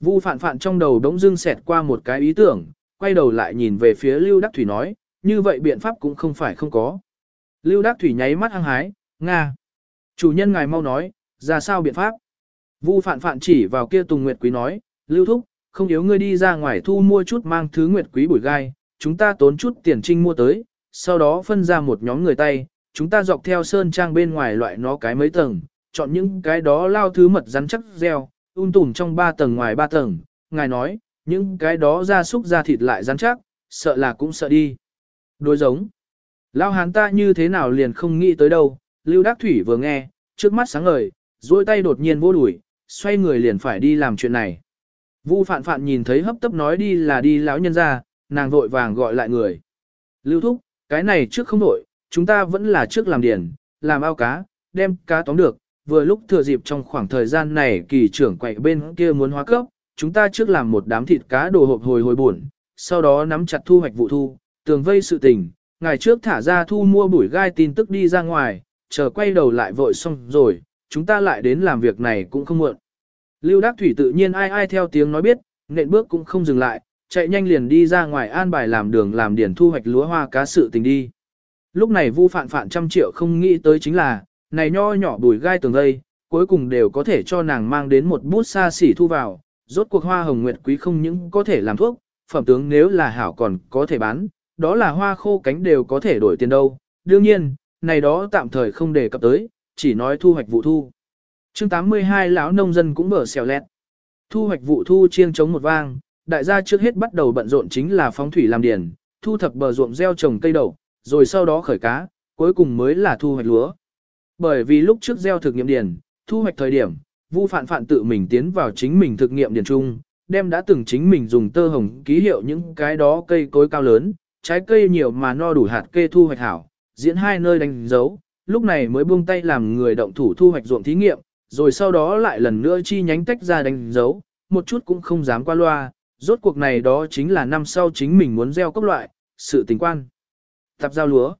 Vu phạn phạn trong đầu đống dưng xẹt qua một cái ý tưởng, quay đầu lại nhìn về phía Lưu Đắc Thủy nói, như vậy biện pháp cũng không phải không có. Lưu Đắc Thủy nháy mắt hăng hái, Nga. Chủ nhân ngài mau nói, ra sao biện pháp? Vu phạn phạn chỉ vào kia Tùng Nguyệt Quý nói, Lưu Thúc, không yếu ngươi đi ra ngoài thu mua chút mang thứ Nguyệt Quý bùi gai, chúng ta tốn chút tiền trinh mua tới, sau đó phân ra một nhóm người tay, chúng ta dọc theo sơn trang bên ngoài loại nó cái mấy tầng, chọn những cái đó lao thứ mật rắn chắc gieo, un tùm trong ba tầng ngoài ba tầng, ngài nói, những cái đó ra súc ra thịt lại rắn chắc, sợ là cũng sợ đi. Đối giống. Lao hán ta như thế nào liền không nghĩ tới đâu, Lưu Đắc Thủy vừa nghe, trước mắt sáng ngời, duỗi tay đột nhiên vô đuổi, xoay người liền phải đi làm chuyện này. Vu phạn phạn nhìn thấy hấp tấp nói đi là đi lão nhân ra, nàng vội vàng gọi lại người. Lưu thúc, cái này trước không đổi, chúng ta vẫn là trước làm điển, làm ao cá, đem cá tóm được, vừa lúc thừa dịp trong khoảng thời gian này kỳ trưởng quậy bên kia muốn hóa cấp, chúng ta trước làm một đám thịt cá đồ hộp hồi hồi buồn, sau đó nắm chặt thu hoạch vụ thu, tường vây sự tình, ngày trước thả ra thu mua bụi gai tin tức đi ra ngoài, chờ quay đầu lại vội xong rồi, chúng ta lại đến làm việc này cũng không muộn. Lưu Đắc Thủy tự nhiên ai ai theo tiếng nói biết, nện bước cũng không dừng lại, chạy nhanh liền đi ra ngoài an bài làm đường làm điển thu hoạch lúa hoa cá sự tình đi. Lúc này Vu Phạn Phạn trăm triệu không nghĩ tới chính là, này nho nhỏ bùi gai tường gây, cuối cùng đều có thể cho nàng mang đến một bút xa xỉ thu vào, rốt cuộc hoa hồng nguyệt quý không những có thể làm thuốc, phẩm tướng nếu là hảo còn có thể bán, đó là hoa khô cánh đều có thể đổi tiền đâu. Đương nhiên, này đó tạm thời không đề cập tới, chỉ nói thu hoạch vụ thu. chương 82 lão nông dân cũng mở xèo lẹt. Thu hoạch vụ thu chiêng chống một vang, đại gia trước hết bắt đầu bận rộn chính là phóng thủy làm điền, thu thập bờ ruộng gieo trồng cây đậu, rồi sau đó khởi cá, cuối cùng mới là thu hoạch lúa. Bởi vì lúc trước gieo thực nghiệm điển, thu hoạch thời điểm, Vu Phạn Phạn tự mình tiến vào chính mình thực nghiệm điển trung, đem đã từng chính mình dùng tơ hồng ký hiệu những cái đó cây cối cao lớn, trái cây nhiều mà no đủ hạt kê thu hoạch hảo, diễn hai nơi đánh dấu, lúc này mới buông tay làm người động thủ thu hoạch ruộng thí nghiệm, rồi sau đó lại lần nữa chi nhánh tách ra đánh dấu, một chút cũng không dám qua loa, rốt cuộc này đó chính là năm sau chính mình muốn gieo các loại, sự tình quan. Tập giao lúa.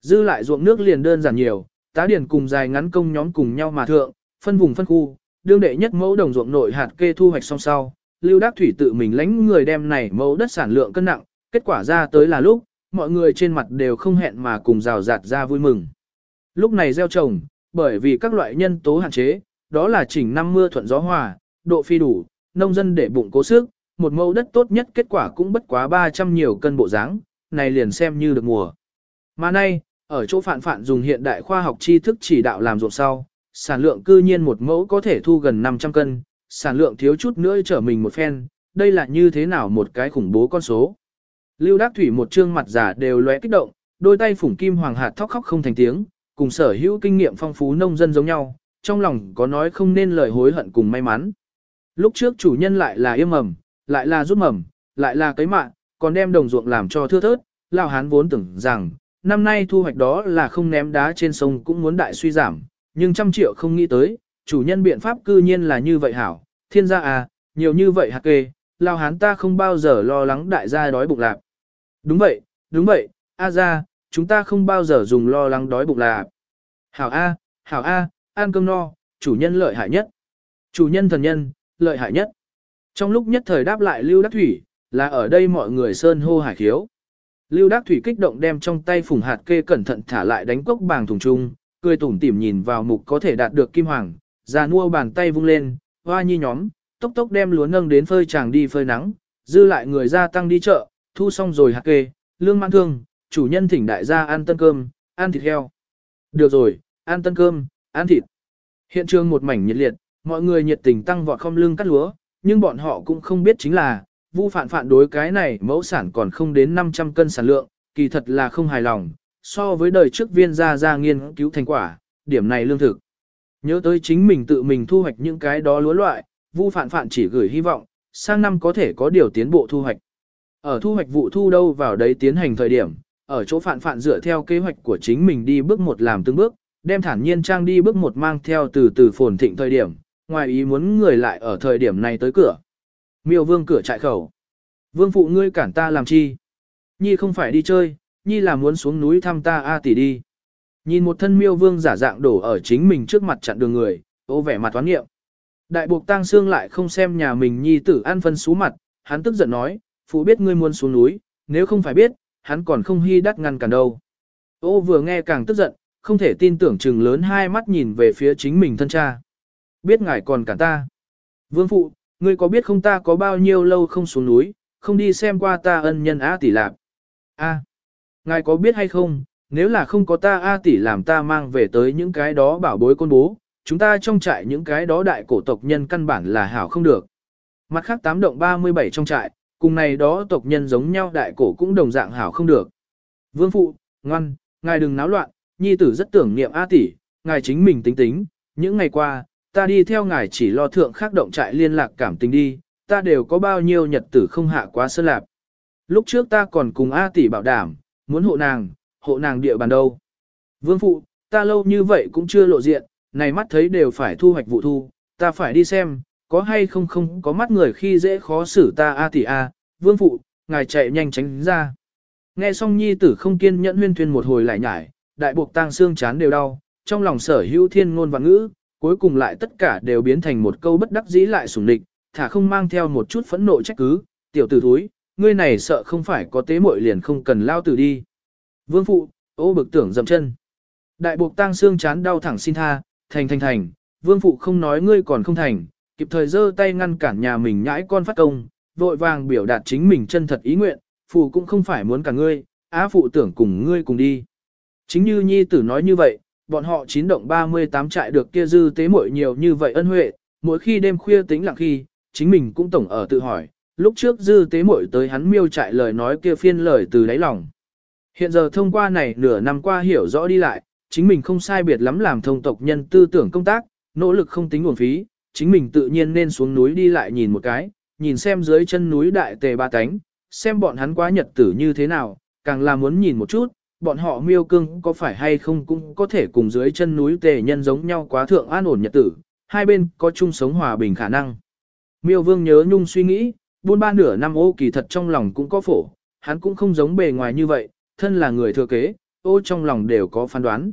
Dư lại ruộng nước liền đơn giản nhiều, tá điển cùng dài ngắn công nhóm cùng nhau mà thượng, phân vùng phân khu, đương đệ nhất mẫu đồng ruộng nội hạt kê thu hoạch xong sau, Lưu Đắc Thủy tự mình lãnh người đem này mẫu đất sản lượng cân nặng, kết quả ra tới là lúc, mọi người trên mặt đều không hẹn mà cùng rào rạt ra vui mừng. Lúc này gieo trồng, bởi vì các loại nhân tố hạn chế, đó là chỉnh năm mưa thuận gió hòa, độ phi đủ, nông dân để bụng cố sức, một mẫu đất tốt nhất kết quả cũng bất quá 300 nhiều cân bộ dáng, này liền xem như được mùa. Mà nay, ở chỗ phản phản dùng hiện đại khoa học tri thức chỉ đạo làm ruộng sau, sản lượng cư nhiên một mẫu có thể thu gần 500 cân, sản lượng thiếu chút nữa trở mình một phen, đây là như thế nào một cái khủng bố con số. Lưu Đắc Thủy một trương mặt giả đều lóe kích động, đôi tay phủng kim hoàng hạt thóc khóc không thành tiếng, cùng sở hữu kinh nghiệm phong phú nông dân giống nhau, trong lòng có nói không nên lời hối hận cùng may mắn. Lúc trước chủ nhân lại là yêm mầm, lại là rút mầm, lại là cấy mạ còn đem đồng ruộng làm cho thưa thớt, lao hán vốn tưởng rằng, năm nay thu hoạch đó là không ném đá trên sông cũng muốn đại suy giảm, nhưng trăm triệu không nghĩ tới, chủ nhân biện pháp cư nhiên là như vậy hảo, thiên gia à, nhiều như vậy hạt kê, lao hán ta không bao giờ lo lắng đại gia đói bụng lạc. Đúng vậy, đúng vậy, a gia, chúng ta không bao giờ dùng lo lắng đói bụng lạc. Hảo a, hảo a, ăn cơm no, chủ nhân lợi hại nhất. Chủ nhân thần nhân, lợi hại nhất. Trong lúc nhất thời đáp lại Lưu Đắc Thủy, là ở đây mọi người sơn hô hải khiếu. Lưu Đắc Thủy kích động đem trong tay phùng hạt kê cẩn thận thả lại đánh cốc bàng thùng trung, cười tủm tỉm nhìn vào mục có thể đạt được kim hoàng, già nua bàn tay vung lên, hoa nhi nhóm, tốc tốc đem lúa nâng đến phơi chàng đi phơi nắng, dư lại người ra tăng đi chợ, thu xong rồi hạt kê, lương mãn thương, chủ nhân thỉnh đại gia ăn tân cơm, ăn thịt heo. Được rồi, ăn tân cơm, ăn thịt. Hiện trường một mảnh nhiệt liệt, mọi người nhiệt tình tăng vọt không lưng cắt lúa, nhưng bọn họ cũng không biết chính là, vu phản phản đối cái này mẫu sản còn không đến 500 cân sản lượng, kỳ thật là không hài lòng, so với đời trước viên gia gia nghiên cứu thành quả, điểm này lương thực. Nhớ tới chính mình tự mình thu hoạch những cái đó lúa loại, vu phản phản chỉ gửi hy vọng, sang năm có thể có điều tiến bộ thu hoạch. Ở thu hoạch vụ thu đâu vào đấy tiến hành thời điểm, ở chỗ phản phản dựa theo kế hoạch của chính mình đi bước một làm từng bước, đem thản nhiên trang đi bước một mang theo từ từ phồn thịnh thời điểm, ngoài ý muốn người lại ở thời điểm này tới cửa. Miêu vương cửa trại khẩu. Vương phụ ngươi cản ta làm chi? Nhi không phải đi chơi, Nhi là muốn xuống núi thăm ta A tỷ đi. Nhìn một thân miêu vương giả dạng đổ ở chính mình trước mặt chặn đường người, ô vẻ mặt toán nghiệm. Đại buộc tang xương lại không xem nhà mình nhi tử ăn phân xú mặt, hắn tức giận nói, phụ biết ngươi muốn xuống núi, nếu không phải biết, hắn còn không hy đắt ngăn cản đâu. Ô vừa nghe càng tức giận, không thể tin tưởng chừng lớn hai mắt nhìn về phía chính mình thân cha. Biết ngài còn cản ta. Vương phụ, ngươi có biết không ta có bao nhiêu lâu không xuống núi, không đi xem qua ta ân nhân A tỷ lạp. A, ngài có biết hay không, nếu là không có ta A tỷ làm ta mang về tới những cái đó bảo bối con bố, chúng ta trong trại những cái đó đại cổ tộc nhân căn bản là hảo không được. Mặt khác tám động 37 trong trại, cùng này đó tộc nhân giống nhau đại cổ cũng đồng dạng hảo không được. Vương phụ, ngoan, ngài đừng náo loạn, nhi tử rất tưởng niệm A tỷ, ngài chính mình tính tính, những ngày qua, ta đi theo ngài chỉ lo thượng khác động trại liên lạc cảm tình đi, ta đều có bao nhiêu nhật tử không hạ quá sơn lạp. Lúc trước ta còn cùng A tỷ bảo đảm, muốn hộ nàng, hộ nàng địa bàn đâu. Vương phụ, ta lâu như vậy cũng chưa lộ diện, này mắt thấy đều phải thu hoạch vụ thu, ta phải đi xem, có hay không không có mắt người khi dễ khó xử ta A tỷ A, vương phụ, ngài chạy nhanh tránh ra. Nghe xong nhi tử không kiên nhẫn huyên thuyên một hồi lại nhải, đại buộc tang xương chán đều đau, trong lòng sở hữu thiên ngôn và ngữ, cuối cùng lại tất cả đều biến thành một câu bất đắc dĩ lại sủng địch, thả không mang theo một chút phẫn nộ trách cứ, tiểu tử thúi, ngươi này sợ không phải có tế muội liền không cần lao tử đi. Vương phụ, ô bực tưởng dậm chân. Đại buộc tang xương chán đau thẳng xin tha, thành thành thành, vương phụ không nói ngươi còn không thành, kịp thời giơ tay ngăn cản nhà mình nhãi con phát công, vội vàng biểu đạt chính mình chân thật ý nguyện, phụ cũng không phải muốn cả ngươi, á phụ tưởng cùng ngươi cùng đi. Chính như nhi tử nói như vậy, bọn họ chín động 38 trại được kia dư tế muội nhiều như vậy ân huệ, mỗi khi đêm khuya tính lặng khi, chính mình cũng tổng ở tự hỏi, lúc trước dư tế muội tới hắn miêu trại lời nói kia phiên lời từ đáy lòng. Hiện giờ thông qua này nửa năm qua hiểu rõ đi lại, chính mình không sai biệt lắm làm thông tộc nhân tư tưởng công tác, nỗ lực không tính uổng phí, chính mình tự nhiên nên xuống núi đi lại nhìn một cái, nhìn xem dưới chân núi đại tề ba cánh, xem bọn hắn quá nhật tử như thế nào, càng là muốn nhìn một chút, bọn họ miêu cương có phải hay không cũng có thể cùng dưới chân núi tề nhân giống nhau quá thượng an ổn nhật tử, hai bên có chung sống hòa bình khả năng. Miêu vương nhớ nhung suy nghĩ, buôn ba nửa năm ô kỳ thật trong lòng cũng có phổ, hắn cũng không giống bề ngoài như vậy, thân là người thừa kế, ô trong lòng đều có phán đoán.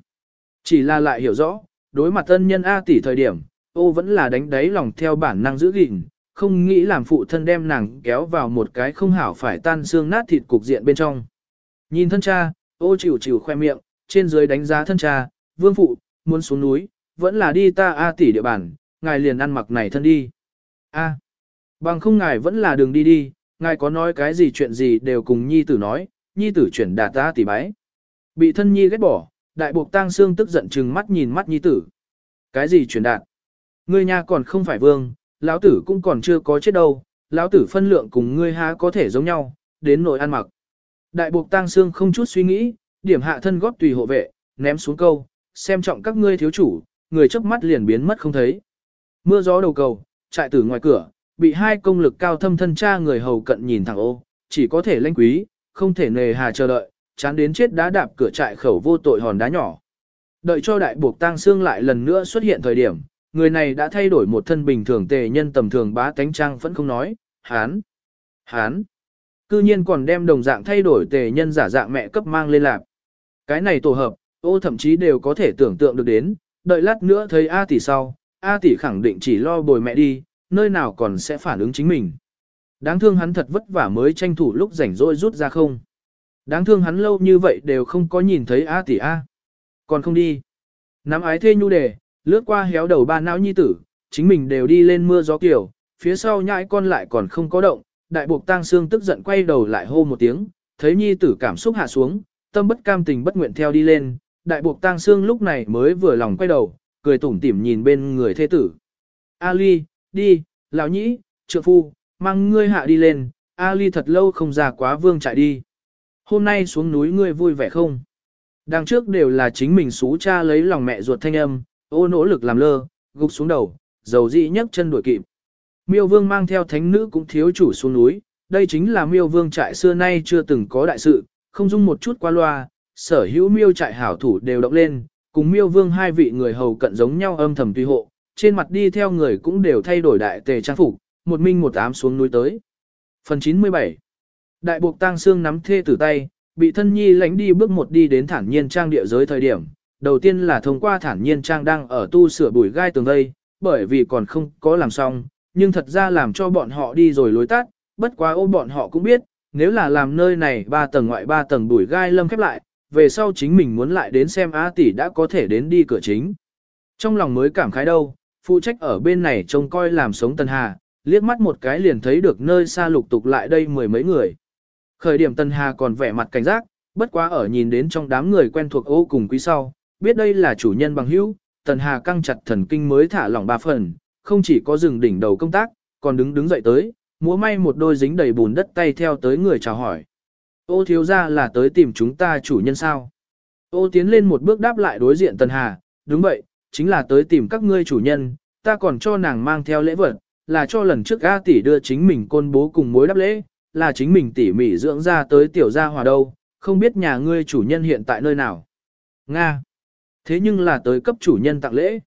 Chỉ là lại hiểu rõ, đối mặt tân nhân A tỷ thời điểm, ô vẫn là đánh đáy lòng theo bản năng giữ gìn, không nghĩ làm phụ thân đem nàng kéo vào một cái không hảo phải tan xương nát thịt cục diện bên trong. Nhìn thân cha, ô chịu chịu khoe miệng, trên dưới đánh giá thân cha, vương phụ, muốn xuống núi, vẫn là đi ta A tỷ địa bàn, ngài liền ăn mặc này thân đi. A, bằng không ngài vẫn là đường đi đi, ngài có nói cái gì chuyện gì đều cùng nhi tử nói, nhi tử chuyển đạt ta tỷ bái. Bị thân nhi ghét bỏ, đại buộc tang xương tức giận chừng mắt nhìn mắt nhi tử. Cái gì chuyển đạt? Ngươi nhà còn không phải vương, lão tử cũng còn chưa có chết đâu, lão tử phân lượng cùng ngươi há có thể giống nhau, đến nội ăn mặc. Đại buộc tang xương không chút suy nghĩ, điểm hạ thân góp tùy hộ vệ, ném xuống câu, xem trọng các ngươi thiếu chủ, người chớp mắt liền biến mất không thấy. Mưa gió đầu cầu, trại tử ngoài cửa, bị hai công lực cao thâm thân cha người hầu cận nhìn thẳng ô, chỉ có thể lãnh quý, không thể nề hà chờ đợi, chán đến chết đá đạp cửa trại khẩu vô tội hòn đá nhỏ. Đợi cho đại buộc tang xương lại lần nữa xuất hiện thời điểm, người này đã thay đổi một thân bình thường tề nhân tầm thường bá tánh trang vẫn không nói, hán, hán. Cư nhiên còn đem đồng dạng thay đổi tề nhân giả dạng mẹ cấp mang lên lạc. Cái này tổ hợp, ô thậm chí đều có thể tưởng tượng được đến, đợi lát nữa thấy A tỷ sau, A tỷ khẳng định chỉ lo bồi mẹ đi, nơi nào còn sẽ phản ứng chính mình. Đáng thương hắn thật vất vả mới tranh thủ lúc rảnh rỗi rút ra không. Đáng thương hắn lâu như vậy đều không có nhìn thấy A tỷ A. Còn không đi. Nắm ái thê nhu đề, lướt qua héo đầu ba não nhi tử, chính mình đều đi lên mưa gió kiểu, phía sau nhãi con lại còn không có động, đại buộc tang xương tức giận quay đầu lại hô một tiếng, thấy nhi tử cảm xúc hạ xuống, tâm bất cam tình bất nguyện theo đi lên, đại buộc tang xương lúc này mới vừa lòng quay đầu, cười tủm tỉm nhìn bên người thế tử. Ali, đi, lão nhĩ, trượng phu, mang ngươi hạ đi lên, Ali thật lâu không ra quá vương chạy đi. Hôm nay xuống núi ngươi vui vẻ không? Đằng trước đều là chính mình xú cha lấy lòng mẹ ruột thanh âm, ô nỗ lực làm lơ, gục xuống đầu, dầu dị nhấc chân đuổi kịp. Miêu vương mang theo thánh nữ cũng thiếu chủ xuống núi, đây chính là miêu vương trại xưa nay chưa từng có đại sự, không dung một chút qua loa, sở hữu miêu trại hảo thủ đều động lên, cùng miêu vương hai vị người hầu cận giống nhau âm thầm tùy hộ, trên mặt đi theo người cũng đều thay đổi đại tề trang phục, một minh một ám xuống núi tới. Phần 97 Đại buộc tang xương nắm thê tử tay, bị thân nhi lánh đi bước một đi đến thản nhiên trang địa giới thời điểm. Đầu tiên là thông qua thản nhiên trang đang ở tu sửa bùi gai tường đây, bởi vì còn không có làm xong, nhưng thật ra làm cho bọn họ đi rồi lối tắt, bất quá ô bọn họ cũng biết, nếu là làm nơi này ba tầng ngoại ba tầng đuổi gai lâm khép lại, về sau chính mình muốn lại đến xem A tỷ đã có thể đến đi cửa chính. Trong lòng mới cảm khái đâu, phụ trách ở bên này trông coi làm sống tân Hà, liếc mắt một cái liền thấy được nơi xa lục tục lại đây mười mấy người. Khởi điểm tân Hà còn vẻ mặt cảnh giác, bất quá ở nhìn đến trong đám người quen thuộc ô cùng quý sau, biết đây là chủ nhân bằng hữu, Tần Hà căng chặt thần kinh mới thả lỏng ba phần, không chỉ có dừng đỉnh đầu công tác, còn đứng đứng dậy tới, múa may một đôi dính đầy bùn đất tay theo tới người chào hỏi. Ô thiếu ra là tới tìm chúng ta chủ nhân sao? Ô tiến lên một bước đáp lại đối diện Tần Hà, đúng vậy, chính là tới tìm các ngươi chủ nhân, ta còn cho nàng mang theo lễ vật, là cho lần trước A tỷ đưa chính mình côn bố cùng mối đáp lễ, là chính mình tỉ mỉ dưỡng ra tới tiểu gia hòa đâu, không biết nhà ngươi chủ nhân hiện tại nơi nào. Nga. Thế nhưng là tới cấp chủ nhân tặng lễ.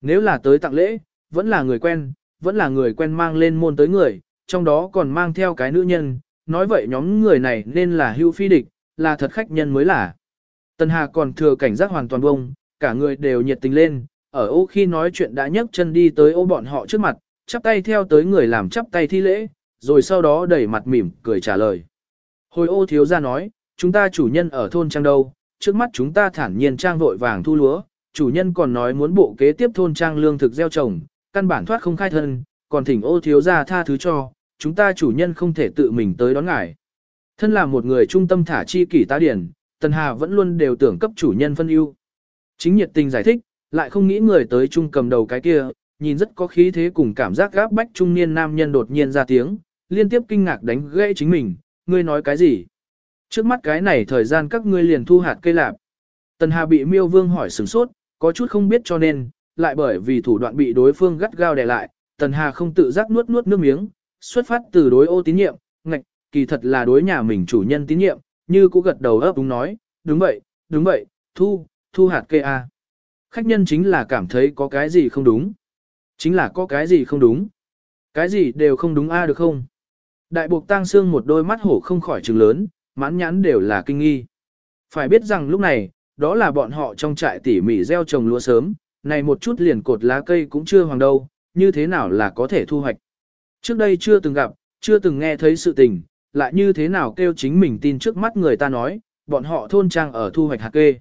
Nếu là tới tặng lễ, vẫn là người quen, vẫn là người quen mang lên môn tới người, trong đó còn mang theo cái nữ nhân, nói vậy nhóm người này nên là hưu phi địch, là thật khách nhân mới là. Tần Hà còn thừa cảnh giác hoàn toàn bông, cả người đều nhiệt tình lên, ở ô khi nói chuyện đã nhấc chân đi tới ô bọn họ trước mặt, chắp tay theo tới người làm chắp tay thi lễ, rồi sau đó đẩy mặt mỉm, cười trả lời. Hồi ô thiếu ra nói, chúng ta chủ nhân ở thôn trang đâu, trước mắt chúng ta thản nhiên trang vội vàng thu lúa, chủ nhân còn nói muốn bộ kế tiếp thôn trang lương thực gieo trồng, căn bản thoát không khai thân, còn thỉnh ô thiếu gia tha thứ cho, chúng ta chủ nhân không thể tự mình tới đón ngài. Thân là một người trung tâm thả chi kỷ tá điển, Tần Hà vẫn luôn đều tưởng cấp chủ nhân phân ưu. Chính nhiệt tình giải thích, lại không nghĩ người tới trung cầm đầu cái kia, nhìn rất có khí thế cùng cảm giác gáp bách trung niên nam nhân đột nhiên ra tiếng, liên tiếp kinh ngạc đánh gãy chính mình, ngươi nói cái gì? Trước mắt cái này thời gian các ngươi liền thu hạt cây lạp. Tần Hà bị miêu vương hỏi sửng sốt, có chút không biết cho nên, lại bởi vì thủ đoạn bị đối phương gắt gao đè lại, Tần Hà không tự giác nuốt nuốt nước miếng, xuất phát từ đối ô tín nhiệm, ngạch, kỳ thật là đối nhà mình chủ nhân tín nhiệm, như cũng gật đầu ấp đúng nói, đúng vậy, đúng vậy, thu, thu hạt kê A. À. Khách nhân chính là cảm thấy có cái gì không đúng. Chính là có cái gì không đúng. Cái gì đều không đúng A à được không? Đại buộc tang xương một đôi mắt hổ không khỏi trừng lớn, mãn nhãn đều là kinh nghi. Phải biết rằng lúc này, đó là bọn họ trong trại tỉ mỉ gieo trồng lúa sớm, này một chút liền cột lá cây cũng chưa hoàng đâu, như thế nào là có thể thu hoạch. Trước đây chưa từng gặp, chưa từng nghe thấy sự tình, lại như thế nào kêu chính mình tin trước mắt người ta nói, bọn họ thôn trang ở thu hoạch hạt kê.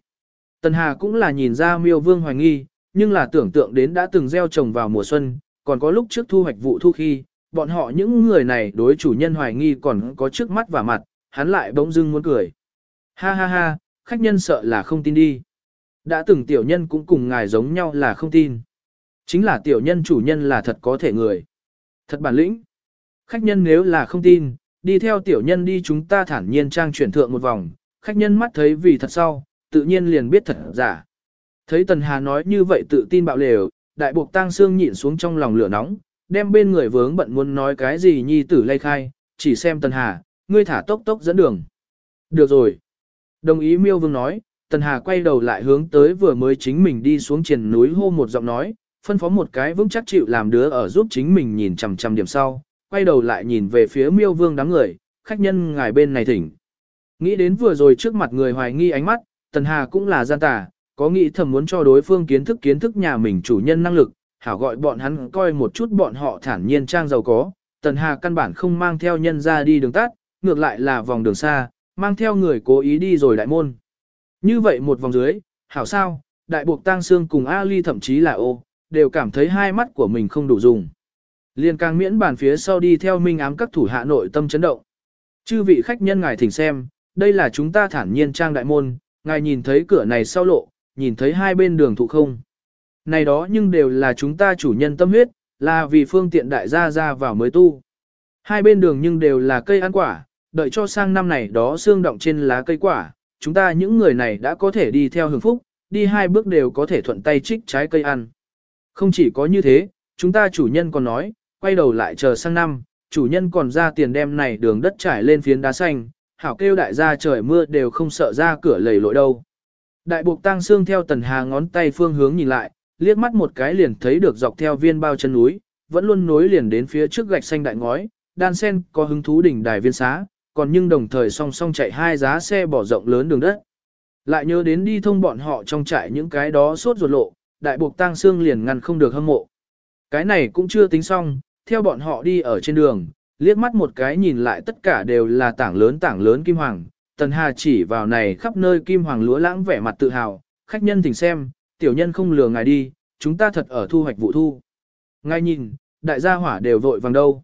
Tần Hà cũng là nhìn ra miêu vương hoài nghi, nhưng là tưởng tượng đến đã từng gieo trồng vào mùa xuân, còn có lúc trước thu hoạch vụ thu khi, bọn họ những người này đối chủ nhân hoài nghi còn có trước mắt và mặt, hắn lại bỗng dưng muốn cười. Ha ha ha, khách nhân sợ là không tin đi. Đã từng tiểu nhân cũng cùng ngài giống nhau là không tin. Chính là tiểu nhân chủ nhân là thật có thể người. Thật bản lĩnh. Khách nhân nếu là không tin, đi theo tiểu nhân đi chúng ta thản nhiên trang chuyển thượng một vòng, khách nhân mắt thấy vì thật sau, tự nhiên liền biết thật giả. Thấy Tần Hà nói như vậy tự tin bạo lều, đại buộc tang xương nhịn xuống trong lòng lửa nóng, đem bên người vướng bận muốn nói cái gì nhi tử lây khai, chỉ xem Tần Hà, ngươi thả tốc tốc dẫn đường. Được rồi. Đồng ý miêu vương nói, Tần Hà quay đầu lại hướng tới vừa mới chính mình đi xuống triền núi hô một giọng nói, phân phó một cái vững chắc chịu làm đứa ở giúp chính mình nhìn chằm chằm điểm sau, quay đầu lại nhìn về phía miêu vương đám người, khách nhân ngài bên này thỉnh. Nghĩ đến vừa rồi trước mặt người hoài nghi ánh mắt, Tần Hà cũng là gian tà, có nghĩ thầm muốn cho đối phương kiến thức kiến thức nhà mình chủ nhân năng lực, hảo gọi bọn hắn coi một chút bọn họ thản nhiên trang giàu có. Tần Hà căn bản không mang theo nhân ra đi đường tắt, ngược lại là vòng đường xa, mang theo người cố ý đi rồi đại môn. Như vậy một vòng dưới, hảo sao, đại buộc tang xương cùng Ali thậm chí là ô, đều cảm thấy hai mắt của mình không đủ dùng. Liên càng miễn bàn phía sau đi theo minh ám các thủ hạ nội tâm chấn động. Chư vị khách nhân ngài thỉnh xem, đây là chúng ta thản nhiên trang đại môn, ngài nhìn thấy cửa này sau lộ, nhìn thấy hai bên đường thụ không. Này đó nhưng đều là chúng ta chủ nhân tâm huyết, là vì phương tiện đại gia ra vào mới tu. Hai bên đường nhưng đều là cây ăn quả, đợi cho sang năm này đó xương động trên lá cây quả, chúng ta những người này đã có thể đi theo hưởng phúc, đi hai bước đều có thể thuận tay trích trái cây ăn. Không chỉ có như thế, chúng ta chủ nhân còn nói, quay đầu lại chờ sang năm, chủ nhân còn ra tiền đem này đường đất trải lên phiến đá xanh, hảo kêu đại gia trời mưa đều không sợ ra cửa lầy lội đâu. Đại buộc tang xương theo tần hà ngón tay phương hướng nhìn lại, liếc mắt một cái liền thấy được dọc theo viên bao chân núi, vẫn luôn nối liền đến phía trước gạch xanh đại ngói, đan sen có hứng thú đỉnh đài viên xá, còn nhưng đồng thời song song chạy hai giá xe bỏ rộng lớn đường đất. Lại nhớ đến đi thông bọn họ trong trại những cái đó suốt ruột lộ, đại buộc tang xương liền ngăn không được hâm mộ. Cái này cũng chưa tính xong, theo bọn họ đi ở trên đường, liếc mắt một cái nhìn lại tất cả đều là tảng lớn tảng lớn kim hoàng. Tần Hà chỉ vào này khắp nơi kim hoàng lúa lãng vẻ mặt tự hào, khách nhân thỉnh xem, tiểu nhân không lừa ngài đi, chúng ta thật ở thu hoạch vụ thu. Ngài nhìn, đại gia hỏa đều vội vàng đâu.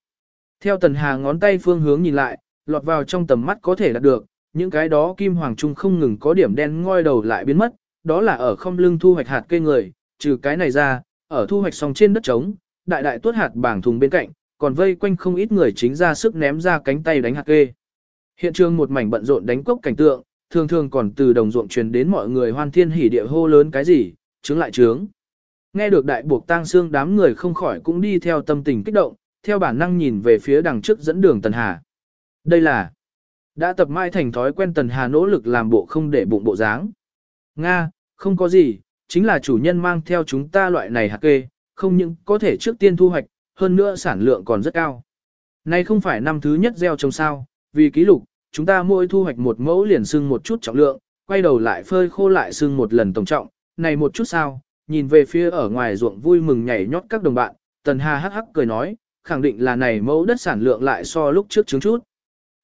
Theo Tần Hà ngón tay phương hướng nhìn lại, lọt vào trong tầm mắt có thể đạt được, những cái đó kim hoàng trung không ngừng có điểm đen ngoi đầu lại biến mất, đó là ở không lưng thu hoạch hạt cây người, trừ cái này ra, ở thu hoạch xong trên đất trống, đại đại tuốt hạt bảng thùng bên cạnh, còn vây quanh không ít người chính ra sức ném ra cánh tay đánh hạt kê. Hiện trường một mảnh bận rộn đánh cốc cảnh tượng, thường thường còn từ đồng ruộng truyền đến mọi người hoan thiên hỉ địa hô lớn cái gì, chứng lại chướng. Nghe được đại buộc tang xương đám người không khỏi cũng đi theo tâm tình kích động, theo bản năng nhìn về phía đằng trước dẫn đường Tần Hà. Đây là đã tập mai thành thói quen Tần Hà nỗ lực làm bộ không để bụng bộ dáng. Nga, không có gì, chính là chủ nhân mang theo chúng ta loại này hạt kê, không những có thể trước tiên thu hoạch, hơn nữa sản lượng còn rất cao. nay không phải năm thứ nhất gieo trồng sao, vì ký lục, chúng ta mỗi thu hoạch một mẫu liền sưng một chút trọng lượng, quay đầu lại phơi khô lại sưng một lần tổng trọng, này một chút sao, nhìn về phía ở ngoài ruộng vui mừng nhảy nhót các đồng bạn, Tần Hà hắc hắc cười nói, khẳng định là này mẫu đất sản lượng lại so lúc trước chứng chút.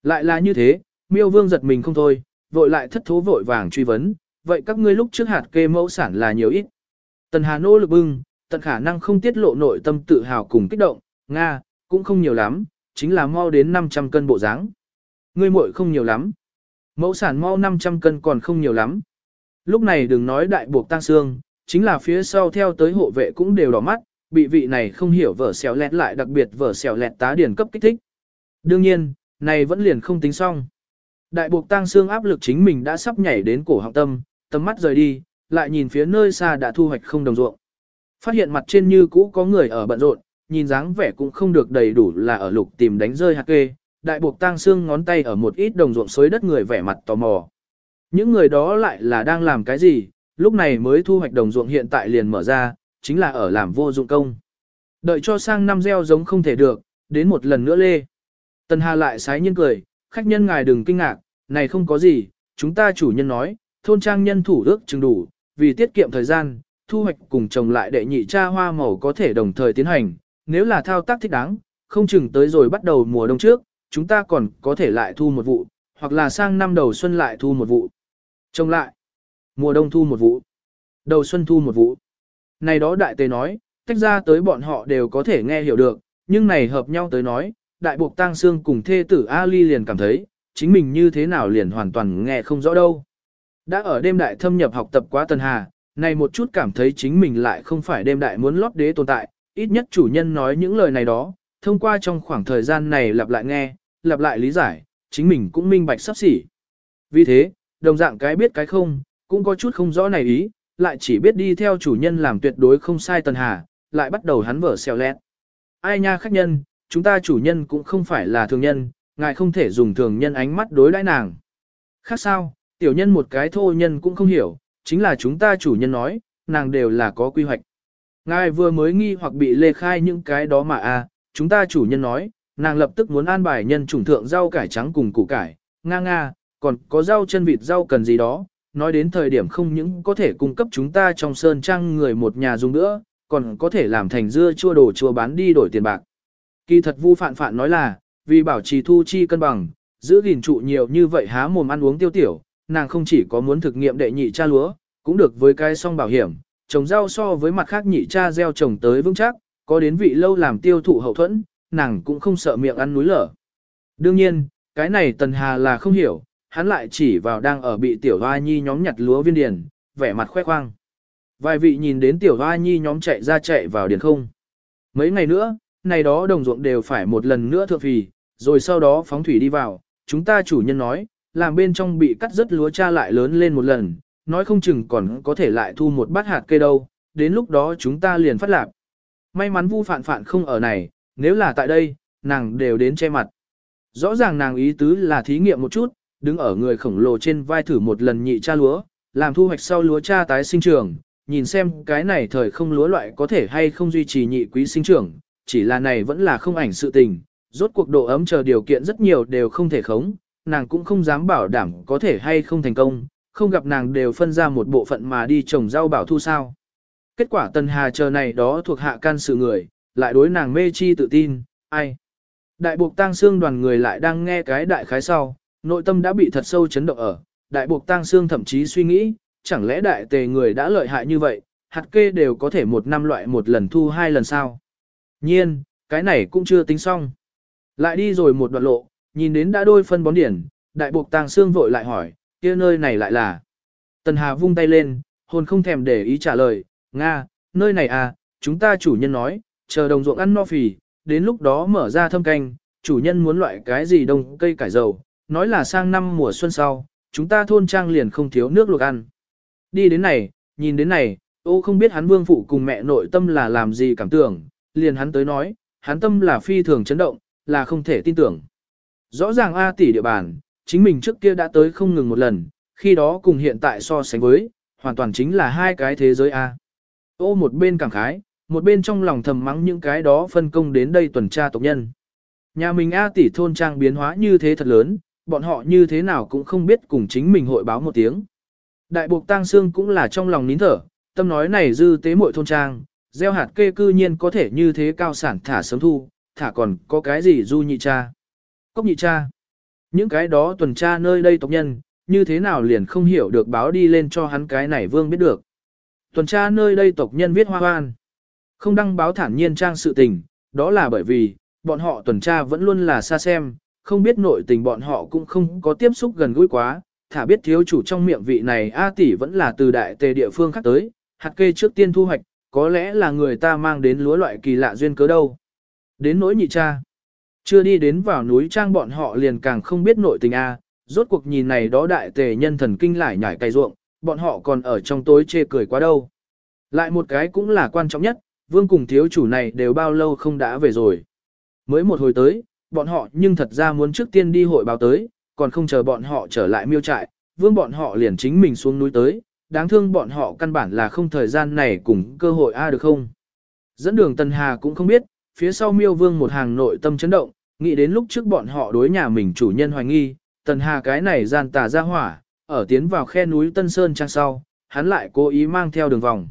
Lại là như thế, miêu vương giật mình không thôi, vội lại thất thố vội vàng truy vấn, vậy các ngươi lúc trước hạt kê mẫu sản là nhiều ít. Tần Hà nỗ lực bưng, tận khả năng không tiết lộ nội tâm tự hào cùng kích động, Nga, cũng không nhiều lắm, chính là mau đến 500 cân bộ dáng. Ngươi muội không nhiều lắm. Mẫu sản mau 500 cân còn không nhiều lắm. Lúc này đừng nói đại buộc tăng xương, chính là phía sau theo tới hộ vệ cũng đều đỏ mắt, bị vị này không hiểu vở xèo lẹt lại đặc biệt vở xèo lẹt tá điển cấp kích thích. Đương nhiên, này vẫn liền không tính xong. Đại buộc tăng xương áp lực chính mình đã sắp nhảy đến cổ họng tâm, tầm mắt rời đi, lại nhìn phía nơi xa đã thu hoạch không đồng ruộng. Phát hiện mặt trên như cũ có người ở bận rộn, nhìn dáng vẻ cũng không được đầy đủ là ở lục tìm đánh rơi hạt kê, đại buộc tang xương ngón tay ở một ít đồng ruộng xối đất người vẻ mặt tò mò. Những người đó lại là đang làm cái gì, lúc này mới thu hoạch đồng ruộng hiện tại liền mở ra, chính là ở làm vô dụng công. Đợi cho sang năm gieo giống không thể được, đến một lần nữa lê. Tần Hà lại sái nhiên cười, khách nhân ngài đừng kinh ngạc, này không có gì, chúng ta chủ nhân nói, thôn trang nhân thủ ước chừng đủ, vì tiết kiệm thời gian, thu hoạch cùng trồng lại đệ nhị cha hoa màu có thể đồng thời tiến hành, nếu là thao tác thích đáng, không chừng tới rồi bắt đầu mùa đông trước, chúng ta còn có thể lại thu một vụ, hoặc là sang năm đầu xuân lại thu một vụ. trồng lại, mùa đông thu một vụ, đầu xuân thu một vụ. Này đó đại tế nói, tách ra tới bọn họ đều có thể nghe hiểu được, nhưng này hợp nhau tới nói, đại buộc tang xương cùng thê tử Ali liền cảm thấy, chính mình như thế nào liền hoàn toàn nghe không rõ đâu. Đã ở đêm đại thâm nhập học tập quá Tần Hà, này một chút cảm thấy chính mình lại không phải đêm đại muốn lót đế tồn tại, ít nhất chủ nhân nói những lời này đó, thông qua trong khoảng thời gian này lặp lại nghe, lặp lại lý giải, chính mình cũng minh bạch sắp xỉ. Vì thế, đồng dạng cái biết cái không, cũng có chút không rõ này ý, lại chỉ biết đi theo chủ nhân làm tuyệt đối không sai Tần Hà, lại bắt đầu hắn vở xèo lẹt. Ai nha khách nhân, chúng ta chủ nhân cũng không phải là thường nhân, ngài không thể dùng thường nhân ánh mắt đối đãi nàng. Khác sao, tiểu nhân một cái thô nhân cũng không hiểu, chính là chúng ta chủ nhân nói, nàng đều là có quy hoạch. Ngài vừa mới nghi hoặc bị lê khai những cái đó mà a, à, chúng ta chủ nhân nói, nàng lập tức muốn an bài nhân chủng thượng rau cải trắng cùng củ cải, nga nga, còn có rau chân vịt rau cần gì đó, nói đến thời điểm không những có thể cung cấp chúng ta trong sơn trang người một nhà dùng nữa, còn có thể làm thành dưa chua đồ chua bán đi đổi tiền bạc. Kỳ thật vu phạn phạn nói là, vì bảo trì thu chi cân bằng, giữ gìn trụ nhiều như vậy há mồm ăn uống tiêu tiểu, nàng không chỉ có muốn thực nghiệm đệ nhị cha lúa, cũng được với cái song bảo hiểm, trồng rau so với mặt khác nhị cha gieo trồng tới vững chắc, có đến vị lâu làm tiêu thụ hậu thuẫn, nàng cũng không sợ miệng ăn núi lở. Đương nhiên, cái này Tần Hà là không hiểu, hắn lại chỉ vào đang ở bị tiểu hoa nhi nhóm nhặt lúa viên điền, vẻ mặt khoe khoang. Vài vị nhìn đến tiểu hoa nhi nhóm chạy ra chạy vào điền không. Mấy ngày nữa, này đó đồng ruộng đều phải một lần nữa thượng phì, rồi sau đó phóng thủy đi vào, chúng ta chủ nhân nói, làm bên trong bị cắt rất lúa cha lại lớn lên một lần, nói không chừng còn có thể lại thu một bát hạt cây đâu, đến lúc đó chúng ta liền phát lạc. May mắn vu phạn phạn không ở này, nếu là tại đây, nàng đều đến che mặt. Rõ ràng nàng ý tứ là thí nghiệm một chút, đứng ở người khổng lồ trên vai thử một lần nhị cha lúa, làm thu hoạch sau lúa cha tái sinh trưởng, nhìn xem cái này thời không lúa loại có thể hay không duy trì nhị quý sinh trưởng, chỉ là này vẫn là không ảnh sự tình, rốt cuộc độ ấm chờ điều kiện rất nhiều đều không thể khống, nàng cũng không dám bảo đảm có thể hay không thành công, không gặp nàng đều phân ra một bộ phận mà đi trồng rau bảo thu sao. Kết quả Tần Hà chờ này đó thuộc hạ can sự người, lại đối nàng mê chi tự tin, ai. Đại buộc tang xương đoàn người lại đang nghe cái đại khái sau, nội tâm đã bị thật sâu chấn động ở, đại buộc tang xương thậm chí suy nghĩ, chẳng lẽ đại tề người đã lợi hại như vậy, hạt kê đều có thể một năm loại một lần thu hai lần sao. Nhiên, cái này cũng chưa tính xong. Lại đi rồi một đoạn lộ, nhìn đến đã đôi phân bón điển, đại buộc tàng xương vội lại hỏi, kia nơi này lại là. Tần Hà vung tay lên, hồn không thèm để ý trả lời, Nga, nơi này à, chúng ta chủ nhân nói, chờ đồng ruộng ăn no phì, đến lúc đó mở ra thâm canh, chủ nhân muốn loại cái gì đông cây cải dầu, nói là sang năm mùa xuân sau, chúng ta thôn trang liền không thiếu nước luộc ăn. Đi đến này, nhìn đến này, ô không biết hắn vương phụ cùng mẹ nội tâm là làm gì cảm tưởng, liền hắn tới nói, hắn tâm là phi thường chấn động, là không thể tin tưởng. Rõ ràng A tỷ địa bàn, chính mình trước kia đã tới không ngừng một lần, khi đó cùng hiện tại so sánh với, hoàn toàn chính là hai cái thế giới A. Ô một bên cảm khái, một bên trong lòng thầm mắng những cái đó phân công đến đây tuần tra tộc nhân. Nhà mình A tỷ thôn trang biến hóa như thế thật lớn, bọn họ như thế nào cũng không biết cùng chính mình hội báo một tiếng. Đại buộc tang xương cũng là trong lòng nín thở, tâm nói này dư tế muội thôn trang, gieo hạt kê cư nhiên có thể như thế cao sản thả sớm thu, thả còn có cái gì du nhị cha. Cốc nhị cha. Những cái đó tuần tra nơi đây tộc nhân, như thế nào liền không hiểu được báo đi lên cho hắn cái này vương biết được. Tuần tra nơi đây tộc nhân viết hoa hoan. Không đăng báo thản nhiên trang sự tình, đó là bởi vì, bọn họ tuần tra vẫn luôn là xa xem, không biết nội tình bọn họ cũng không có tiếp xúc gần gũi quá, thả biết thiếu chủ trong miệng vị này A tỷ vẫn là từ đại tề địa phương khác tới, hạt kê trước tiên thu hoạch, có lẽ là người ta mang đến lúa loại kỳ lạ duyên cớ đâu. Đến nỗi nhị cha, chưa đi đến vào núi trang bọn họ liền càng không biết nội tình A, rốt cuộc nhìn này đó đại tề nhân thần kinh lại nhảy cày ruộng, bọn họ còn ở trong tối chê cười quá đâu. Lại một cái cũng là quan trọng nhất, vương cùng thiếu chủ này đều bao lâu không đã về rồi. Mới một hồi tới, bọn họ nhưng thật ra muốn trước tiên đi hội báo tới, còn không chờ bọn họ trở lại miêu trại, vương bọn họ liền chính mình xuống núi tới, đáng thương bọn họ căn bản là không thời gian này cùng cơ hội a được không. Dẫn đường Tần Hà cũng không biết, phía sau miêu vương một hàng nội tâm chấn động, nghĩ đến lúc trước bọn họ đối nhà mình chủ nhân hoài nghi, Tần Hà cái này gian tà ra hỏa, ở tiến vào khe núi Tân Sơn trang sau, hắn lại cố ý mang theo đường vòng.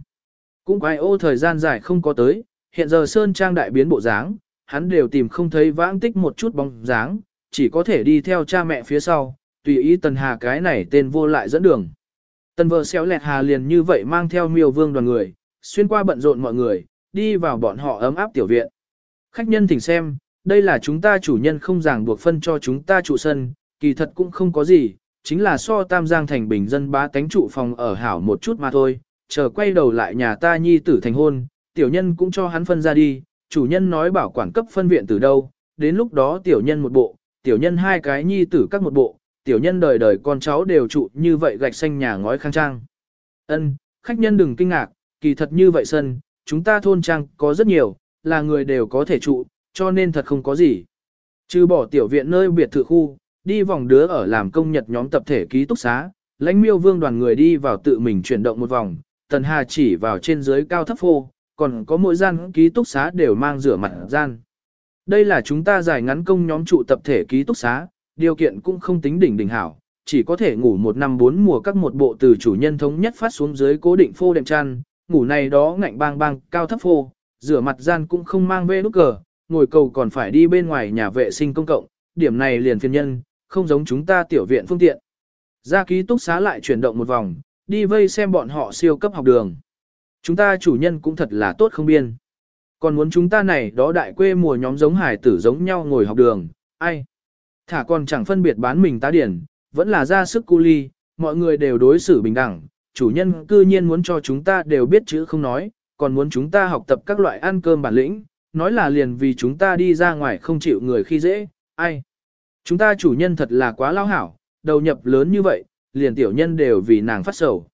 Cũng quay ô thời gian dài không có tới, hiện giờ Sơn trang đại biến bộ dáng, hắn đều tìm không thấy vãng tích một chút bóng dáng, chỉ có thể đi theo cha mẹ phía sau, tùy ý Tần Hà cái này tên vô lại dẫn đường. Tần vợ xéo lẹt Hà liền như vậy mang theo miêu vương đoàn người, xuyên qua bận rộn mọi người, đi vào bọn họ ấm áp tiểu viện. Khách nhân thỉnh xem, đây là chúng ta chủ nhân không ràng buộc phân cho chúng ta trụ sân, kỳ thật cũng không có gì, chính là so tam giang thành bình dân bá tánh trụ phòng ở hảo một chút mà thôi, chờ quay đầu lại nhà ta nhi tử thành hôn, tiểu nhân cũng cho hắn phân ra đi, chủ nhân nói bảo quản cấp phân viện từ đâu, đến lúc đó tiểu nhân một bộ, tiểu nhân hai cái nhi tử các một bộ, tiểu nhân đời đời con cháu đều trụ như vậy gạch xanh nhà ngói khang trang. Ân, khách nhân đừng kinh ngạc, kỳ thật như vậy sân, chúng ta thôn trang có rất nhiều, là người đều có thể trụ, cho nên thật không có gì. Trừ bỏ tiểu viện nơi biệt thự khu, đi vòng đứa ở làm công nhật nhóm tập thể ký túc xá, lãnh miêu vương đoàn người đi vào tự mình chuyển động một vòng, tần hà chỉ vào trên dưới cao thấp phô, còn có mỗi gian ký túc xá đều mang rửa mặt gian. Đây là chúng ta giải ngắn công nhóm trụ tập thể ký túc xá, điều kiện cũng không tính đỉnh đỉnh hảo, chỉ có thể ngủ một năm bốn mùa các một bộ từ chủ nhân thống nhất phát xuống dưới cố định phô đệm chăn, ngủ này đó ngạnh bang bang, cao thấp phô, rửa mặt gian cũng không mang về nút cờ, ngồi cầu còn phải đi bên ngoài nhà vệ sinh công cộng, điểm này liền phiền nhân, không giống chúng ta tiểu viện phương tiện. Ra ký túc xá lại chuyển động một vòng, đi vây xem bọn họ siêu cấp học đường. Chúng ta chủ nhân cũng thật là tốt không biên. Còn muốn chúng ta này đó đại quê mùa nhóm giống hải tử giống nhau ngồi học đường, ai? Thả còn chẳng phân biệt bán mình tá điển, vẫn là ra sức cu ly, mọi người đều đối xử bình đẳng, chủ nhân cư nhiên muốn cho chúng ta đều biết chữ không nói, còn muốn chúng ta học tập các loại ăn cơm bản lĩnh, nói là liền vì chúng ta đi ra ngoài không chịu người khi dễ, ai? Chúng ta chủ nhân thật là quá lao hảo, đầu nhập lớn như vậy, liền tiểu nhân đều vì nàng phát sầu.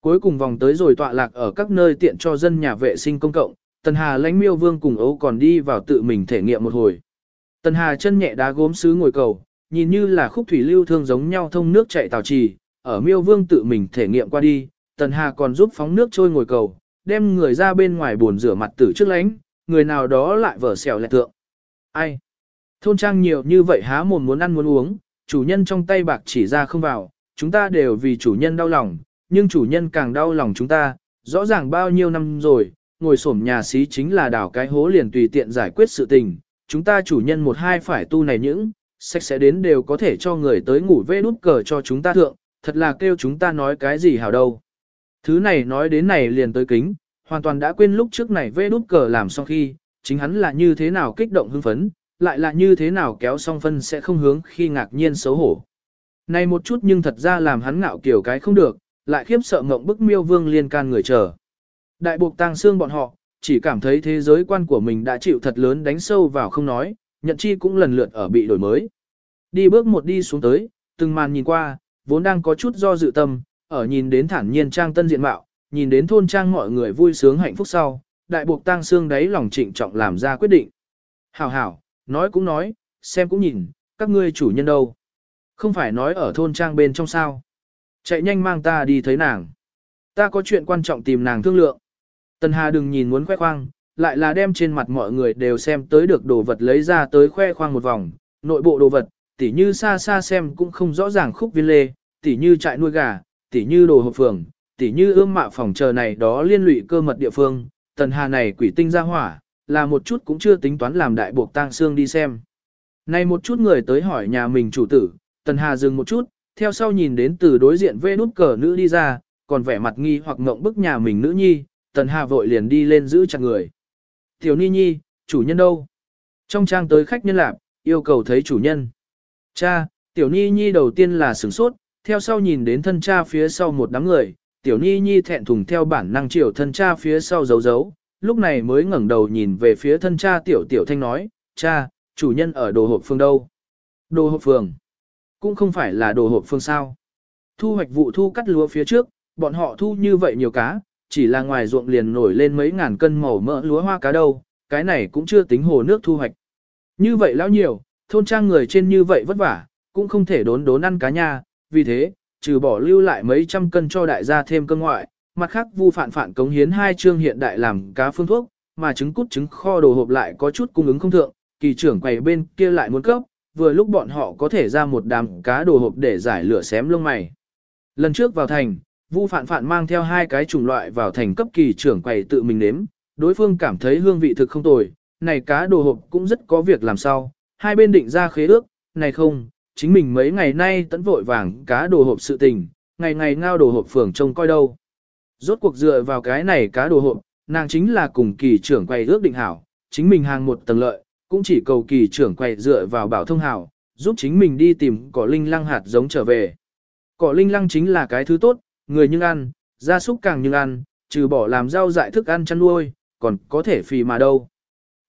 Cuối cùng vòng tới rồi tọa lạc ở các nơi tiện cho dân nhà vệ sinh công cộng, Tần Hà lãnh miêu vương cùng ấu còn đi vào tự mình thể nghiệm một hồi. Tần Hà chân nhẹ đá gốm sứ ngồi cầu, nhìn như là khúc thủy lưu thương giống nhau thông nước chạy tào trì, ở miêu vương tự mình thể nghiệm qua đi, Tần Hà còn giúp phóng nước trôi ngồi cầu, đem người ra bên ngoài buồn rửa mặt tử trước lánh, người nào đó lại vở xèo lẹ tượng. Ai? Thôn trang nhiều như vậy há mồm muốn ăn muốn uống, chủ nhân trong tay bạc chỉ ra không vào, chúng ta đều vì chủ nhân đau lòng, nhưng chủ nhân càng đau lòng chúng ta, rõ ràng bao nhiêu năm rồi, ngồi xổm nhà xí chính là đào cái hố liền tùy tiện giải quyết sự tình, chúng ta chủ nhân một hai phải tu này những, sách sẽ đến đều có thể cho người tới ngủ vê đút cờ cho chúng ta thượng, thật là kêu chúng ta nói cái gì hảo đâu. Thứ này nói đến này liền tới kính, hoàn toàn đã quên lúc trước này vê đút cờ làm xong khi, chính hắn là như thế nào kích động hưng phấn, lại là như thế nào kéo song phân sẽ không hướng khi ngạc nhiên xấu hổ. Này một chút nhưng thật ra làm hắn ngạo kiểu cái không được, lại khiếp sợ ngộng bức miêu vương liên can người chờ. Đại buộc tang xương bọn họ, chỉ cảm thấy thế giới quan của mình đã chịu thật lớn đánh sâu vào không nói, nhận chi cũng lần lượt ở bị đổi mới. Đi bước một đi xuống tới, từng màn nhìn qua, vốn đang có chút do dự tâm, ở nhìn đến thản nhiên trang tân diện mạo, nhìn đến thôn trang mọi người vui sướng hạnh phúc sau, đại buộc tang xương đấy lòng trịnh trọng làm ra quyết định. Hảo hảo, nói cũng nói, xem cũng nhìn, các ngươi chủ nhân đâu. Không phải nói ở thôn trang bên trong sao. Chạy nhanh mang ta đi thấy nàng. Ta có chuyện quan trọng tìm nàng thương lượng. Tần Hà đừng nhìn muốn khoe khoang, lại là đem trên mặt mọi người đều xem tới được đồ vật lấy ra tới khoe khoang một vòng, nội bộ đồ vật, tỉ như xa xa xem cũng không rõ ràng khúc viên lê, tỉ như trại nuôi gà, tỉ như đồ hộp phường, tỉ như ươm mạ phòng chờ này đó liên lụy cơ mật địa phương, tần hà này quỷ tinh ra hỏa, là một chút cũng chưa tính toán làm đại buộc tang xương đi xem. Này một chút người tới hỏi nhà mình chủ tử, tần hà dừng một chút, theo sau nhìn đến từ đối diện vê nút cờ nữ đi ra, còn vẻ mặt nghi hoặc ngộng bức nhà mình nữ nhi, tần hà vội liền đi lên giữ chặt người. Tiểu ni nhi, chủ nhân đâu? Trong trang tới khách nhân lạc, yêu cầu thấy chủ nhân. Cha, tiểu ni nhi đầu tiên là sửng sốt, theo sau nhìn đến thân cha phía sau một đám người, tiểu ni nhi thẹn thùng theo bản năng chiều thân cha phía sau giấu giấu, lúc này mới ngẩng đầu nhìn về phía thân cha tiểu tiểu thanh nói, cha, chủ nhân ở đồ hộp phương đâu? Đồ hộp phường. Cũng không phải là đồ hộp phương sao. Thu hoạch vụ thu cắt lúa phía trước, bọn họ thu như vậy nhiều cá, chỉ là ngoài ruộng liền nổi lên mấy ngàn cân màu mỡ lúa hoa cá đâu, cái này cũng chưa tính hồ nước thu hoạch. Như vậy lão nhiều, thôn trang người trên như vậy vất vả, cũng không thể đốn đốn ăn cá nha, vì thế, trừ bỏ lưu lại mấy trăm cân cho đại gia thêm cân ngoại, mặt khác vu phản phản cống hiến hai chương hiện đại làm cá phương thuốc, mà trứng cút trứng kho đồ hộp lại có chút cung ứng không thượng, kỳ trưởng quầy bên kia lại muốn cấp, vừa lúc bọn họ có thể ra một đám cá đồ hộp để giải lửa xém lông mày. Lần trước vào thành, Vu Phạn Phạn mang theo hai cái chủng loại vào thành cấp kỳ trưởng quầy tự mình nếm, đối phương cảm thấy hương vị thực không tồi, này cá đồ hộp cũng rất có việc làm sao, hai bên định ra khế ước, này không, chính mình mấy ngày nay tẫn vội vàng cá đồ hộp sự tình, ngày ngày ngao đồ hộp phường trông coi đâu. Rốt cuộc dựa vào cái này cá đồ hộp, nàng chính là cùng kỳ trưởng quầy ước định hảo, chính mình hàng một tầng lợi, cũng chỉ cầu kỳ trưởng quầy dựa vào bảo thông hảo, giúp chính mình đi tìm cỏ linh lăng hạt giống trở về. Cỏ linh lăng chính là cái thứ tốt, người nhưng ăn, gia súc càng nhưng ăn, trừ bỏ làm rau dại thức ăn chăn nuôi, còn có thể phì mà đâu.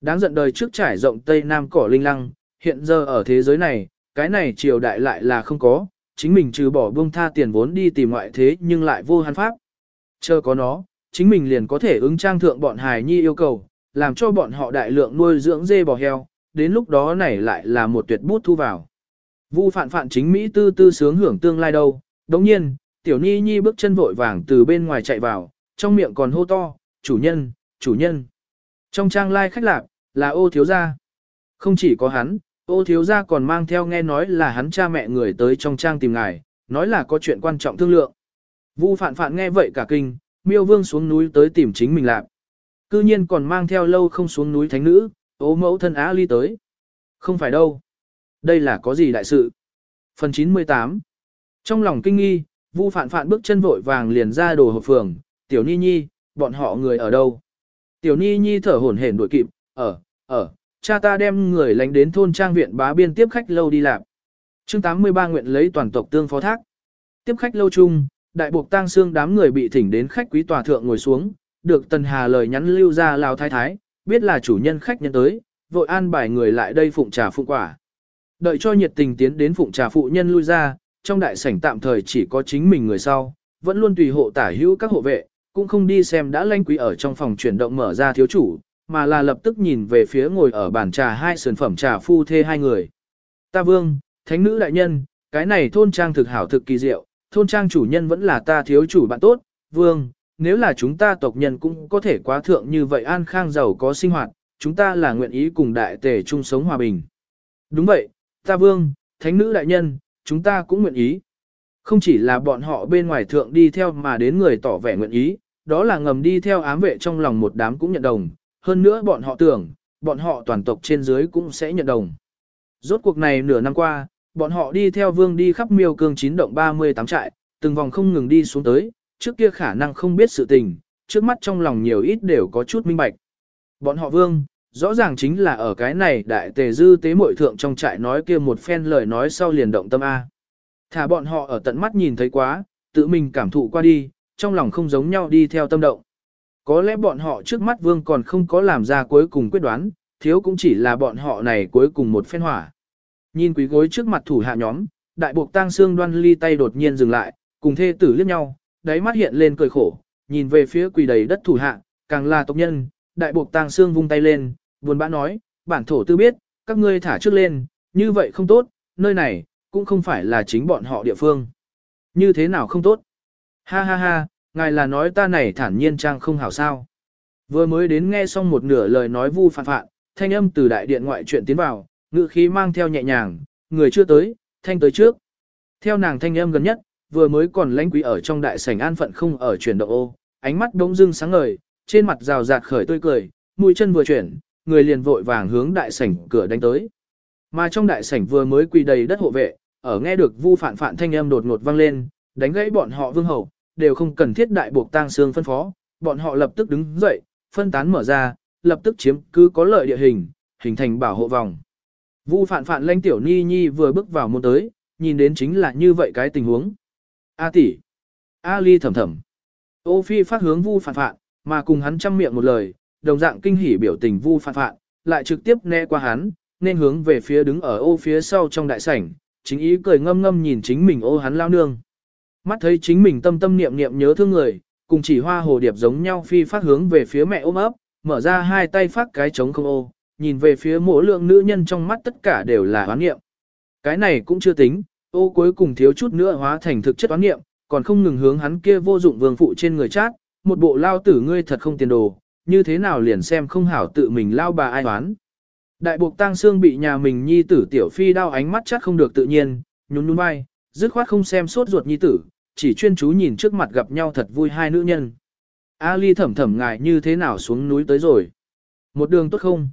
Đáng giận đời trước trải rộng Tây Nam cỏ linh lăng, hiện giờ ở thế giới này, cái này triều đại lại là không có, chính mình trừ bỏ buông tha tiền vốn đi tìm ngoại thế nhưng lại vô hắn pháp. Chờ có nó, chính mình liền có thể ứng trang thượng bọn hài nhi yêu cầu, làm cho bọn họ đại lượng nuôi dưỡng dê bò heo, đến lúc đó này lại là một tuyệt bút thu vào. Vu phạn phạn chính Mỹ tư tư sướng hưởng tương lai đâu, đồng nhiên, tiểu ni nhi bước chân vội vàng từ bên ngoài chạy vào, trong miệng còn hô to, chủ nhân, chủ nhân. Trong trang lai khách lạc, là ô thiếu gia. Không chỉ có hắn, ô thiếu gia còn mang theo nghe nói là hắn cha mẹ người tới trong trang tìm ngài, nói là có chuyện quan trọng thương lượng. Vu phạn phạn nghe vậy cả kinh, miêu vương xuống núi tới tìm chính mình lạc. Cư nhiên còn mang theo lâu không xuống núi thánh nữ, ố mẫu thân á ly tới. Không phải đâu. Đây là có gì đại sự? Phần 98 Trong lòng kinh nghi, Vu phạn phạn bước chân vội vàng liền ra đồ hộp phường, tiểu ni nhi, bọn họ người ở đâu? Tiểu ni nhi thở hổn hển đuổi kịp, ở, ở, cha ta đem người lánh đến thôn trang viện bá biên tiếp khách lâu đi làm. chương 83 nguyện lấy toàn tộc tương phó thác. Tiếp khách lâu chung, đại buộc tang xương đám người bị thỉnh đến khách quý tòa thượng ngồi xuống, được Tần Hà lời nhắn lưu ra Lào Thái Thái, biết là chủ nhân khách nhân tới, vội an bài người lại đây phụng trà phụng quả. Đợi cho nhiệt tình tiến đến phụng trà phụ nhân lui ra, trong đại sảnh tạm thời chỉ có chính mình người sau, vẫn luôn tùy hộ tả hữu các hộ vệ, cũng không đi xem đã lanh quý ở trong phòng chuyển động mở ra thiếu chủ, mà là lập tức nhìn về phía ngồi ở bàn trà hai sườn phẩm trà phu thê hai người. Ta vương, thánh nữ đại nhân, cái này thôn trang thực hảo thực kỳ diệu, thôn trang chủ nhân vẫn là ta thiếu chủ bạn tốt, vương, nếu là chúng ta tộc nhân cũng có thể quá thượng như vậy an khang giàu có sinh hoạt, chúng ta là nguyện ý cùng đại tề chung sống hòa bình. Đúng vậy, ta vương, thánh nữ đại nhân, chúng ta cũng nguyện ý. Không chỉ là bọn họ bên ngoài thượng đi theo mà đến người tỏ vẻ nguyện ý, đó là ngầm đi theo ám vệ trong lòng một đám cũng nhận đồng, hơn nữa bọn họ tưởng, bọn họ toàn tộc trên dưới cũng sẽ nhận đồng. Rốt cuộc này nửa năm qua, bọn họ đi theo vương đi khắp miêu cương chín động 38 trại, từng vòng không ngừng đi xuống tới, trước kia khả năng không biết sự tình, trước mắt trong lòng nhiều ít đều có chút minh bạch. Bọn họ vương, rõ ràng chính là ở cái này đại tề dư tế mội thượng trong trại nói kia một phen lời nói sau liền động tâm A. Thả bọn họ ở tận mắt nhìn thấy quá, tự mình cảm thụ qua đi, trong lòng không giống nhau đi theo tâm động. Có lẽ bọn họ trước mắt vương còn không có làm ra cuối cùng quyết đoán, thiếu cũng chỉ là bọn họ này cuối cùng một phen hỏa. Nhìn quý gối trước mặt thủ hạ nhóm, đại buộc tang xương đoan ly tay đột nhiên dừng lại, cùng thê tử liếc nhau, đáy mắt hiện lên cười khổ, nhìn về phía quỳ đầy đất thủ hạ, càng là tộc nhân, đại buộc tang xương vung tay lên, buồn bã nói, bản thổ tư biết, các ngươi thả trước lên, như vậy không tốt, nơi này, cũng không phải là chính bọn họ địa phương. Như thế nào không tốt? Ha ha ha, ngài là nói ta này thản nhiên trang không hảo sao. Vừa mới đến nghe xong một nửa lời nói vu phản phạn, thanh âm từ đại điện ngoại chuyện tiến vào, ngữ khí mang theo nhẹ nhàng, người chưa tới, thanh tới trước. Theo nàng thanh âm gần nhất, vừa mới còn lãnh quý ở trong đại sảnh an phận không ở chuyển động ô, ánh mắt đống dưng sáng ngời, trên mặt rào rạt khởi tươi cười, mũi chân vừa chuyển, người liền vội vàng hướng đại sảnh cửa đánh tới. Mà trong đại sảnh vừa mới quỳ đầy đất hộ vệ, ở nghe được vu phản phạn thanh âm đột ngột vang lên, đánh gãy bọn họ vương hầu, đều không cần thiết đại buộc tang xương phân phó, bọn họ lập tức đứng dậy, phân tán mở ra, lập tức chiếm cứ có lợi địa hình, hình thành bảo hộ vòng. Vu phạn phạn lãnh tiểu ni nhi vừa bước vào môn tới, nhìn đến chính là như vậy cái tình huống. A tỷ, A ly thầm thầm. Ô phi phát hướng vu phạn phạn, mà cùng hắn chăm miệng một lời, đồng dạng kinh hỉ biểu tình vu phạn phạn, lại trực tiếp né qua hắn, nên hướng về phía đứng ở ô phía sau trong đại sảnh, chính ý cười ngâm ngâm nhìn chính mình ô hắn lao nương. Mắt thấy chính mình tâm tâm niệm niệm nhớ thương người, cùng chỉ hoa hồ điệp giống nhau phi phát hướng về phía mẹ ôm ấp, mở ra hai tay phát cái trống không ô, nhìn về phía mỗi lượng nữ nhân trong mắt tất cả đều là hoán niệm. Cái này cũng chưa tính, ô cuối cùng thiếu chút nữa hóa thành thực chất hoán niệm, còn không ngừng hướng hắn kia vô dụng vương phụ trên người chát, một bộ lao tử ngươi thật không tiền đồ, như thế nào liền xem không hảo tự mình lao bà ai toán Đại buộc tang xương bị nhà mình nhi tử tiểu phi đau ánh mắt chắc không được tự nhiên, nhún nhún vai, dứt khoát không xem sốt ruột nhi tử, chỉ chuyên chú nhìn trước mặt gặp nhau thật vui hai nữ nhân. A ly thầm thầm ngài như thế nào xuống núi tới rồi. Một đường tốt không?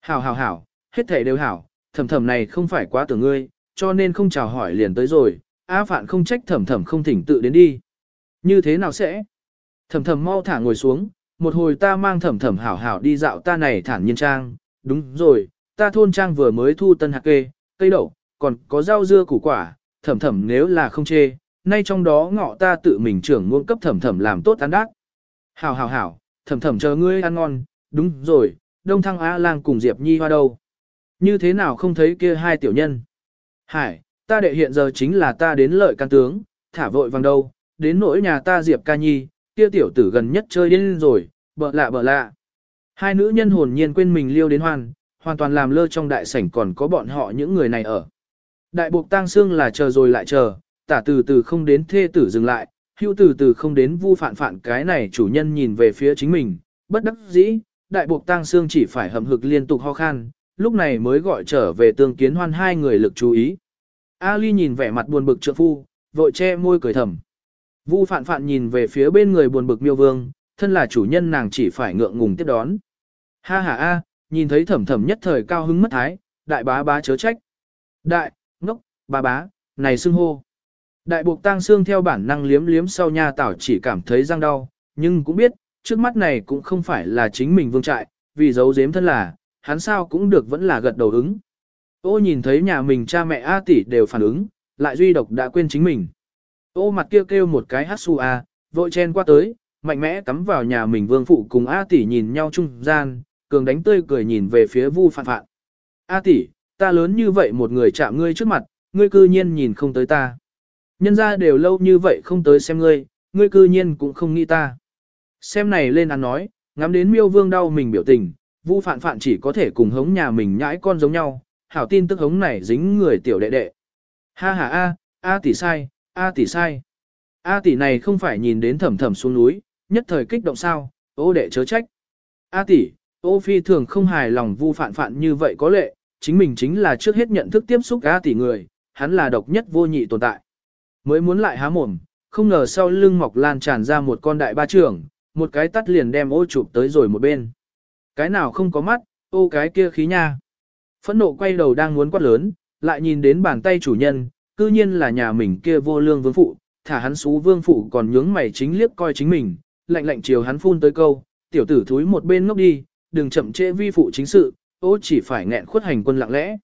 Hảo hảo hảo, hết thể đều hảo, thầm thầm này không phải quá tưởng ngươi, cho nên không chào hỏi liền tới rồi, A phạn không trách thầm thầm không thỉnh tự đến đi. Như thế nào sẽ? thầm thầm mau thả ngồi xuống, một hồi ta mang thẩm thẩm hảo hảo đi dạo ta này thản nhiên trang, đúng rồi, ta thôn trang vừa mới thu tân hạt kê, cây đậu, còn có rau dưa củ quả, thẩm thẩm nếu là không chê, nay trong đó ngọ ta tự mình trưởng nguồn cấp thẩm thẩm làm tốt ăn đát. Hảo hảo hảo, thẩm thẩm chờ ngươi ăn ngon, đúng rồi, đông thăng á lang cùng Diệp Nhi hoa đâu. Như thế nào không thấy kia hai tiểu nhân? Hải, ta đệ hiện giờ chính là ta đến lợi can tướng, thả vội vàng đâu, đến nỗi nhà ta Diệp ca nhi, kia tiểu tử gần nhất chơi đến rồi, bợ lạ bợ lạ. Hai nữ nhân hồn nhiên quên mình liêu đến hoan, hoàn toàn làm lơ trong đại sảnh còn có bọn họ những người này ở. Đại buộc tang xương là chờ rồi lại chờ, tả từ từ không đến thê tử dừng lại, hưu từ từ không đến vu phản phản cái này chủ nhân nhìn về phía chính mình, bất đắc dĩ, đại buộc tang xương chỉ phải hầm hực liên tục ho khan, lúc này mới gọi trở về tương kiến hoan hai người lực chú ý. Ali nhìn vẻ mặt buồn bực trượng phu, vội che môi cười thầm. Vu phạn phạn nhìn về phía bên người buồn bực miêu vương, thân là chủ nhân nàng chỉ phải ngượng ngùng tiếp đón. Ha ha a, nhìn thấy thẩm thẩm nhất thời cao hứng mất thái, đại bá bá chớ trách. Đại, ngốc, bá bá, này xưng hô. Đại buộc tang xương theo bản năng liếm liếm sau nha tảo chỉ cảm thấy răng đau, nhưng cũng biết, trước mắt này cũng không phải là chính mình vương trại, vì giấu giếm thân là, hắn sao cũng được vẫn là gật đầu ứng. Ô nhìn thấy nhà mình cha mẹ A tỷ đều phản ứng, lại duy độc đã quên chính mình. Ô mặt kia kêu, kêu một cái hát su A, vội chen qua tới, mạnh mẽ cắm vào nhà mình vương phụ cùng A tỷ nhìn nhau trung gian, cường đánh tươi cười nhìn về phía vu phạn phạn. A tỷ, ta lớn như vậy một người chạm ngươi trước mặt, ngươi cư nhiên nhìn không tới ta. Nhân ra đều lâu như vậy không tới xem ngươi, ngươi cư nhiên cũng không nghĩ ta. Xem này lên ăn nói, ngắm đến miêu vương đau mình biểu tình, vu phạn phạn chỉ có thể cùng hống nhà mình nhãi con giống nhau, hảo tin tức hống này dính người tiểu đệ đệ. Ha ha a, a tỷ sai, a tỷ sai. A tỷ này không phải nhìn đến thầm thầm xuống núi, nhất thời kích động sao, ô đệ chớ trách. A tỷ, ô phi thường không hài lòng vu phạn phạn như vậy có lệ, chính mình chính là trước hết nhận thức tiếp xúc A tỷ người, hắn là độc nhất vô nhị tồn tại. Mới muốn lại há mồm, không ngờ sau lưng mọc lan tràn ra một con đại ba trưởng, một cái tắt liền đem ô chụp tới rồi một bên. Cái nào không có mắt, ô cái kia khí nha. Phẫn nộ quay đầu đang muốn quát lớn, lại nhìn đến bàn tay chủ nhân, cư nhiên là nhà mình kia vô lương vương phụ, thả hắn xú vương phụ còn nhướng mày chính liếc coi chính mình, lạnh lạnh chiều hắn phun tới câu, tiểu tử thúi một bên ngốc đi, đừng chậm trễ vi phụ chính sự, ô chỉ phải nghẹn khuất hành quân lặng lẽ.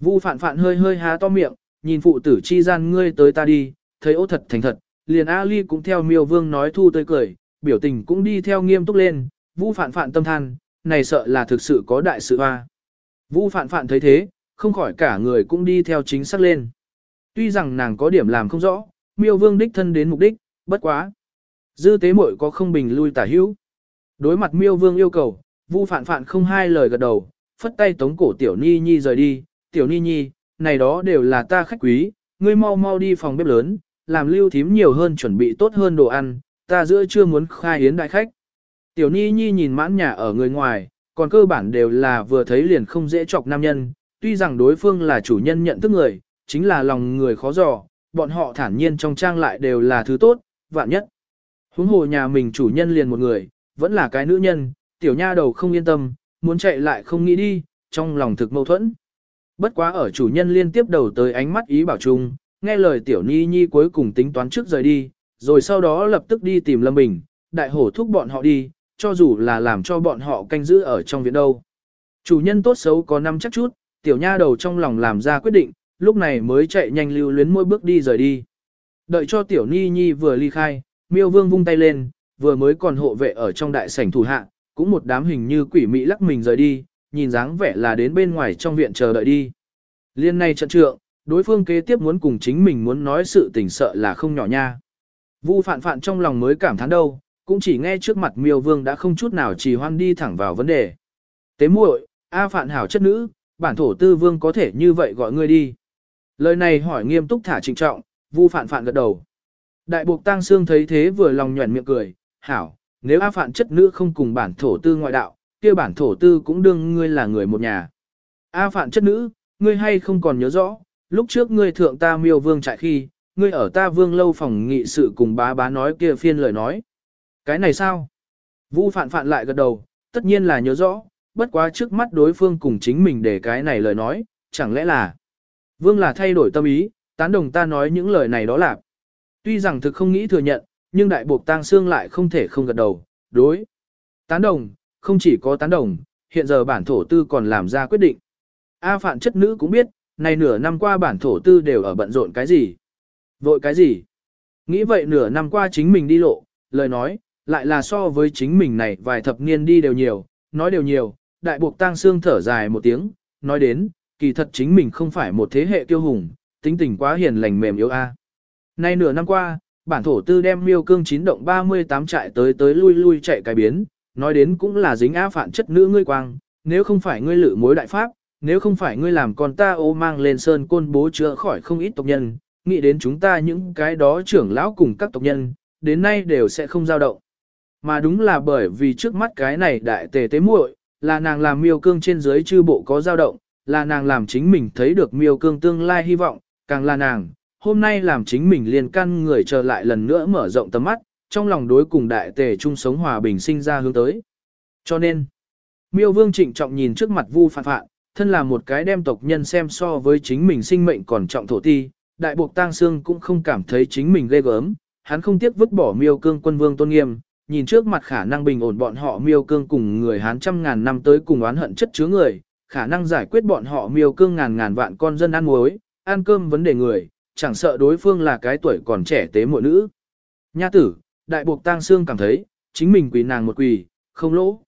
Vu phạn phạn hơi hơi há to miệng, nhìn phụ tử chi gian ngươi tới ta đi, thấy ô thật thành thật, liền Ali cũng theo miêu vương nói thu tới cười, biểu tình cũng đi theo nghiêm túc lên, Vu phạn phạn tâm than, này sợ là thực sự có đại sự hoa. Vu phạn phạn thấy thế, không khỏi cả người cũng đi theo chính xác lên. Tuy rằng nàng có điểm làm không rõ, miêu vương đích thân đến mục đích, bất quá. Dư tế muội có không bình lui tả hữu. Đối mặt miêu vương yêu cầu, vu phản phản không hai lời gật đầu, phất tay tống cổ tiểu ni nhi rời đi, tiểu ni nhi, này đó đều là ta khách quý, ngươi mau mau đi phòng bếp lớn, làm lưu thím nhiều hơn chuẩn bị tốt hơn đồ ăn, ta giữa chưa muốn khai hiến đại khách. Tiểu ni nhi nhìn mãn nhà ở người ngoài, còn cơ bản đều là vừa thấy liền không dễ chọc nam nhân, tuy rằng đối phương là chủ nhân nhận thức người, chính là lòng người khó dò, bọn họ thản nhiên trong trang lại đều là thứ tốt, vạn nhất. Huống hồ nhà mình chủ nhân liền một người, vẫn là cái nữ nhân, tiểu nha đầu không yên tâm, muốn chạy lại không nghĩ đi, trong lòng thực mâu thuẫn. Bất quá ở chủ nhân liên tiếp đầu tới ánh mắt ý bảo chung, nghe lời tiểu ni nhi cuối cùng tính toán trước rời đi, rồi sau đó lập tức đi tìm Lâm Bình, đại hổ thúc bọn họ đi, cho dù là làm cho bọn họ canh giữ ở trong viện đâu. Chủ nhân tốt xấu có năm chắc chút, tiểu nha đầu trong lòng làm ra quyết định, lúc này mới chạy nhanh lưu luyến mỗi bước đi rời đi. Đợi cho tiểu ni nhi vừa ly khai, miêu vương vung tay lên, vừa mới còn hộ vệ ở trong đại sảnh thủ hạ, cũng một đám hình như quỷ mị lắc mình rời đi, nhìn dáng vẻ là đến bên ngoài trong viện chờ đợi đi. Liên này trận trượng, đối phương kế tiếp muốn cùng chính mình muốn nói sự tình sợ là không nhỏ nha. Vu phạn phạn trong lòng mới cảm thán đâu, cũng chỉ nghe trước mặt miêu vương đã không chút nào trì hoan đi thẳng vào vấn đề. Tế muội, A phạn hảo chất nữ, bản thổ tư vương có thể như vậy gọi ngươi đi. Lời này hỏi nghiêm túc thả trịnh trọng, vu phạn phạn gật đầu. Đại buộc tăng xương thấy thế vừa lòng nhuẩn miệng cười, hảo, nếu A phạn chất nữ không cùng bản thổ tư ngoại đạo, kia bản thổ tư cũng đương ngươi là người một nhà. A phạn chất nữ, ngươi hay không còn nhớ rõ, lúc trước ngươi thượng ta miêu vương trại khi, ngươi ở ta vương lâu phòng nghị sự cùng bá bá nói kia phiên lời nói. Cái này sao? Vu phạn phạn lại gật đầu, tất nhiên là nhớ rõ, bất quá trước mắt đối phương cùng chính mình để cái này lời nói, chẳng lẽ là Vương là thay đổi tâm ý, tán đồng ta nói những lời này đó là Tuy rằng thực không nghĩ thừa nhận, nhưng đại buộc tang xương lại không thể không gật đầu, đối. Tán đồng, không chỉ có tán đồng, hiện giờ bản thổ tư còn làm ra quyết định. A phạn chất nữ cũng biết, này nửa năm qua bản thổ tư đều ở bận rộn cái gì. Vội cái gì? Nghĩ vậy nửa năm qua chính mình đi lộ, lời nói, lại là so với chính mình này vài thập niên đi đều nhiều, nói đều nhiều, đại buộc tang xương thở dài một tiếng, nói đến, kỳ thật chính mình không phải một thế hệ kiêu hùng, tính tình quá hiền lành mềm yếu a. Nay nửa năm qua, bản thổ tư đem miêu cương chín động 38 trại tới tới lui lui chạy cái biến, nói đến cũng là dính á phản chất nữ ngươi quang, nếu không phải ngươi lự mối đại pháp, nếu không phải ngươi làm con ta ô mang lên sơn côn bố chữa khỏi không ít tộc nhân, nghĩ đến chúng ta những cái đó trưởng lão cùng các tộc nhân, đến nay đều sẽ không dao động. Mà đúng là bởi vì trước mắt cái này đại tề tế muội, là nàng làm miêu cương trên dưới chư bộ có dao động, là nàng làm chính mình thấy được miêu cương tương lai hy vọng, càng là nàng, hôm nay làm chính mình liền căn người trở lại lần nữa mở rộng tầm mắt, trong lòng đối cùng đại tề chung sống hòa bình sinh ra hướng tới. Cho nên, miêu vương trịnh trọng nhìn trước mặt vu phạn phạn, thân là một cái đem tộc nhân xem so với chính mình sinh mệnh còn trọng thổ ti, đại buộc tang xương cũng không cảm thấy chính mình ghê gớm, hắn không tiếc vứt bỏ miêu cương quân vương tôn nghiêm, nhìn trước mặt khả năng bình ổn bọn họ miêu cương cùng người Hán trăm ngàn năm tới cùng oán hận chất chứa người, khả năng giải quyết bọn họ miêu cương ngàn ngàn vạn con dân ăn muối, ăn cơm vấn đề người, chẳng sợ đối phương là cái tuổi còn trẻ tế muội nữ. Nha tử, đại buộc tang xương cảm thấy, chính mình quỳ nàng một quỳ, không lỗ.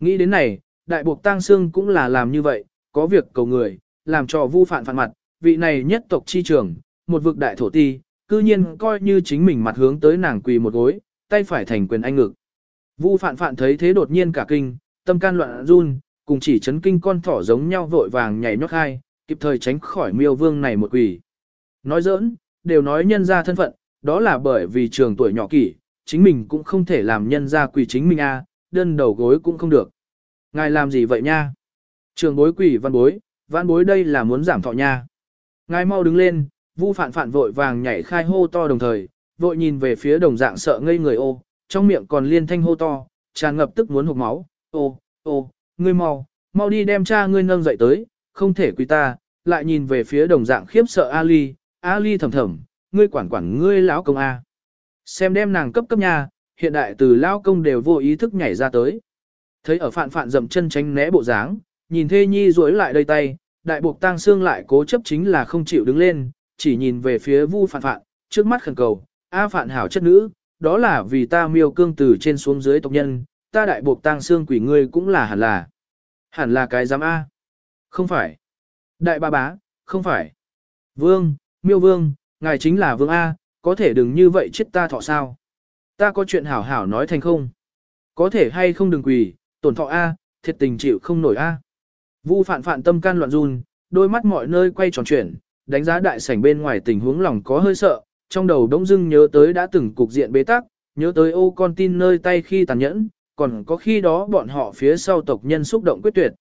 Nghĩ đến này, đại buộc tang xương cũng là làm như vậy, có việc cầu người, làm cho vu phản phản mặt, vị này nhất tộc chi trưởng, một vực đại thổ ti, cư nhiên coi như chính mình mặt hướng tới nàng quỳ một gối, tay phải thành quyền anh ngực. Vu phản phản thấy thế đột nhiên cả kinh, tâm can loạn run, cùng chỉ chấn kinh con thỏ giống nhau vội vàng nhảy nhót hai, kịp thời tránh khỏi miêu vương này một quỷ. Nói giỡn, đều nói nhân ra thân phận, đó là bởi vì trường tuổi nhỏ kỷ, chính mình cũng không thể làm nhân ra quỷ chính mình a, đơn đầu gối cũng không được. Ngài làm gì vậy nha? Trường bối quỷ văn bối, văn bối đây là muốn giảm thọ nha. Ngài mau đứng lên, vu phản phản vội vàng nhảy khai hô to đồng thời, vội nhìn về phía đồng dạng sợ ngây người ô, trong miệng còn liên thanh hô to, tràn ngập tức muốn hụt máu, ô, ô, ngươi mau, mau đi đem cha ngươi nâng dậy tới, không thể quỳ ta, lại nhìn về phía đồng dạng khiếp sợ Ali, Ali thầm thầm, ngươi quản quản ngươi lão công A. Xem đem nàng cấp cấp nhà, hiện đại từ lão công đều vô ý thức nhảy ra tới. Thấy ở phạn phạn dậm chân tránh né bộ dáng, nhìn thê nhi duỗi lại đây tay, đại buộc tang xương lại cố chấp chính là không chịu đứng lên, chỉ nhìn về phía vu phạn phạn, trước mắt khẩn cầu, A phạn hảo chất nữ, đó là vì ta miêu cương từ trên xuống dưới tộc nhân, ta đại buộc tang xương quỷ ngươi cũng là hẳn là. Hẳn là cái giám A. Không phải. Đại ba bá, không phải. Vương, miêu vương, ngài chính là vương A, có thể đừng như vậy chết ta thọ sao. Ta có chuyện hảo hảo nói thành không. Có thể hay không đừng quỳ, tổn thọ A, thiệt tình chịu không nổi A. Vu phạn phạn tâm can loạn run, đôi mắt mọi nơi quay tròn chuyển, đánh giá đại sảnh bên ngoài tình huống lòng có hơi sợ, trong đầu đống dưng nhớ tới đã từng cục diện bế tắc, nhớ tới ô con tin nơi tay khi tàn nhẫn, còn có khi đó bọn họ phía sau tộc nhân xúc động quyết tuyệt.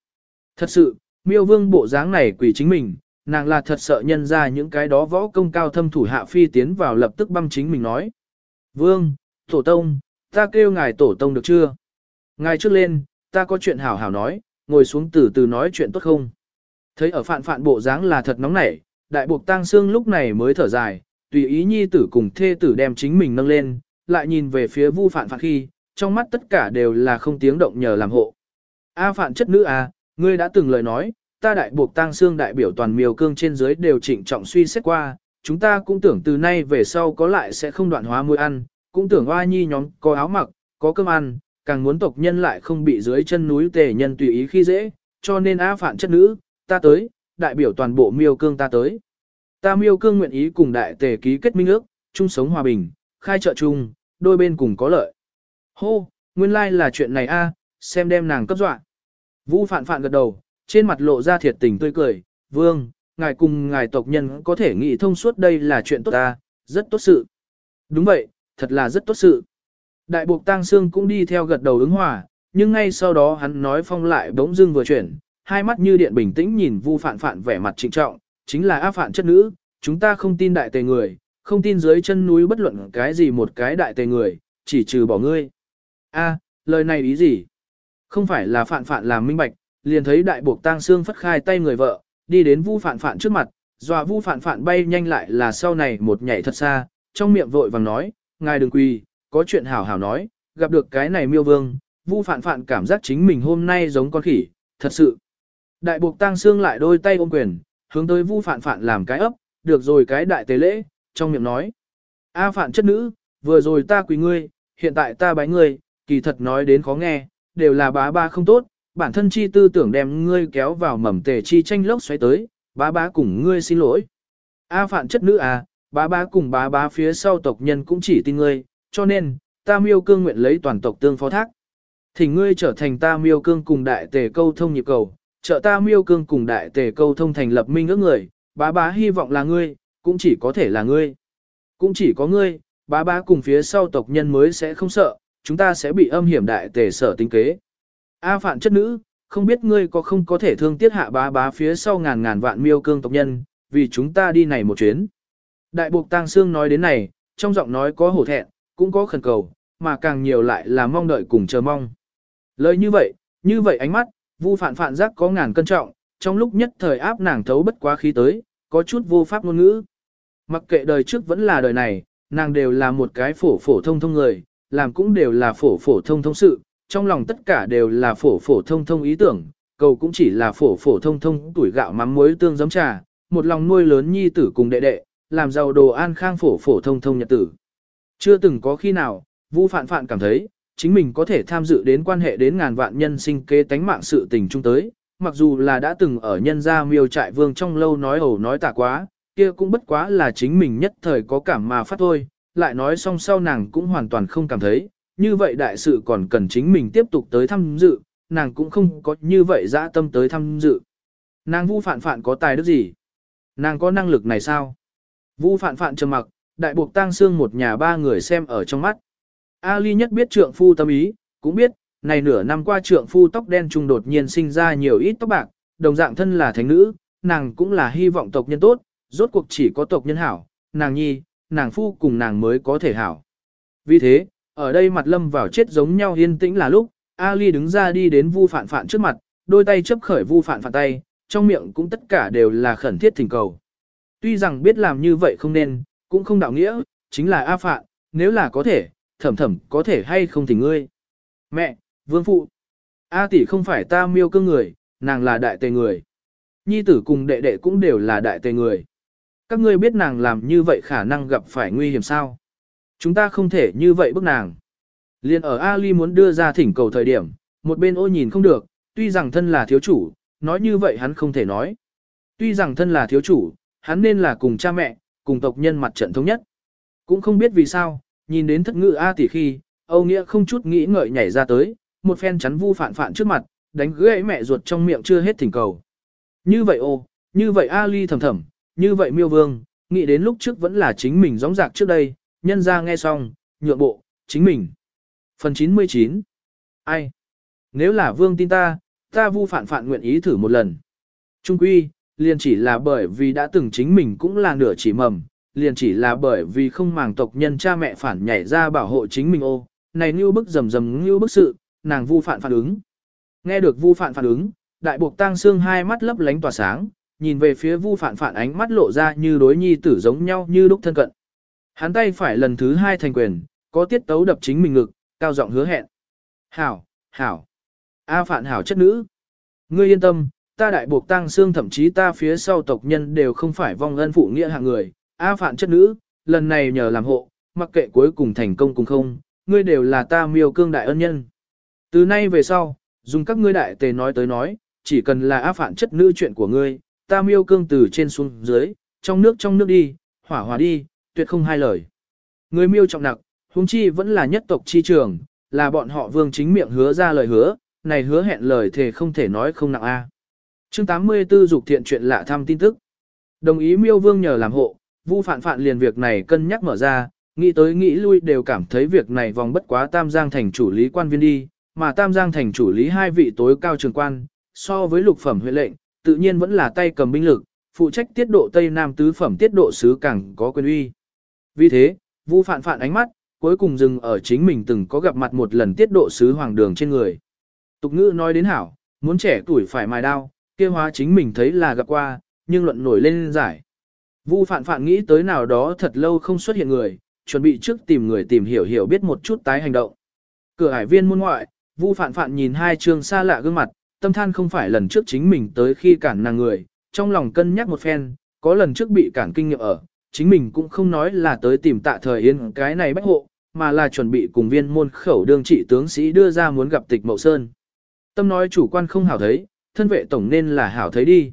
Thật sự, miêu vương bộ dáng này quỷ chính mình, nàng là thật sợ nhân ra những cái đó võ công cao thâm thủ hạ phi tiến vào lập tức băm chính mình nói. Vương, tổ tông, ta kêu ngài tổ tông được chưa? Ngài trước lên, ta có chuyện hảo hảo nói, ngồi xuống từ từ nói chuyện tốt không? Thấy ở phạn phạn bộ dáng là thật nóng nảy, đại buộc tang xương lúc này mới thở dài, tùy ý nhi tử cùng thê tử đem chính mình nâng lên, lại nhìn về phía vu phạn phạn khi, trong mắt tất cả đều là không tiếng động nhờ làm hộ. A phạn chất nữ à, ngươi đã từng lời nói, ta đại buộc tang xương đại biểu toàn miều cương trên dưới đều trịnh trọng suy xét qua, chúng ta cũng tưởng từ nay về sau có lại sẽ không đoạn hóa môi ăn, cũng tưởng oa nhi nhóm có áo mặc, có cơm ăn, càng muốn tộc nhân lại không bị dưới chân núi tề nhân tùy ý khi dễ, cho nên A phạn chất nữ, ta tới, đại biểu toàn bộ miêu cương ta tới. Ta miêu cương nguyện ý cùng đại tề ký kết minh ước, chung sống hòa bình, khai trợ chung, đôi bên cùng có lợi. Hô, nguyên lai like là chuyện này a, xem đem nàng cấp dọa. Vũ phạn phạn gật đầu, trên mặt lộ ra thiệt tình tươi cười, vương, ngài cùng ngài tộc nhân có thể nghĩ thông suốt đây là chuyện tốt ta, rất tốt sự. Đúng vậy, thật là rất tốt sự. Đại buộc tang xương cũng đi theo gật đầu ứng hòa, nhưng ngay sau đó hắn nói phong lại bỗng dưng vừa chuyển, hai mắt như điện bình tĩnh nhìn vu phạn phạn vẻ mặt trịnh trọng, chính là áp phạn chất nữ, chúng ta không tin đại tề người, không tin dưới chân núi bất luận cái gì một cái đại tề người, chỉ trừ bỏ ngươi. A, lời này ý gì? Không phải là phạn phạn làm minh bạch, liền thấy đại buộc tang xương phất khai tay người vợ, đi đến vu phạn phạn trước mặt, dọa vu phạn phạn bay nhanh lại là sau này một nhảy thật xa, trong miệng vội vàng nói, ngài đừng quỳ, có chuyện hảo hảo nói, gặp được cái này miêu vương, vu phạn phạn cảm giác chính mình hôm nay giống con khỉ, thật sự. Đại buộc tang xương lại đôi tay ôm quyền, hướng tới vu phạn phạn làm cái ấp, được rồi cái đại tế lễ, trong miệng nói. A phạn chất nữ, vừa rồi ta quỳ ngươi, hiện tại ta bái ngươi, kỳ thật nói đến khó nghe, đều là bá ba không tốt, bản thân chi tư tưởng đem ngươi kéo vào mầm tề chi tranh lốc xoáy tới, bá bá cùng ngươi xin lỗi. A phạn chất nữ à, bá bá cùng bá bá phía sau tộc nhân cũng chỉ tin ngươi, cho nên, ta miêu cương nguyện lấy toàn tộc tương phó thác. Thì ngươi trở thành ta miêu cương cùng đại tề câu thông nhịp cầu, trợ ta miêu cương cùng đại tề câu thông thành lập minh ước người, bá bá hy vọng là ngươi, cũng chỉ có thể là ngươi. Cũng chỉ có ngươi, bá bá cùng phía sau tộc nhân mới sẽ không sợ, chúng ta sẽ bị âm hiểm đại tề sở tính kế. A phạn chất nữ, không biết ngươi có không có thể thương tiết hạ bá bá phía sau ngàn ngàn vạn miêu cương tộc nhân, vì chúng ta đi này một chuyến. Đại buộc tang xương nói đến này, trong giọng nói có hổ thẹn, cũng có khẩn cầu, mà càng nhiều lại là mong đợi cùng chờ mong. Lời như vậy, như vậy ánh mắt, vu phạn phạn giác có ngàn cân trọng, trong lúc nhất thời áp nàng thấu bất quá khí tới, có chút vô pháp ngôn ngữ. Mặc kệ đời trước vẫn là đời này, nàng đều là một cái phổ phổ thông thông người, làm cũng đều là phổ phổ thông thông sự, trong lòng tất cả đều là phổ phổ thông thông ý tưởng, cầu cũng chỉ là phổ phổ thông thông tuổi gạo mắm muối tương giấm trà, một lòng nuôi lớn nhi tử cùng đệ đệ, làm giàu đồ an khang phổ phổ thông thông nhật tử. Chưa từng có khi nào, Vu Phạn Phạn cảm thấy, chính mình có thể tham dự đến quan hệ đến ngàn vạn nhân sinh kế tánh mạng sự tình chung tới, mặc dù là đã từng ở nhân gia miêu trại vương trong lâu nói ẩu nói tả quá, kia cũng bất quá là chính mình nhất thời có cảm mà phát thôi, lại nói xong sau nàng cũng hoàn toàn không cảm thấy, như vậy đại sự còn cần chính mình tiếp tục tới tham dự, nàng cũng không có như vậy dã tâm tới tham dự. Nàng vu phạn phạn có tài đức gì? Nàng có năng lực này sao? Vu phạn phạn trầm mặc, đại buộc tang xương một nhà ba người xem ở trong mắt. Ali nhất biết trượng phu tâm ý, cũng biết, này nửa năm qua trượng phu tóc đen trung đột nhiên sinh ra nhiều ít tóc bạc, đồng dạng thân là thánh nữ, nàng cũng là hy vọng tộc nhân tốt, rốt cuộc chỉ có tộc nhân hảo, nàng nhi, nàng phu cùng nàng mới có thể hảo. Vì thế, Ở đây mặt lâm vào chết giống nhau yên tĩnh là lúc, Ali đứng ra đi đến Vu Phạn Phạn trước mặt, đôi tay chấp khởi Vu Phạn Phạn tay, trong miệng cũng tất cả đều là khẩn thiết thỉnh cầu. Tuy rằng biết làm như vậy không nên, cũng không đạo nghĩa, chính là A Phạn, nếu là có thể, thẩm thẩm có thể hay không thì ngươi. Mẹ, vương phụ, A tỷ không phải ta miêu cương người, nàng là đại tề người. Nhi tử cùng đệ đệ cũng đều là đại tề người. Các ngươi biết nàng làm như vậy khả năng gặp phải nguy hiểm sao? Chúng ta không thể như vậy bức nàng. Liên ở Ali muốn đưa ra thỉnh cầu thời điểm, một bên ô nhìn không được, tuy rằng thân là thiếu chủ, nói như vậy hắn không thể nói. Tuy rằng thân là thiếu chủ, hắn nên là cùng cha mẹ, cùng tộc nhân mặt trận thống nhất. Cũng không biết vì sao, nhìn đến thất ngữ A tỷ khi, Âu Nghĩa không chút nghĩ ngợi nhảy ra tới, một phen chắn vu phản phản trước mặt, đánh gãy mẹ ruột trong miệng chưa hết thỉnh cầu. Như vậy ô, như vậy Ali thầm thầm, như vậy miêu vương, nghĩ đến lúc trước vẫn là chính mình gióng giạc trước đây, nhân ra nghe xong, nhượng bộ, chính mình. Phần 99 Ai? Nếu là vương tin ta, ta vu phản phản nguyện ý thử một lần. Trung quy, liền chỉ là bởi vì đã từng chính mình cũng là nửa chỉ mầm, liền chỉ là bởi vì không màng tộc nhân cha mẹ phản nhảy ra bảo hộ chính mình ô, này như bức rầm rầm như bức sự, nàng vu phản phản ứng. Nghe được vu phản phản ứng, đại buộc tang xương hai mắt lấp lánh tỏa sáng, nhìn về phía vu phản phản ánh mắt lộ ra như đối nhi tử giống nhau như lúc thân cận. Hắn tay phải lần thứ hai thành quyền, có tiết tấu đập chính mình ngực, cao giọng hứa hẹn. Hảo, hảo. A phản hảo chất nữ. Ngươi yên tâm, ta đại buộc tăng xương thậm chí ta phía sau tộc nhân đều không phải vong ân phụ nghĩa hạng người. A phản chất nữ, lần này nhờ làm hộ, mặc kệ cuối cùng thành công cùng không, ngươi đều là ta miêu cương đại ân nhân. Từ nay về sau, dùng các ngươi đại tề nói tới nói, chỉ cần là A phản chất nữ chuyện của ngươi, ta miêu cương từ trên xuống dưới, trong nước trong nước đi, hỏa hỏa đi, tuyệt không hai lời. Người miêu trọng nặc, huống chi vẫn là nhất tộc chi trường, là bọn họ vương chính miệng hứa ra lời hứa, này hứa hẹn lời thề không thể nói không nặng a. Chương 84 dục thiện chuyện lạ thăm tin tức. Đồng ý miêu vương nhờ làm hộ, vu phản phản liền việc này cân nhắc mở ra, nghĩ tới nghĩ lui đều cảm thấy việc này vòng bất quá tam giang thành chủ lý quan viên đi, mà tam giang thành chủ lý hai vị tối cao trường quan, so với lục phẩm huyện lệnh, tự nhiên vẫn là tay cầm binh lực, phụ trách tiết độ Tây Nam tứ phẩm tiết độ sứ càng có quyền uy. Vì thế, Vu Phạn Phạn ánh mắt, cuối cùng dừng ở chính mình từng có gặp mặt một lần tiết độ sứ hoàng đường trên người. Tục ngữ nói đến hảo, muốn trẻ tuổi phải mài đao, kia hóa chính mình thấy là gặp qua, nhưng luận nổi lên giải. Vu Phạn Phạn nghĩ tới nào đó thật lâu không xuất hiện người, chuẩn bị trước tìm người tìm hiểu hiểu biết một chút tái hành động. Cửa hải viên muôn ngoại, Vu Phạn Phạn nhìn hai trường xa lạ gương mặt, tâm than không phải lần trước chính mình tới khi cản nàng người, trong lòng cân nhắc một phen, có lần trước bị cản kinh nghiệm ở, chính mình cũng không nói là tới tìm tạ thời yên cái này bách hộ, mà là chuẩn bị cùng viên môn khẩu đương trị tướng sĩ đưa ra muốn gặp tịch mậu sơn. Tâm nói chủ quan không hảo thấy, thân vệ tổng nên là hảo thấy đi.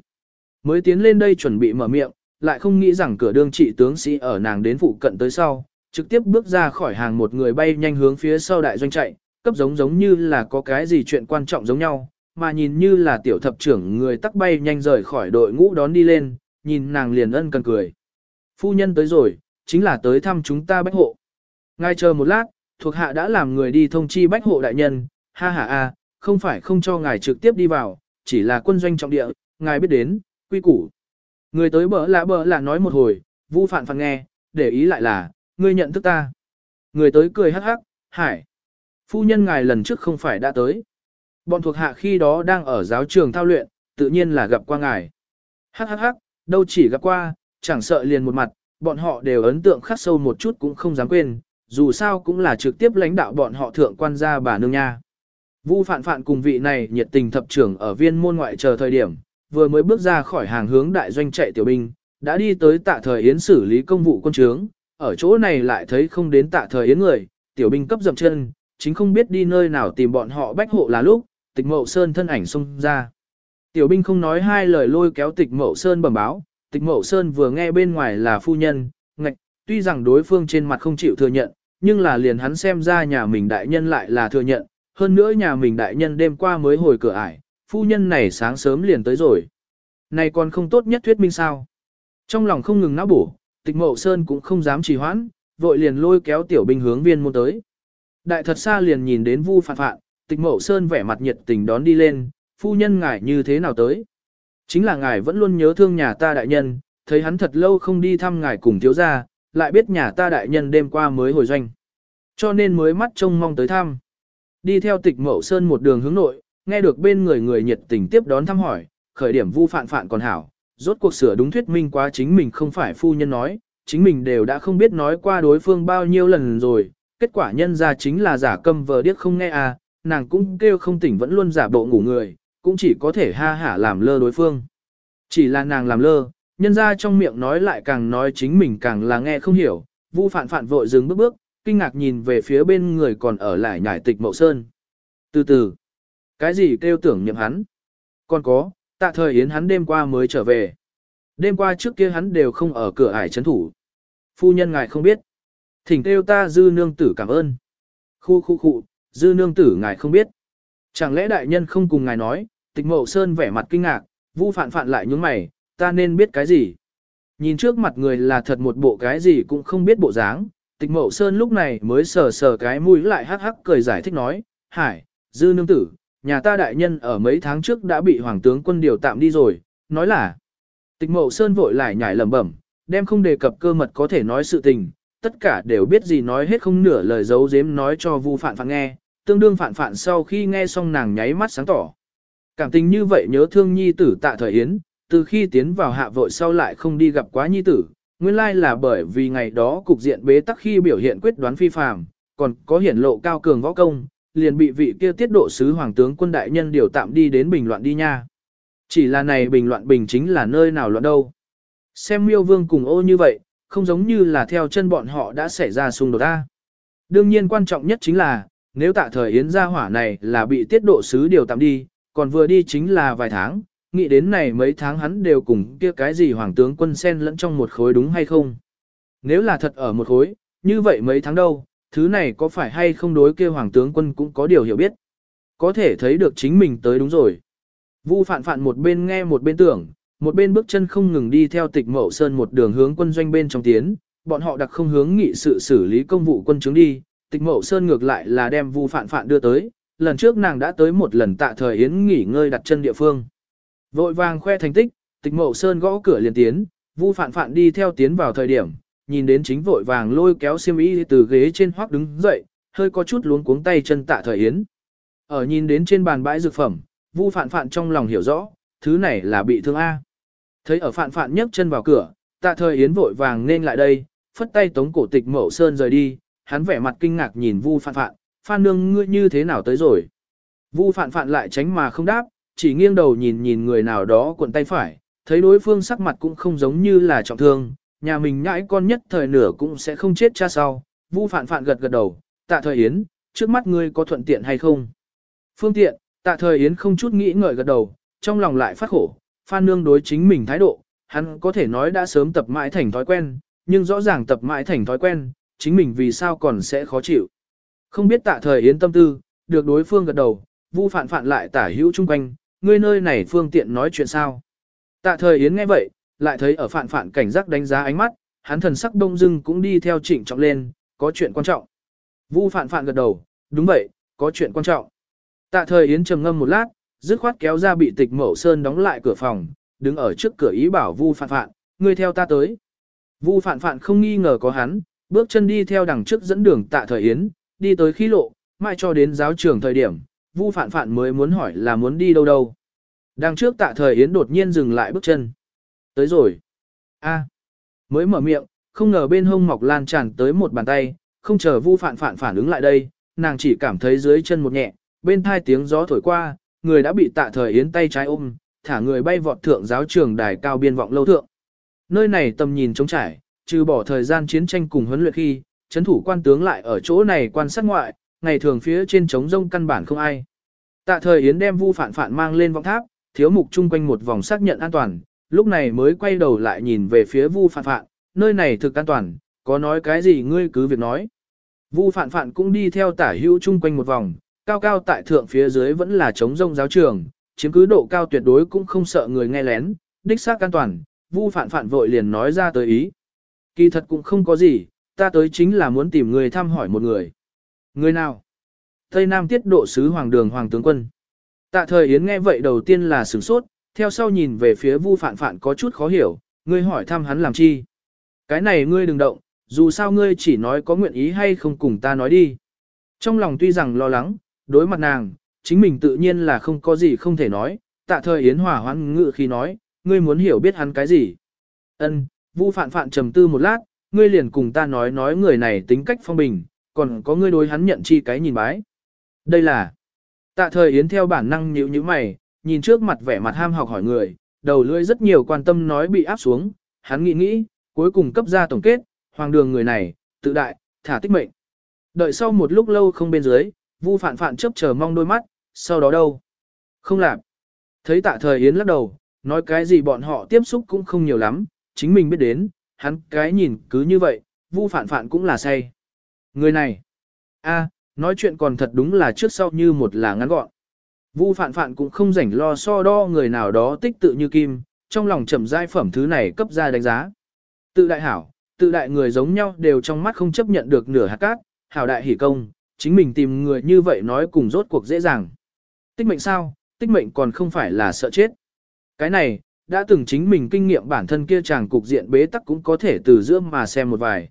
Mới tiến lên đây chuẩn bị mở miệng, lại không nghĩ rằng cửa đương trị tướng sĩ ở nàng đến phụ cận tới sau, trực tiếp bước ra khỏi hàng một người bay nhanh hướng phía sau đại doanh chạy, cấp giống giống như là có cái gì chuyện quan trọng giống nhau, mà nhìn như là tiểu thập trưởng người tắc bay nhanh rời khỏi đội ngũ đón đi lên, nhìn nàng liền ân cần cười. Phu nhân tới rồi, chính là tới thăm chúng ta bách hộ. ngay chờ một lát, thuộc hạ đã làm người đi thông chi bách hộ đại nhân, ha ha a, không phải không cho ngài trực tiếp đi vào, chỉ là quân doanh trọng địa, ngài biết đến, quy củ. Người tới bỡ lạ bỡ lạ nói một hồi, vu phản phản nghe, để ý lại là, ngươi nhận thức ta. Người tới cười hắc hắc, hải. Phu nhân ngài lần trước không phải đã tới. Bọn thuộc hạ khi đó đang ở giáo trường thao luyện, tự nhiên là gặp qua ngài. Hắc hắc hắc, đâu chỉ gặp qua, chẳng sợ liền một mặt, bọn họ đều ấn tượng khắc sâu một chút cũng không dám quên, dù sao cũng là trực tiếp lãnh đạo bọn họ thượng quan gia bà nương nha. Vu phạn phạn cùng vị này nhiệt tình thập trưởng ở viên môn ngoại chờ thời điểm, vừa mới bước ra khỏi hàng hướng đại doanh chạy tiểu binh, đã đi tới tạ thời yến xử lý công vụ quân trướng, ở chỗ này lại thấy không đến tạ thời yến người, tiểu binh cấp dậm chân, chính không biết đi nơi nào tìm bọn họ bách hộ là lúc, tịch mậu sơn thân ảnh xông ra. Tiểu binh không nói hai lời lôi kéo tịch mậu sơn bẩm báo, tịch mậu sơn vừa nghe bên ngoài là phu nhân, ngạch, tuy rằng đối phương trên mặt không chịu thừa nhận, nhưng là liền hắn xem ra nhà mình đại nhân lại là thừa nhận, hơn nữa nhà mình đại nhân đêm qua mới hồi cửa ải, phu nhân này sáng sớm liền tới rồi. Này còn không tốt nhất thuyết minh sao. Trong lòng không ngừng não bổ, tịch mậu sơn cũng không dám trì hoãn, vội liền lôi kéo tiểu binh hướng viên môn tới. Đại thật xa liền nhìn đến vu phạn phạn, tịch mậu sơn vẻ mặt nhiệt tình đón đi lên, phu nhân ngài như thế nào tới. Chính là ngài vẫn luôn nhớ thương nhà ta đại nhân, thấy hắn thật lâu không đi thăm ngài cùng thiếu gia, lại biết nhà ta đại nhân đêm qua mới hồi doanh. Cho nên mới mắt trông mong tới thăm. Đi theo tịch mậu sơn một đường hướng nội, nghe được bên người người nhiệt tình tiếp đón thăm hỏi, khởi điểm vu phạn phạn còn hảo, rốt cuộc sửa đúng thuyết minh quá chính mình không phải phu nhân nói, chính mình đều đã không biết nói qua đối phương bao nhiêu lần rồi, kết quả nhân ra chính là giả câm vờ điếc không nghe à, nàng cũng kêu không tỉnh vẫn luôn giả bộ ngủ người, cũng chỉ có thể ha hả làm lơ đối phương. Chỉ là nàng làm lơ, nhân ra trong miệng nói lại càng nói chính mình càng là nghe không hiểu, vu phạn phạn vội dừng bước bước, kinh ngạc nhìn về phía bên người còn ở lại nhải tịch mậu sơn. Từ từ, cái gì kêu tưởng niệm hắn? Còn có, tạ thời yến hắn đêm qua mới trở về. Đêm qua trước kia hắn đều không ở cửa ải chấn thủ. Phu nhân ngài không biết. Thỉnh kêu ta dư nương tử cảm ơn. Khu khu khu, dư nương tử ngài không biết. Chẳng lẽ đại nhân không cùng ngài nói, tịch mậu sơn vẻ mặt kinh ngạc, vu phạn phạn lại nhúng mày, ta nên biết cái gì. Nhìn trước mặt người là thật một bộ cái gì cũng không biết bộ dáng, tịch mậu sơn lúc này mới sờ sờ cái mũi lại hắc hắc cười giải thích nói, hải, dư nương tử, nhà ta đại nhân ở mấy tháng trước đã bị hoàng tướng quân điều tạm đi rồi, nói là, tịch mậu sơn vội lại nhảy lẩm bẩm, đem không đề cập cơ mật có thể nói sự tình, tất cả đều biết gì nói hết không nửa lời giấu giếm nói cho vu phạn phạn nghe, tương đương phản phản sau khi nghe xong nàng nháy mắt sáng tỏ. Cảm tình như vậy nhớ thương nhi tử tạ thời yến, từ khi tiến vào hạ vội sau lại không đi gặp quá nhi tử, nguyên lai là bởi vì ngày đó cục diện bế tắc khi biểu hiện quyết đoán phi phàm, còn có hiển lộ cao cường võ công, liền bị vị kia tiết độ sứ hoàng tướng quân đại nhân điều tạm đi đến bình loạn đi nha. Chỉ là này bình loạn bình chính là nơi nào loạn đâu. Xem miêu vương cùng ô như vậy, không giống như là theo chân bọn họ đã xảy ra xung đột ta. Đương nhiên quan trọng nhất chính là, nếu tạ thời yến gia hỏa này là bị tiết độ sứ điều tạm đi, còn vừa đi chính là vài tháng, nghĩ đến này mấy tháng hắn đều cùng kia cái gì hoàng tướng quân sen lẫn trong một khối đúng hay không. Nếu là thật ở một khối, như vậy mấy tháng đâu, thứ này có phải hay không đối kia hoàng tướng quân cũng có điều hiểu biết. Có thể thấy được chính mình tới đúng rồi. Vu phạn phạn một bên nghe một bên tưởng, một bên bước chân không ngừng đi theo tịch mậu sơn một đường hướng quân doanh bên trong tiến, bọn họ đặc không hướng nghị sự xử lý công vụ quân chứng đi, tịch mậu sơn ngược lại là đem vu phạn phạn đưa tới, lần trước nàng đã tới một lần tạ thời yến nghỉ ngơi đặt chân địa phương. Vội vàng khoe thành tích, tịch mậu sơn gõ cửa liền tiến, vu phạn phạn đi theo tiến vào thời điểm, nhìn đến chính vội vàng lôi kéo xiêm y từ ghế trên hoác đứng dậy, hơi có chút luống cuống tay chân tạ thời yến. Ở nhìn đến trên bàn bãi dược phẩm, vu phạn phạn trong lòng hiểu rõ, thứ này là bị thương A. Thấy ở phạn phạn nhấc chân vào cửa, tạ thời yến vội vàng nên lại đây, phất tay tống cổ tịch mậu sơn rời đi, hắn vẻ mặt kinh ngạc nhìn vu phạn phạn, phan nương ngươi như thế nào tới rồi. Vu phạn phạn lại tránh mà không đáp, chỉ nghiêng đầu nhìn nhìn người nào đó cuộn tay phải, thấy đối phương sắc mặt cũng không giống như là trọng thương, nhà mình nhãi con nhất thời nửa cũng sẽ không chết cha sau. Vu phạn phạn gật gật đầu, tạ thời yến, trước mắt ngươi có thuận tiện hay không? Phương tiện, tạ thời yến không chút nghĩ ngợi gật đầu, trong lòng lại phát khổ, phan nương đối chính mình thái độ, hắn có thể nói đã sớm tập mãi thành thói quen, nhưng rõ ràng tập mãi thành thói quen, chính mình vì sao còn sẽ khó chịu. Không biết tạ thời yến tâm tư, được đối phương gật đầu, vu phản phản lại tả hữu chung quanh, ngươi nơi này phương tiện nói chuyện sao. Tạ thời yến nghe vậy, lại thấy ở phản phản cảnh giác đánh giá ánh mắt, hắn thần sắc đông dưng cũng đi theo trịnh trọng lên, có chuyện quan trọng. Vu phản phản gật đầu, đúng vậy, có chuyện quan trọng. Tạ thời yến trầm ngâm một lát, dứt khoát kéo ra bị tịch mẫu sơn đóng lại cửa phòng, đứng ở trước cửa ý bảo vu phản phản ngươi theo ta tới. Vu phản phản không nghi ngờ có hắn, bước chân đi theo đằng trước dẫn đường tạ thời yến, đi tới khí lộ, mai cho đến giáo trường thời điểm, Vu Phạn Phạn mới muốn hỏi là muốn đi đâu đâu. Đằng trước tạ thời Yến đột nhiên dừng lại bước chân. Tới rồi. a mới mở miệng, không ngờ bên hông mọc lan tràn tới một bàn tay, không chờ Vu Phạn Phạn phản ứng lại đây, nàng chỉ cảm thấy dưới chân một nhẹ, bên thai tiếng gió thổi qua, người đã bị tạ thời Yến tay trái ôm, thả người bay vọt thượng giáo trường đài cao biên vọng lâu thượng. Nơi này tầm nhìn trống trải, trừ bỏ thời gian chiến tranh cùng huấn luyện khi, chấn thủ quan tướng lại ở chỗ này quan sát ngoại, ngày thường phía trên trống rông căn bản không ai. Tạ thời Yến đem vu phản phản mang lên vọng tháp, thiếu mục chung quanh một vòng xác nhận an toàn, lúc này mới quay đầu lại nhìn về phía vu phản phản, nơi này thực an toàn, có nói cái gì ngươi cứ việc nói. Vu phản phản cũng đi theo tả hữu chung quanh một vòng, cao cao tại thượng phía dưới vẫn là trống rông giáo trường, chiếm cứ độ cao tuyệt đối cũng không sợ người nghe lén, đích xác an toàn, vu phản phản vội liền nói ra tới ý. Kỳ thật cũng không có gì, ta tới chính là muốn tìm người thăm hỏi một người. Người nào? Tây Nam tiết độ sứ Hoàng Đường Hoàng tướng quân. Tạ thời Yến nghe vậy đầu tiên là sửng sốt, theo sau nhìn về phía Vu Phạn Phạn có chút khó hiểu, ngươi hỏi thăm hắn làm chi? Cái này ngươi đừng động, dù sao ngươi chỉ nói có nguyện ý hay không cùng ta nói đi. Trong lòng tuy rằng lo lắng, đối mặt nàng, chính mình tự nhiên là không có gì không thể nói, tạ thời Yến Hòa hoãn ngự khi nói, ngươi muốn hiểu biết hắn cái gì. Ân, Vu Phạn Phạn trầm tư một lát, ngươi liền cùng ta nói nói người này tính cách phong bình, còn có ngươi đối hắn nhận chi cái nhìn bái. Đây là Tạ thời Yến theo bản năng nhíu nhíu mày, nhìn trước mặt vẻ mặt ham học hỏi người, đầu lưỡi rất nhiều quan tâm nói bị áp xuống, hắn nghĩ nghĩ, cuối cùng cấp ra tổng kết, hoàng đường người này, tự đại, thả tích mệnh. Đợi sau một lúc lâu không bên dưới, Vu Phạn Phạn chớp chờ mong đôi mắt, sau đó đâu? Không làm. Thấy tạ thời Yến lắc đầu, nói cái gì bọn họ tiếp xúc cũng không nhiều lắm, chính mình biết đến, hắn cái nhìn cứ như vậy, Vu phản phản cũng là say. Người này, a, nói chuyện còn thật đúng là trước sau như một là ngắn gọn. Vu phản phản cũng không rảnh lo so đo người nào đó tích tự như kim, trong lòng chậm giai phẩm thứ này cấp ra đánh giá. Tự đại hảo, tự đại người giống nhau đều trong mắt không chấp nhận được nửa hạt cát, hảo đại hỉ công, chính mình tìm người như vậy nói cùng rốt cuộc dễ dàng. Tích mệnh sao, tích mệnh còn không phải là sợ chết. Cái này, đã từng chính mình kinh nghiệm bản thân kia chàng cục diện bế tắc cũng có thể từ giữa mà xem một vài.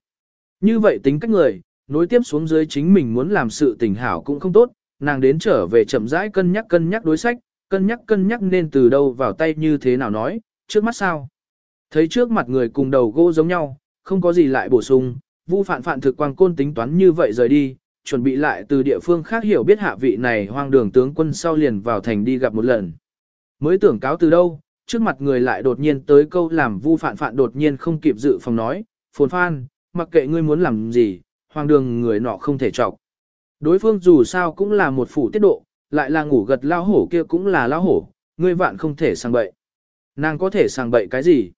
Như vậy tính cách người, nối tiếp xuống dưới chính mình muốn làm sự tình hảo cũng không tốt, nàng đến trở về chậm rãi cân nhắc cân nhắc đối sách, cân nhắc cân nhắc nên từ đâu vào tay như thế nào nói, trước mắt sao. Thấy trước mặt người cùng đầu gỗ giống nhau, không có gì lại bổ sung, Vu Phạn Phạn thực quang côn tính toán như vậy rời đi, chuẩn bị lại từ địa phương khác hiểu biết hạ vị này hoang đường tướng quân sau liền vào thành đi gặp một lần. Mới tưởng cáo từ đâu, trước mặt người lại đột nhiên tới câu làm Vu Phạn Phạn đột nhiên không kịp dự phòng nói, phồn phan, mặc kệ ngươi muốn làm gì, hoang đường người nọ không thể chọc. Đối phương dù sao cũng là một phủ tiết độ, lại là ngủ gật lao hổ kia cũng là lao hổ, ngươi vạn không thể sang bậy. Nàng có thể sang bậy cái gì?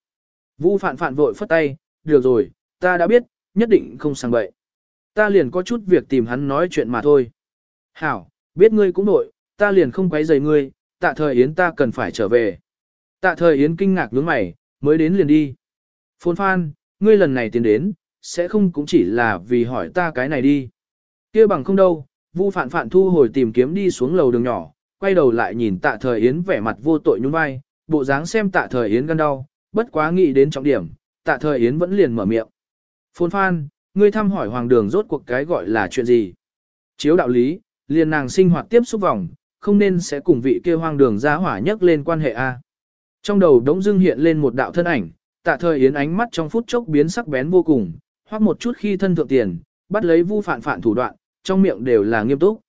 Vu phạn phạn vội phất tay, được rồi, ta đã biết, nhất định không sang bậy. Ta liền có chút việc tìm hắn nói chuyện mà thôi. Hảo, biết ngươi cũng nội, ta liền không quấy rầy ngươi, tạ thời Yến ta cần phải trở về. Tạ thời Yến kinh ngạc nhướng mày, mới đến liền đi. Phôn phan, ngươi lần này tiến đến, sẽ không cũng chỉ là vì hỏi ta cái này đi. kia bằng không đâu, Vu phạn phạn thu hồi tìm kiếm đi xuống lầu đường nhỏ, quay đầu lại nhìn tạ thời Yến vẻ mặt vô tội nhún vai, bộ dáng xem tạ thời Yến gan đau, bất quá nghĩ đến trọng điểm, tạ thời Yến vẫn liền mở miệng. Phôn phan, ngươi thăm hỏi hoàng đường rốt cuộc cái gọi là chuyện gì? Chiếu đạo lý, liền nàng sinh hoạt tiếp xúc vòng, không nên sẽ cùng vị kia hoàng đường ra hỏa nhất lên quan hệ A. Trong đầu đống dưng hiện lên một đạo thân ảnh, tạ thời Yến ánh mắt trong phút chốc biến sắc bén vô cùng, hoặc một chút khi thân thượng tiền, bắt lấy vu phản phản thủ đoạn, trong miệng đều là nghiêm túc.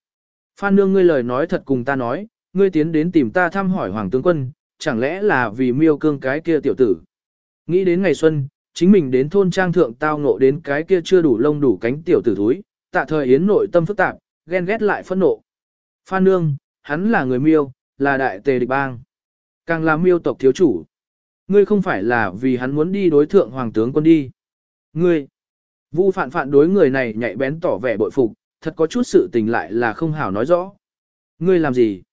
Phan nương ngươi lời nói thật cùng ta nói, ngươi tiến đến tìm ta thăm hỏi hoàng tướng quân, chẳng lẽ là vì miêu cương cái kia tiểu tử. Nghĩ đến ngày xuân, chính mình đến thôn trang thượng tao ngộ đến cái kia chưa đủ lông đủ cánh tiểu tử thúi, tạ thời yến nội tâm phức tạp, ghen ghét lại phẫn nộ. Phan nương, hắn là người miêu, là đại tề địch bang. Càng là miêu tộc thiếu chủ. Ngươi không phải là vì hắn muốn đi đối thượng hoàng tướng quân đi. Ngươi, vu phạn phạn đối người này nhạy bén tỏ vẻ bội phục, thật có chút sự tình lại là không hảo nói rõ. Ngươi làm gì?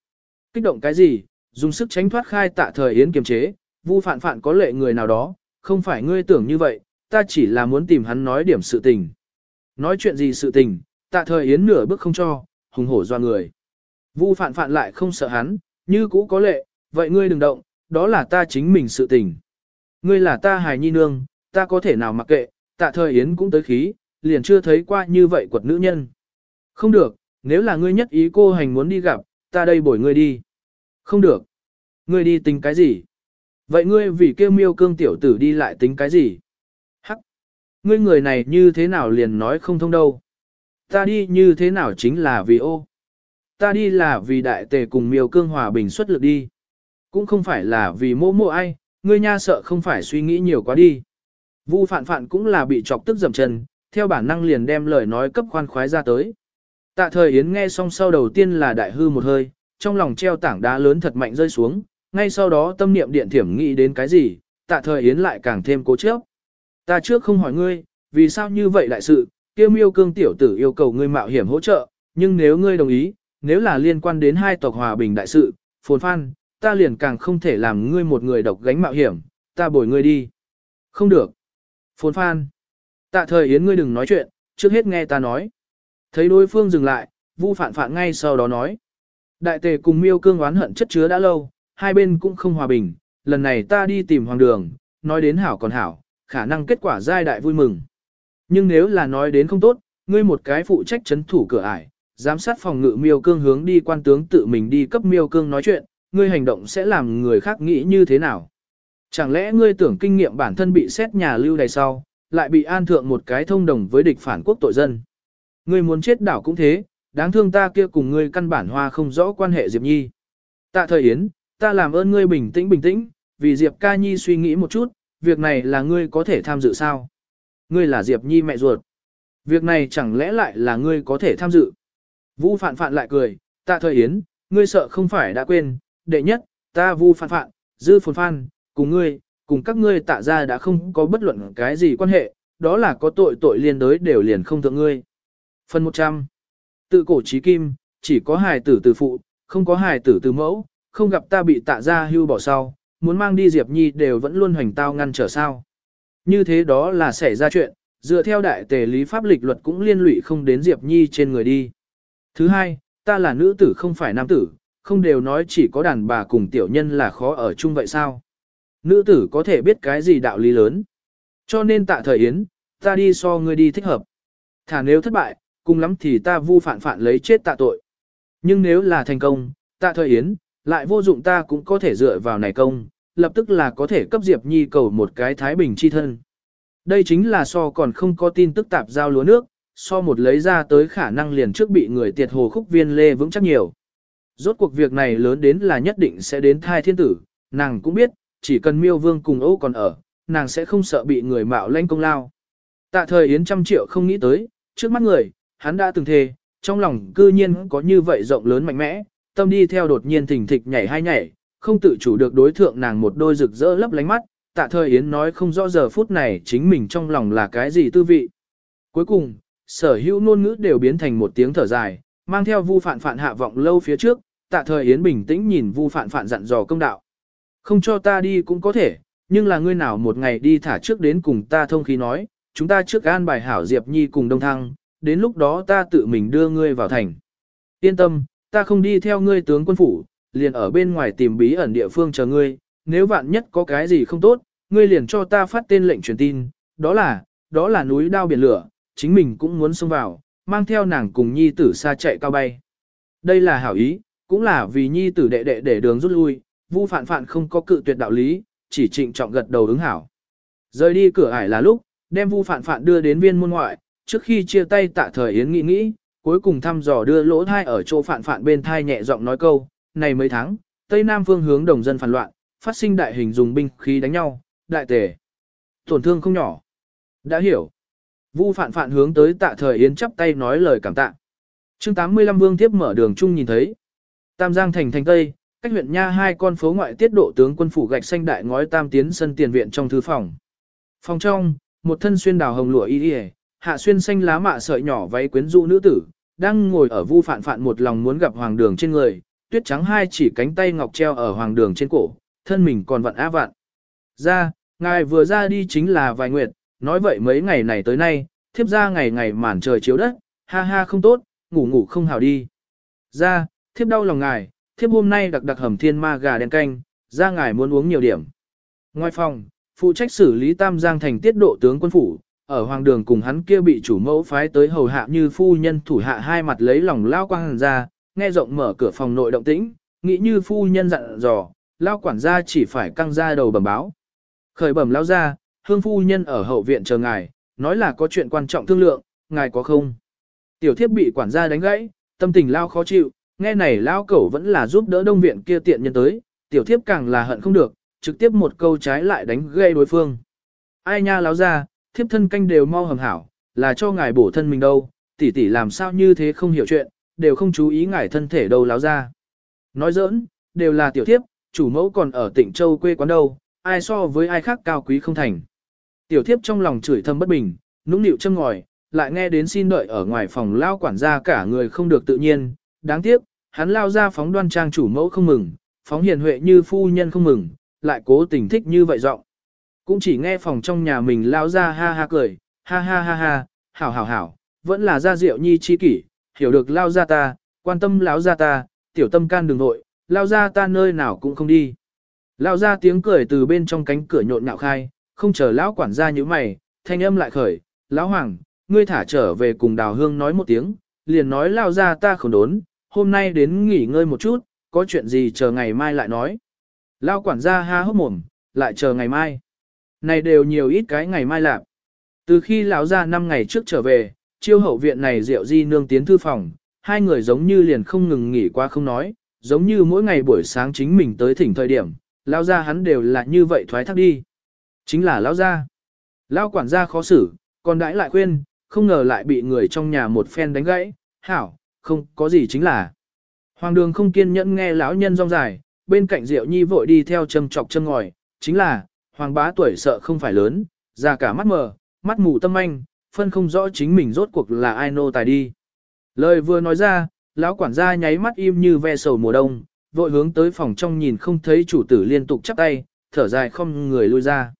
Kích động cái gì? Dùng sức tránh thoát khai tạ thời yến kiềm chế, vu phạn phạn có lệ người nào đó, không phải ngươi tưởng như vậy, ta chỉ là muốn tìm hắn nói điểm sự tình. Nói chuyện gì sự tình, tạ thời yến nửa bước không cho, hùng hổ doa người. Vu phạn phạn lại không sợ hắn, như cũ có lệ, vậy ngươi đừng động, đó là ta chính mình sự tình. Ngươi là ta hài nhi nương, ta có thể nào mặc kệ, tạ thời yến cũng tới khí, liền chưa thấy qua như vậy quật nữ nhân. Không được, nếu là ngươi nhất ý cô hành muốn đi gặp, ta đây bổi ngươi đi. Không được. Ngươi đi tính cái gì? Vậy ngươi vì kêu miêu cương tiểu tử đi lại tính cái gì? Hắc. Ngươi người này như thế nào liền nói không thông đâu. Ta đi như thế nào chính là vì ô. Ta đi là vì đại tề cùng miêu cương hòa bình xuất lực đi. Cũng không phải là vì mô mô ai, ngươi nha sợ không phải suy nghĩ nhiều quá đi. Vu phạn phạn cũng là bị chọc tức dầm chân, theo bản năng liền đem lời nói cấp khoan khoái ra tới. Tạ thời Yến nghe xong sau đầu tiên là đại hư một hơi, trong lòng treo tảng đá lớn thật mạnh rơi xuống, ngay sau đó tâm niệm điện thiểm nghĩ đến cái gì, tạ thời Yến lại càng thêm cố chấp. Ta trước không hỏi ngươi, vì sao như vậy đại sự, Tiêu miêu cương tiểu tử yêu cầu ngươi mạo hiểm hỗ trợ, nhưng nếu ngươi đồng ý, nếu là liên quan đến hai tộc hòa bình đại sự, phồn phan, ta liền càng không thể làm ngươi một người độc gánh mạo hiểm, ta bồi ngươi đi. Không được. Phồn phan. Tạ thời Yến ngươi đừng nói chuyện, trước hết nghe ta nói. Thấy đối phương dừng lại, Vu Phạn Phạn ngay sau đó nói. Đại tề cùng miêu cương oán hận chất chứa đã lâu, hai bên cũng không hòa bình, lần này ta đi tìm hoàng đường, nói đến hảo còn hảo, khả năng kết quả giai đại vui mừng. Nhưng nếu là nói đến không tốt, ngươi một cái phụ trách chấn thủ cửa ải, giám sát phòng ngự miêu cương hướng đi quan tướng tự mình đi cấp miêu cương nói chuyện, ngươi hành động sẽ làm người khác nghĩ như thế nào? Chẳng lẽ ngươi tưởng kinh nghiệm bản thân bị xét nhà lưu đày sau, lại bị an thượng một cái thông đồng với địch phản quốc tội dân? Ngươi muốn chết đảo cũng thế, đáng thương ta kia cùng ngươi căn bản hoa không rõ quan hệ Diệp Nhi. Tạ thời Yến, ta làm ơn ngươi bình tĩnh bình tĩnh, vì Diệp ca nhi suy nghĩ một chút, việc này là ngươi có thể tham dự sao? Ngươi là Diệp Nhi mẹ ruột. Việc này chẳng lẽ lại là ngươi có thể tham dự? Vu phạn phạn lại cười, tạ thời Yến, ngươi sợ không phải đã quên, đệ nhất, ta vu Phan phạn, dư phồn phan, cùng ngươi, cùng các ngươi tạ ra đã không có bất luận cái gì quan hệ, đó là có tội tội liên đối đều liền không thượng ngươi. Phần 100 Tự cổ trí kim, chỉ có hài tử từ phụ, không có hài tử từ mẫu, không gặp ta bị tạ ra hưu bỏ sau, muốn mang đi Diệp Nhi đều vẫn luôn hoành tao ngăn trở sao. Như thế đó là xảy ra chuyện, dựa theo đại tề lý pháp lịch luật cũng liên lụy không đến Diệp Nhi trên người đi. Thứ hai, ta là nữ tử không phải nam tử, không đều nói chỉ có đàn bà cùng tiểu nhân là khó ở chung vậy sao? Nữ tử có thể biết cái gì đạo lý lớn. Cho nên tạ thời Yến, ta đi so ngươi đi thích hợp. Thả nếu thất bại, cùng lắm thì ta vu phản phản lấy chết tạ tội. Nhưng nếu là thành công, tạ thời Yến, lại vô dụng ta cũng có thể dựa vào này công, lập tức là có thể cấp Diệp Nhi cầu một cái thái bình chi thân. Đây chính là so còn không có tin tức tạp giao lúa nước, so một lấy ra tới khả năng liền trước bị người tiệt hồ khúc viên lê vững chắc nhiều. Rốt cuộc việc này lớn đến là nhất định sẽ đến thai thiên tử, nàng cũng biết, chỉ cần miêu vương cùng Âu còn ở, nàng sẽ không sợ bị người mạo lanh công lao. Tạ thời Yến trăm triệu không nghĩ tới, trước mắt người, hắn đã từng thề, trong lòng cư nhiên có như vậy rộng lớn mạnh mẽ, tâm đi theo đột nhiên thình thịch nhảy hai nhảy, không tự chủ được đối thượng nàng một đôi rực rỡ lấp lánh mắt, tạ thời Yến nói không rõ giờ phút này chính mình trong lòng là cái gì tư vị. Cuối cùng, sở hữu ngôn ngữ đều biến thành một tiếng thở dài, mang theo vu phạn phạn hạ vọng lâu phía trước, tạ thời Yến bình tĩnh nhìn vu phạn phạn dặn dò công đạo. Không cho ta đi cũng có thể, nhưng là ngươi nào một ngày đi thả trước đến cùng ta thông khí nói, chúng ta trước an bài hảo Diệp Nhi cùng Đông Thăng, đến lúc đó ta tự mình đưa ngươi vào thành. Yên tâm, ta không đi theo ngươi tướng quân phủ, liền ở bên ngoài tìm bí ẩn địa phương chờ ngươi, nếu vạn nhất có cái gì không tốt, ngươi liền cho ta phát tên lệnh truyền tin, đó là, đó là núi đao biển lửa, chính mình cũng muốn xông vào, mang theo nàng cùng nhi tử xa chạy cao bay. Đây là hảo ý, cũng là vì nhi tử đệ đệ để đường rút lui, vu phạn phạn không có cự tuyệt đạo lý, chỉ trịnh trọng gật đầu ứng hảo. Rời đi cửa ải là lúc, đem vu phạn phạn đưa đến viên môn ngoại, trước khi chia tay tạ thời Yến nghĩ nghĩ, cuối cùng thăm dò đưa lỗ thai ở chỗ phạn phạn bên thai nhẹ giọng nói câu, này mấy tháng, Tây Nam phương hướng đồng dân phản loạn, phát sinh đại hình dùng binh khí đánh nhau, đại tề. Tổn thương không nhỏ. Đã hiểu. Vu phạn phạn hướng tới tạ thời Yến chắp tay nói lời cảm tạ. chương 85 vương tiếp mở đường chung nhìn thấy. Tam Giang thành thành Tây, cách huyện Nha hai con phố ngoại tiết độ tướng quân phủ gạch xanh đại ngói tam tiến sân tiền viện trong thư phòng. Phòng trong, một thân xuyên đào hồng lụa y y, hạ xuyên xanh lá mạ sợi nhỏ váy quyến rũ nữ tử, đang ngồi ở vu phạn phạn một lòng muốn gặp hoàng đường trên người, tuyết trắng hai chỉ cánh tay ngọc treo ở hoàng đường trên cổ, thân mình còn vặn á vặn. Ra, ngài vừa ra đi chính là vài nguyệt, nói vậy mấy ngày này tới nay, thiếp ra ngày ngày màn trời chiếu đất, ha ha không tốt, ngủ ngủ không hào đi. Ra, thiếp đau lòng ngài, thiếp hôm nay đặc đặc hầm thiên ma gà đen canh, ra ngài muốn uống nhiều điểm. Ngoài phòng, phụ trách xử lý tam giang thành tiết độ tướng quân phủ, ở hoàng đường cùng hắn kia bị chủ mẫu phái tới hầu hạ như phu nhân thủ hạ hai mặt lấy lòng lao quang ra, nghe rộng mở cửa phòng nội động tĩnh, nghĩ như phu nhân dặn dò, lao quản gia chỉ phải căng ra đầu bẩm báo. Khởi bẩm lao ra, hương phu nhân ở hậu viện chờ ngài, nói là có chuyện quan trọng thương lượng, ngài có không? Tiểu thiếp bị quản gia đánh gãy, tâm tình lao khó chịu, nghe này lao cẩu vẫn là giúp đỡ đông viện kia tiện nhân tới, tiểu thiếp càng là hận không được, trực tiếp một câu trái lại đánh gây đối phương. Ai nha láo ra, thiếp thân canh đều mau hầm hảo, là cho ngài bổ thân mình đâu, tỷ tỷ làm sao như thế không hiểu chuyện, đều không chú ý ngài thân thể đâu láo ra. Nói giỡn, đều là tiểu thiếp, chủ mẫu còn ở tỉnh Châu quê quán đâu, ai so với ai khác cao quý không thành. Tiểu thiếp trong lòng chửi thầm bất bình, nũng nịu châm ngòi, lại nghe đến xin đợi ở ngoài phòng lao quản gia cả người không được tự nhiên, đáng tiếc, hắn lao ra phóng đoan trang chủ mẫu không mừng, phóng hiền huệ như phu nhân không mừng, lại cố tình thích như vậy giọng. Cũng chỉ nghe phòng trong nhà mình lao ra ha ha cười, ha ha ha ha, hảo hảo hảo, vẫn là gia diệu nhi chi kỷ, hiểu được lao ra ta, quan tâm lão ra ta, tiểu tâm can đừng nội, lao ra ta nơi nào cũng không đi. Lao ra tiếng cười từ bên trong cánh cửa nhộn nhạo khai, không chờ lão quản gia như mày, thanh âm lại khởi, lão hoàng, ngươi thả trở về cùng đào hương nói một tiếng, liền nói lao ra ta khổ đốn, hôm nay đến nghỉ ngơi một chút, có chuyện gì chờ ngày mai lại nói. Lao quản gia ha hốc mồm, lại chờ ngày mai. Này đều nhiều ít cái ngày mai lạc. Từ khi lão ra 5 ngày trước trở về, chiêu hậu viện này rượu di nương tiến thư phòng, hai người giống như liền không ngừng nghỉ qua không nói, giống như mỗi ngày buổi sáng chính mình tới thỉnh thời điểm, lão ra hắn đều là như vậy thoái thác đi. Chính là lão gia, Lão quản gia khó xử, còn đãi lại khuyên, không ngờ lại bị người trong nhà một phen đánh gãy, hảo, không có gì chính là. Hoàng đường không kiên nhẫn nghe lão nhân rong dài, bên cạnh Diệu Nhi vội đi theo châm chọc chân ngòi, chính là, hoàng bá tuổi sợ không phải lớn, già cả mắt mờ, mắt mù tâm anh, phân không rõ chính mình rốt cuộc là ai nô tài đi. Lời vừa nói ra, lão quản gia nháy mắt im như ve sầu mùa đông, vội hướng tới phòng trong nhìn không thấy chủ tử liên tục chắp tay, thở dài không người lui ra.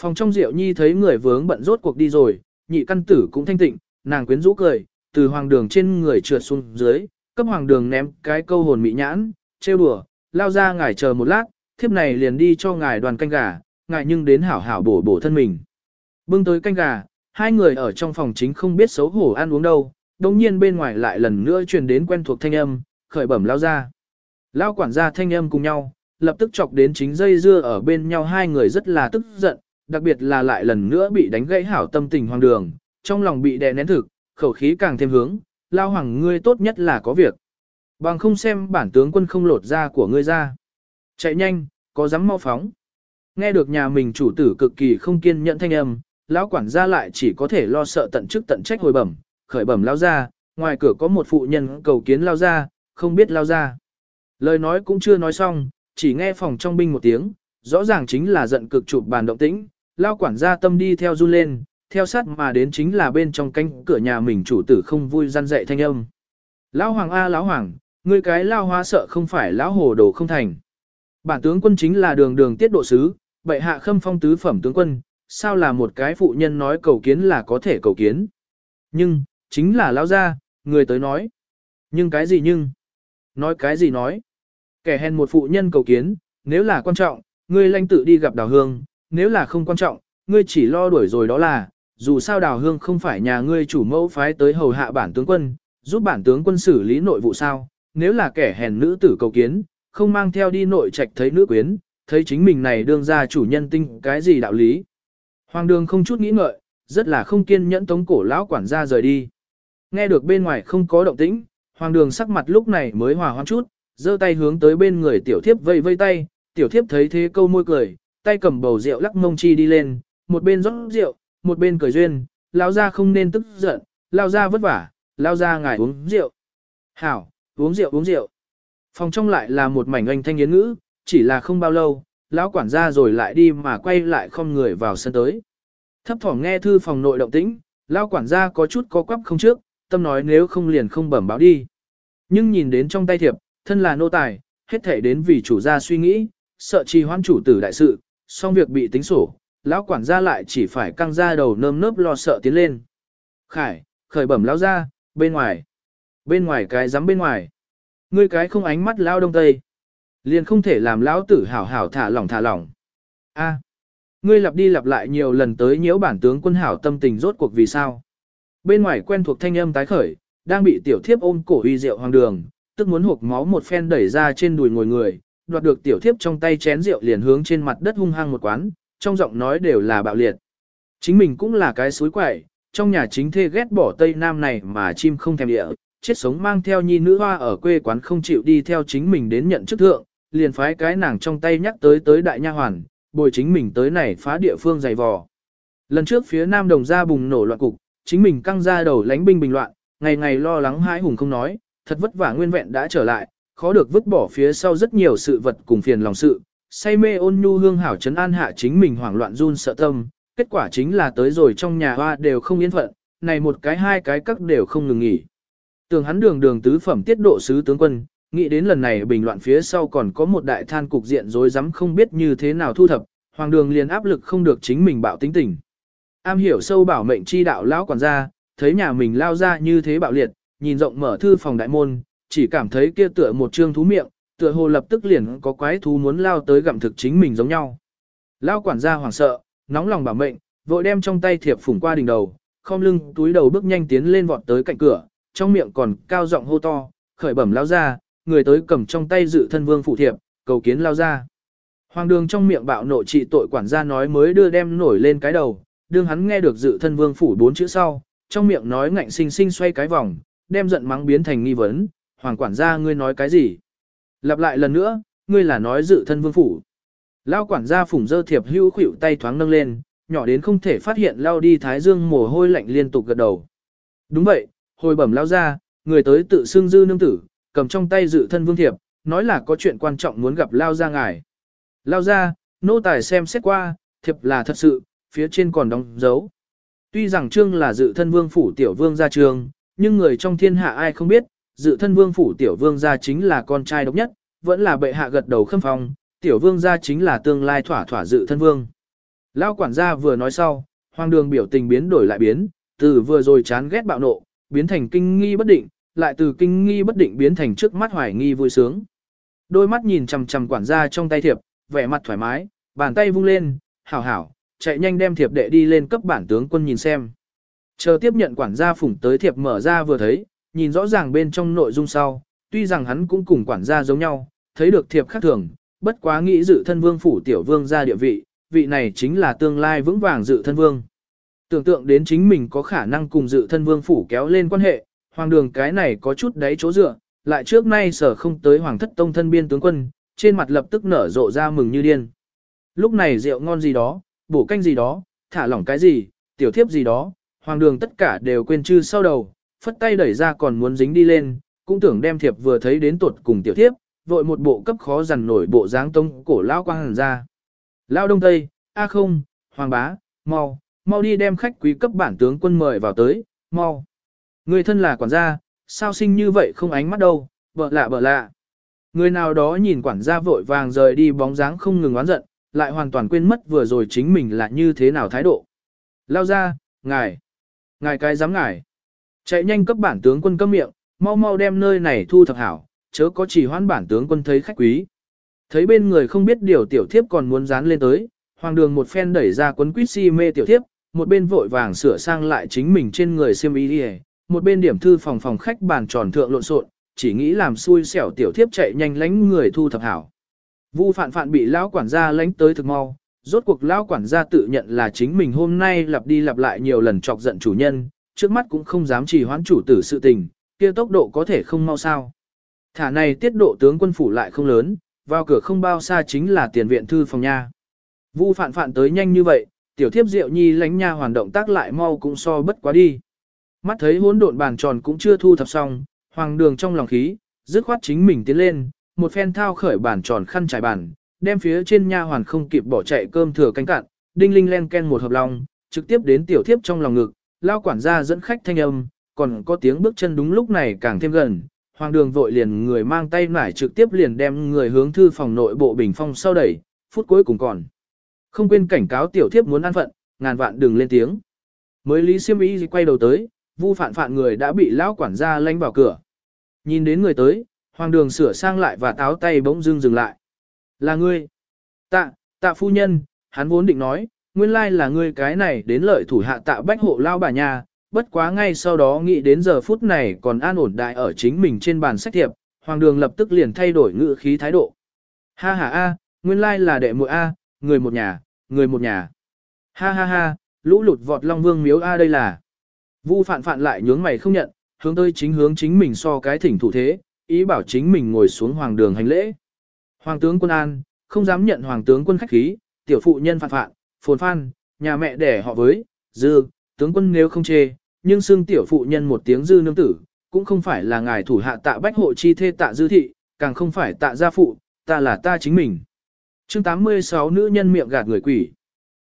Phòng trong Diệu Nhi thấy người vướng bận rốt cuộc đi rồi, nhị căn tử cũng thanh tịnh, nàng quyến rũ cười, từ hoàng đường trên người trượt xuống dưới, cấp hoàng đường ném cái câu hồn mị nhãn, trêu đùa, lao ra ngài chờ một lát, thiếp này liền đi cho ngài đoàn canh gà, ngài nhưng đến hảo hảo bổ bổ thân mình. Bưng tới canh gà, hai người ở trong phòng chính không biết xấu hổ ăn uống đâu, đồng nhiên bên ngoài lại lần nữa truyền đến quen thuộc thanh âm, khởi bẩm lao ra. Lao quản gia thanh âm cùng nhau, lập tức chọc đến chính dây dưa ở bên nhau hai người rất là tức giận, đặc biệt là lại lần nữa bị đánh gãy hảo tâm tình hoàng đường, trong lòng bị đè nén thực, khẩu khí càng thêm hướng, lao hoàng ngươi tốt nhất là có việc. Bằng không xem bản tướng quân không lột ra của ngươi ra. Chạy nhanh, có dám mau phóng. Nghe được nhà mình chủ tử cực kỳ không kiên nhẫn thanh âm, lão quản gia lại chỉ có thể lo sợ tận chức tận trách hồi bẩm, khởi bẩm lao ra, ngoài cửa có một phụ nhân cầu kiến lao ra, không biết lao ra. Lời nói cũng chưa nói xong, chỉ nghe phòng trong binh một tiếng, rõ ràng chính là giận cực chụp bàn động tĩnh, lao quản gia tâm đi theo run lên, theo sát mà đến chính là bên trong cánh cửa nhà mình chủ tử không vui gian dạy thanh âm. Lão hoàng a lão hoàng, ngươi cái lao hóa sợ không phải lão hồ đồ không thành. Bản tướng quân chính là đường đường tiết độ sứ, bệ hạ khâm phong tứ phẩm tướng quân, sao là một cái phụ nhân nói cầu kiến là có thể cầu kiến. Nhưng, chính là lão gia, người tới nói. Nhưng cái gì nhưng? Nói cái gì nói? Kẻ hèn một phụ nhân cầu kiến, nếu là quan trọng, ngươi lanh tự đi gặp đào hương, nếu là không quan trọng, ngươi chỉ lo đuổi rồi đó là, dù sao đào hương không phải nhà ngươi chủ mẫu phái tới hầu hạ bản tướng quân, giúp bản tướng quân xử lý nội vụ sao, nếu là kẻ hèn nữ tử cầu kiến, không mang theo đi nội trạch thấy nữ quyến, thấy chính mình này đương ra chủ nhân tinh cái gì đạo lý. Hoàng đường không chút nghĩ ngợi, rất là không kiên nhẫn tống cổ lão quản gia rời đi. Nghe được bên ngoài không có động tĩnh, hoàng đường sắc mặt lúc này mới hòa hoãn chút, giơ tay hướng tới bên người tiểu thiếp vây vây tay, tiểu thiếp thấy thế câu môi cười, tay cầm bầu rượu lắc mông chi đi lên, một bên rót rượu, một bên cười duyên, lao ra không nên tức giận, lao ra vất vả, lao ra ngài uống rượu. Hảo, uống rượu uống rượu. Phòng trong lại là một mảnh anh thanh yến ngữ, chỉ là không bao lâu, lão quản gia rồi lại đi mà quay lại không người vào sân tới. Thấp thỏm nghe thư phòng nội động tĩnh, lão quản gia có chút có quắp không trước, tâm nói nếu không liền không bẩm báo đi. Nhưng nhìn đến trong tay thiệp, thân là nô tài, hết thể đến vì chủ gia suy nghĩ, sợ trì hoãn chủ tử đại sự, xong việc bị tính sổ, lão quản gia lại chỉ phải căng ra đầu nơm nớp lo sợ tiến lên. Khải, khởi bẩm lão ra, bên ngoài. Bên ngoài cái dám bên ngoài. Ngươi cái không ánh mắt lão đông tây. Liền không thể làm lão tử hảo hảo thả lỏng thả lỏng. A, ngươi lặp đi lặp lại nhiều lần tới nhiễu bản tướng quân hảo tâm tình rốt cuộc vì sao. Bên ngoài quen thuộc thanh âm tái khởi, đang bị tiểu thiếp ôm cổ uy rượu hoàng đường, tức muốn hộp máu một phen đẩy ra trên đùi ngồi người, đoạt được tiểu thiếp trong tay chén rượu liền hướng trên mặt đất hung hăng một quán, trong giọng nói đều là bạo liệt. Chính mình cũng là cái suối quậy, trong nhà chính thê ghét bỏ Tây Nam này mà chim không thèm địa, chết sống mang theo nhi nữ hoa ở quê quán không chịu đi theo chính mình đến nhận chức thượng, liền phái cái nàng trong tay nhắc tới tới đại nha hoàn, bồi chính mình tới này phá địa phương dày vò. Lần trước phía Nam Đồng ra bùng nổ loạn cục, chính mình căng ra đầu lánh binh bình loạn, ngày ngày lo lắng hãi hùng không nói, thật vất vả nguyên vẹn đã trở lại, khó được vứt bỏ phía sau rất nhiều sự vật cùng phiền lòng sự, say mê ôn nhu hương hảo trấn an hạ chính mình hoảng loạn run sợ tâm, kết quả chính là tới rồi trong nhà hoa đều không yên phận, này một cái hai cái các đều không ngừng nghỉ. Tường hắn đường đường tứ phẩm tiết độ sứ tướng quân, nghĩ đến lần này bình loạn phía sau còn có một đại than cục diện rối rắm không biết như thế nào thu thập, hoàng đường liền áp lực không được chính mình bạo tính tình. Am hiểu sâu bảo mệnh chi đạo lão quản gia, thấy nhà mình lao ra như thế bạo liệt, nhìn rộng mở thư phòng đại môn, chỉ cảm thấy kia tựa một trương thú miệng, tựa hồ lập tức liền có quái thú muốn lao tới gặm thực chính mình giống nhau. Lao quản gia hoảng sợ, nóng lòng bảo mệnh, vội đem trong tay thiệp phủng qua đỉnh đầu, không lưng túi đầu bước nhanh tiến lên vọt tới cạnh cửa, trong miệng còn cao giọng hô to, khởi bẩm lao ra, người tới cầm trong tay dự thân vương phụ thiệp, cầu kiến lao ra. Hoàng đường trong miệng bạo nộ trị tội quản gia nói mới đưa đem nổi lên cái đầu, đương hắn nghe được dự thân vương phủ bốn chữ sau, trong miệng nói ngạnh sinh sinh xoay cái vòng, đem giận mắng biến thành nghi vấn, hoàng quản gia ngươi nói cái gì? Lặp lại lần nữa, ngươi là nói dự thân vương phủ. Lao quản gia phủng dơ thiệp hưu khuỷu tay thoáng nâng lên, nhỏ đến không thể phát hiện lao đi thái dương mồ hôi lạnh liên tục gật đầu. Đúng vậy, hồi bẩm lao ra, người tới tự xưng dư nương tử, cầm trong tay dự thân vương thiệp, nói là có chuyện quan trọng muốn gặp lao ra ngài. Lao ra, nô tài xem xét qua, thiệp là thật sự, phía trên còn đóng dấu. Tuy rằng trương là dự thân vương phủ tiểu vương gia trường, nhưng người trong thiên hạ ai không biết, dự thân vương phủ tiểu vương gia chính là con trai độc nhất, vẫn là bệ hạ gật đầu khâm phong, tiểu vương gia chính là tương lai thỏa thỏa dự thân vương. Lao quản gia vừa nói sau, hoàng đường biểu tình biến đổi lại biến, từ vừa rồi chán ghét bạo nộ, biến thành kinh nghi bất định, lại từ kinh nghi bất định biến thành trước mắt hoài nghi vui sướng. Đôi mắt nhìn chằm chằm quản gia trong tay thiệp, vẻ mặt thoải mái, bàn tay vung lên, hảo hảo, chạy nhanh đem thiệp đệ đi lên cấp bản tướng quân nhìn xem. Chờ tiếp nhận quản gia phủng tới thiệp mở ra vừa thấy, nhìn rõ ràng bên trong nội dung sau, tuy rằng hắn cũng cùng quản gia giống nhau, thấy được thiệp khác thường, bất quá nghĩ dự thân vương phủ tiểu vương ra địa vị, vị này chính là tương lai vững vàng dự thân vương. Tưởng tượng đến chính mình có khả năng cùng dự thân vương phủ kéo lên quan hệ, hoàng đường cái này có chút đáy chỗ dựa, lại trước nay sở không tới hoàng thất tông thân biên tướng quân, trên mặt lập tức nở rộ ra mừng như điên. Lúc này rượu ngon gì đó, bổ canh gì đó, thả lỏng cái gì, tiểu thiếp gì đó, hoàng đường tất cả đều quên chư sau đầu, phất tay đẩy ra còn muốn dính đi lên, cũng tưởng đem thiệp vừa thấy đến tuột cùng tiểu thiếp, vội một bộ cấp khó dằn nổi bộ dáng tông cổ lão quang hẳn ra. lão đông tây, a không, hoàng bá, mau, mau đi đem khách quý cấp bản tướng quân mời vào tới, mau. Người thân là quản gia, sao sinh như vậy không ánh mắt đâu, bợ lạ bợ lạ. Người nào đó nhìn quản gia vội vàng rời đi bóng dáng không ngừng oán giận, lại hoàn toàn quên mất vừa rồi chính mình là như thế nào thái độ. Lao ra, ngài, ngài cái dám ngài. Chạy nhanh cấp bản tướng quân cấm miệng, mau mau đem nơi này thu thập hảo, chớ có chỉ hoãn bản tướng quân thấy khách quý. Thấy bên người không biết điều tiểu thiếp còn muốn dán lên tới, hoàng đường một phen đẩy ra quấn quýt si mê tiểu thiếp, một bên vội vàng sửa sang lại chính mình trên người xiêm y đi một bên điểm thư phòng phòng khách bàn tròn thượng lộn xộn, chỉ nghĩ làm xui xẻo tiểu thiếp chạy nhanh lánh người thu thập hảo. Vu phạn phạn bị lão quản gia lánh tới thực mau, rốt cuộc lão quản gia tự nhận là chính mình hôm nay lặp đi lặp lại nhiều lần chọc giận chủ nhân, trước mắt cũng không dám chỉ hoãn chủ tử sự tình, kia tốc độ có thể không mau sao. Thả này tiết độ tướng quân phủ lại không lớn, vào cửa không bao xa chính là tiền viện thư phòng nha. Vu phạn phạn tới nhanh như vậy, tiểu thiếp diệu nhi lánh nha hoàn động tác lại mau cũng so bất quá đi. Mắt thấy hỗn độn bàn tròn cũng chưa thu thập xong, hoàng đường trong lòng khí, dứt khoát chính mình tiến lên, một phen thao khởi bàn tròn khăn trải bàn, đem phía trên nha hoàn không kịp bỏ chạy cơm thừa canh cạn, đinh linh len ken một hợp lòng, trực tiếp đến tiểu thiếp trong lòng ngực, lao quản gia dẫn khách thanh âm, còn có tiếng bước chân đúng lúc này càng thêm gần. Hoàng đường vội liền người mang tay nải trực tiếp liền đem người hướng thư phòng nội bộ bình phong sau đẩy, phút cuối cùng còn. Không quên cảnh cáo tiểu thiếp muốn ăn phận, ngàn vạn đừng lên tiếng. Mới Lý Siêm Y quay đầu tới, vu phản phản người đã bị lão quản gia lanh vào cửa. Nhìn đến người tới, hoàng đường sửa sang lại và táo tay bỗng dưng dừng lại. Là ngươi. Tạ, tạ phu nhân, hắn vốn định nói, nguyên lai là ngươi cái này đến lợi thủ hạ tạ bách hộ lao bà nhà, bất quá ngay sau đó nghĩ đến giờ phút này còn an ổn đại ở chính mình trên bàn sách thiệp, hoàng đường lập tức liền thay đổi ngữ khí thái độ. Ha ha a, nguyên lai là đệ muội a, người một nhà, người một nhà. Ha ha ha, lũ lụt vọt long vương miếu a đây là. Vu phạn phạn lại nhướng mày không nhận, hướng tới chính hướng chính mình so cái thỉnh thủ thế, ý bảo chính mình ngồi xuống hoàng đường hành lễ. Hoàng tướng quân an, không dám nhận hoàng tướng quân khách khí, tiểu phụ nhân phạn phạn, phồn phan, nhà mẹ đẻ họ với, dư, tướng quân nếu không chê, nhưng xương tiểu phụ nhân một tiếng dư nương tử, cũng không phải là ngài thủ hạ tạ bách hộ chi thê tạ dư thị, càng không phải tạ gia phụ, ta là ta chính mình. chương 86 nữ nhân miệng gạt người quỷ.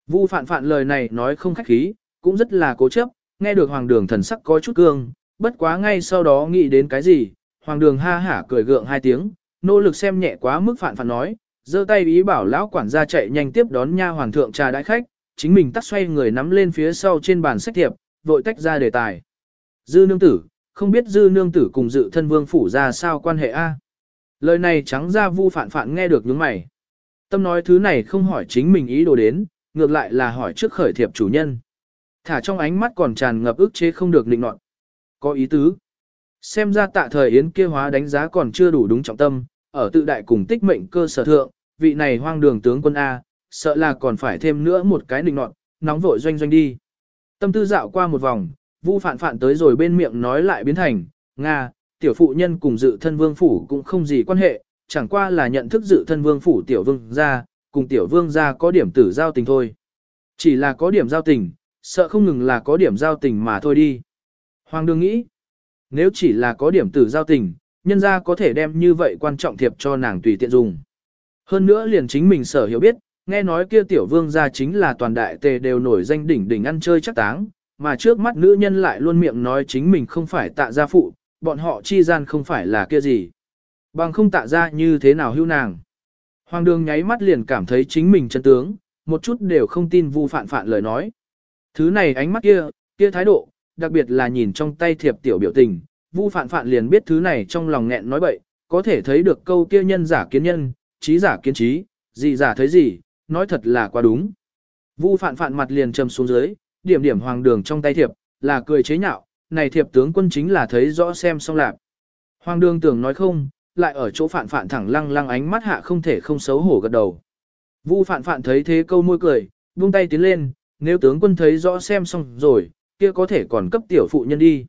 Vu phạn phạn lời này nói không khách khí, cũng rất là cố chấp, nghe được hoàng đường thần sắc có chút cương, bất quá ngay sau đó nghĩ đến cái gì, hoàng đường ha hả cười gượng hai tiếng, nỗ lực xem nhẹ quá mức phạn phạn nói, giơ tay ý bảo lão quản gia chạy nhanh tiếp đón nha hoàng thượng trà đãi khách, chính mình tắt xoay người nắm lên phía sau trên bàn sách thiệp, vội tách ra đề tài. Dư nương tử, không biết dư nương tử cùng dự thân vương phủ ra sao quan hệ a? Lời này trắng ra vu phản phản nghe được những mày. Tâm nói thứ này không hỏi chính mình ý đồ đến, ngược lại là hỏi trước khởi thiệp chủ nhân. Thả trong ánh mắt còn tràn ngập ức chế không được định nọt. Có ý tứ. Xem ra tạ thời yến kia hóa đánh giá còn chưa đủ đúng trọng tâm, ở tự đại cùng tích mệnh cơ sở thượng, vị này hoang đường tướng quân A, sợ là còn phải thêm nữa một cái nịnh nọt, nóng vội doanh doanh đi. Tâm tư dạo qua một vòng, vu phản phản tới rồi bên miệng nói lại biến thành, Nga, tiểu phụ nhân cùng dự thân vương phủ cũng không gì quan hệ, chẳng qua là nhận thức dự thân vương phủ tiểu vương gia, cùng tiểu vương gia có điểm tử giao tình thôi. Chỉ là có điểm giao tình, sợ không ngừng là có điểm giao tình mà thôi đi. Hoàng đường nghĩ, nếu chỉ là có điểm tử giao tình, nhân gia có thể đem như vậy quan trọng thiệp cho nàng tùy tiện dùng. Hơn nữa liền chính mình sở hiểu biết, nghe nói kia tiểu vương gia chính là toàn đại tề đều nổi danh đỉnh đỉnh ăn chơi chắc táng, mà trước mắt nữ nhân lại luôn miệng nói chính mình không phải tạ gia phụ, bọn họ chi gian không phải là kia gì. Bằng không tạ ra như thế nào hưu nàng. Hoàng đường nháy mắt liền cảm thấy chính mình chân tướng, một chút đều không tin vu phản phản lời nói. Thứ này ánh mắt kia, kia thái độ, đặc biệt là nhìn trong tay thiệp tiểu biểu tình, vu phản phản liền biết thứ này trong lòng nghẹn nói bậy, có thể thấy được câu kia nhân giả kiến nhân, trí giả kiến trí, gì giả thấy gì, nói thật là quá đúng. Vu phản phản mặt liền trầm xuống dưới, điểm điểm hoàng đường trong tay thiệp, là cười chế nhạo, này thiệp tướng quân chính là thấy rõ xem xong lạc. Hoàng đường tưởng nói không, lại ở chỗ phản phản thẳng lăng lăng ánh mắt hạ không thể không xấu hổ gật đầu. Vu phản phản thấy thế câu môi cười, buông tay tiến lên, nếu tướng quân thấy rõ xem xong rồi, kia có thể còn cấp tiểu phụ nhân đi.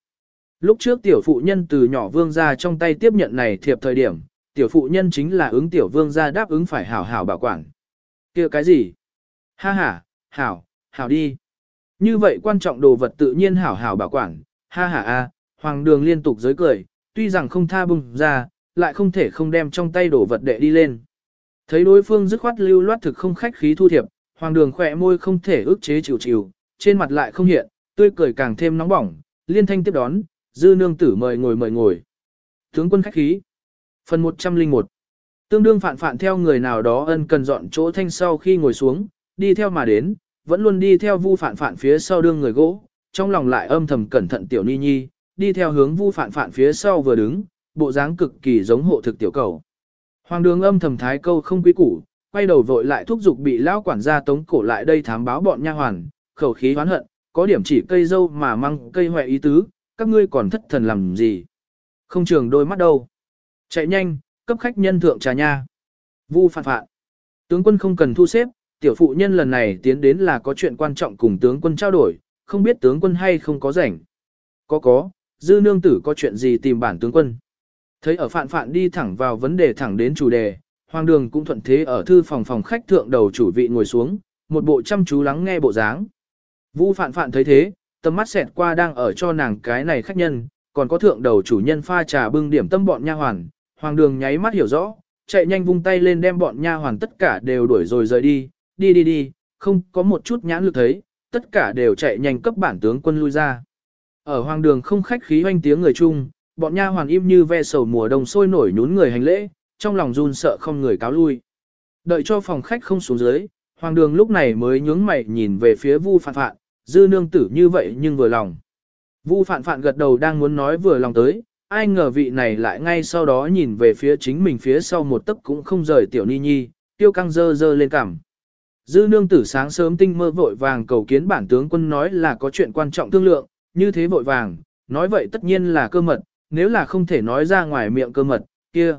Lúc trước tiểu phụ nhân từ nhỏ vương ra trong tay tiếp nhận này thiệp thời điểm, tiểu phụ nhân chính là ứng tiểu vương ra đáp ứng phải hảo hảo bảo quản. kia cái gì? Ha ha, hảo, hảo đi. Như vậy quan trọng đồ vật tự nhiên hảo hảo bảo quản, ha ha a, hoàng đường liên tục giới cười, tuy rằng không tha bung ra, lại không thể không đem trong tay đồ vật đệ đi lên. Thấy đối phương dứt khoát lưu loát thực không khách khí thu thiệp, hoàng đường khỏe môi không thể ức chế chịu chịu, trên mặt lại không hiện, tươi cười càng thêm nóng bỏng, liên thanh tiếp đón, dư nương tử mời ngồi mời ngồi. Tướng quân khách khí. Phần 101 Tương đương phản phản theo người nào đó ân cần dọn chỗ thanh sau khi ngồi xuống, đi theo mà đến, vẫn luôn đi theo vu phản phản phía sau đương người gỗ, trong lòng lại âm thầm cẩn thận tiểu ni nhi, đi theo hướng vu phản phản phía sau vừa đứng, bộ dáng cực kỳ giống hộ thực tiểu cầu. Hoàng đường âm thầm thái câu không quý củ, quay đầu vội lại thúc giục bị lão quản gia tống cổ lại đây thám báo bọn nha hoàn, khẩu khí hoán hận, có điểm chỉ cây dâu mà măng cây hoẹ ý tứ, các ngươi còn thất thần làm gì. Không trường đôi mắt đâu. Chạy nhanh, cấp khách nhân thượng trà nha. Vu Phạn phạn. Tướng quân không cần thu xếp, tiểu phụ nhân lần này tiến đến là có chuyện quan trọng cùng tướng quân trao đổi, không biết tướng quân hay không có rảnh. Có có, dư nương tử có chuyện gì tìm bản tướng quân. Thấy ở phạn phạn đi thẳng vào vấn đề thẳng đến chủ đề, hoàng đường cũng thuận thế ở thư phòng phòng khách thượng đầu chủ vị ngồi xuống, một bộ chăm chú lắng nghe bộ dáng. Vu phạn phạn thấy thế, tầm mắt xẹt qua đang ở cho nàng cái này khách nhân, còn có thượng đầu chủ nhân pha trà bưng điểm tâm bọn nha hoàn, hoàng đường nháy mắt hiểu rõ, chạy nhanh vung tay lên đem bọn nha hoàn tất cả đều đuổi rồi rời đi, đi đi đi, không có một chút nhãn lực thấy, tất cả đều chạy nhanh cấp bản tướng quân lui ra. Ở hoàng đường không khách khí hoanh tiếng người chung, bọn nha hoàn im như ve sầu mùa đông sôi nổi nhún người hành lễ, trong lòng run sợ không người cáo lui. Đợi cho phòng khách không xuống dưới, hoàng đường lúc này mới nhướng mày nhìn về phía vu phạn phạn, dư nương tử như vậy nhưng vừa lòng. Vu phạn phạn gật đầu đang muốn nói vừa lòng tới, ai ngờ vị này lại ngay sau đó nhìn về phía chính mình phía sau một tấc cũng không rời tiểu ni nhi, tiêu căng dơ dơ lên cằm. Dư nương tử sáng sớm tinh mơ vội vàng cầu kiến bản tướng quân nói là có chuyện quan trọng thương lượng, như thế vội vàng, nói vậy tất nhiên là cơ mật, nếu là không thể nói ra ngoài miệng cơ mật, kia.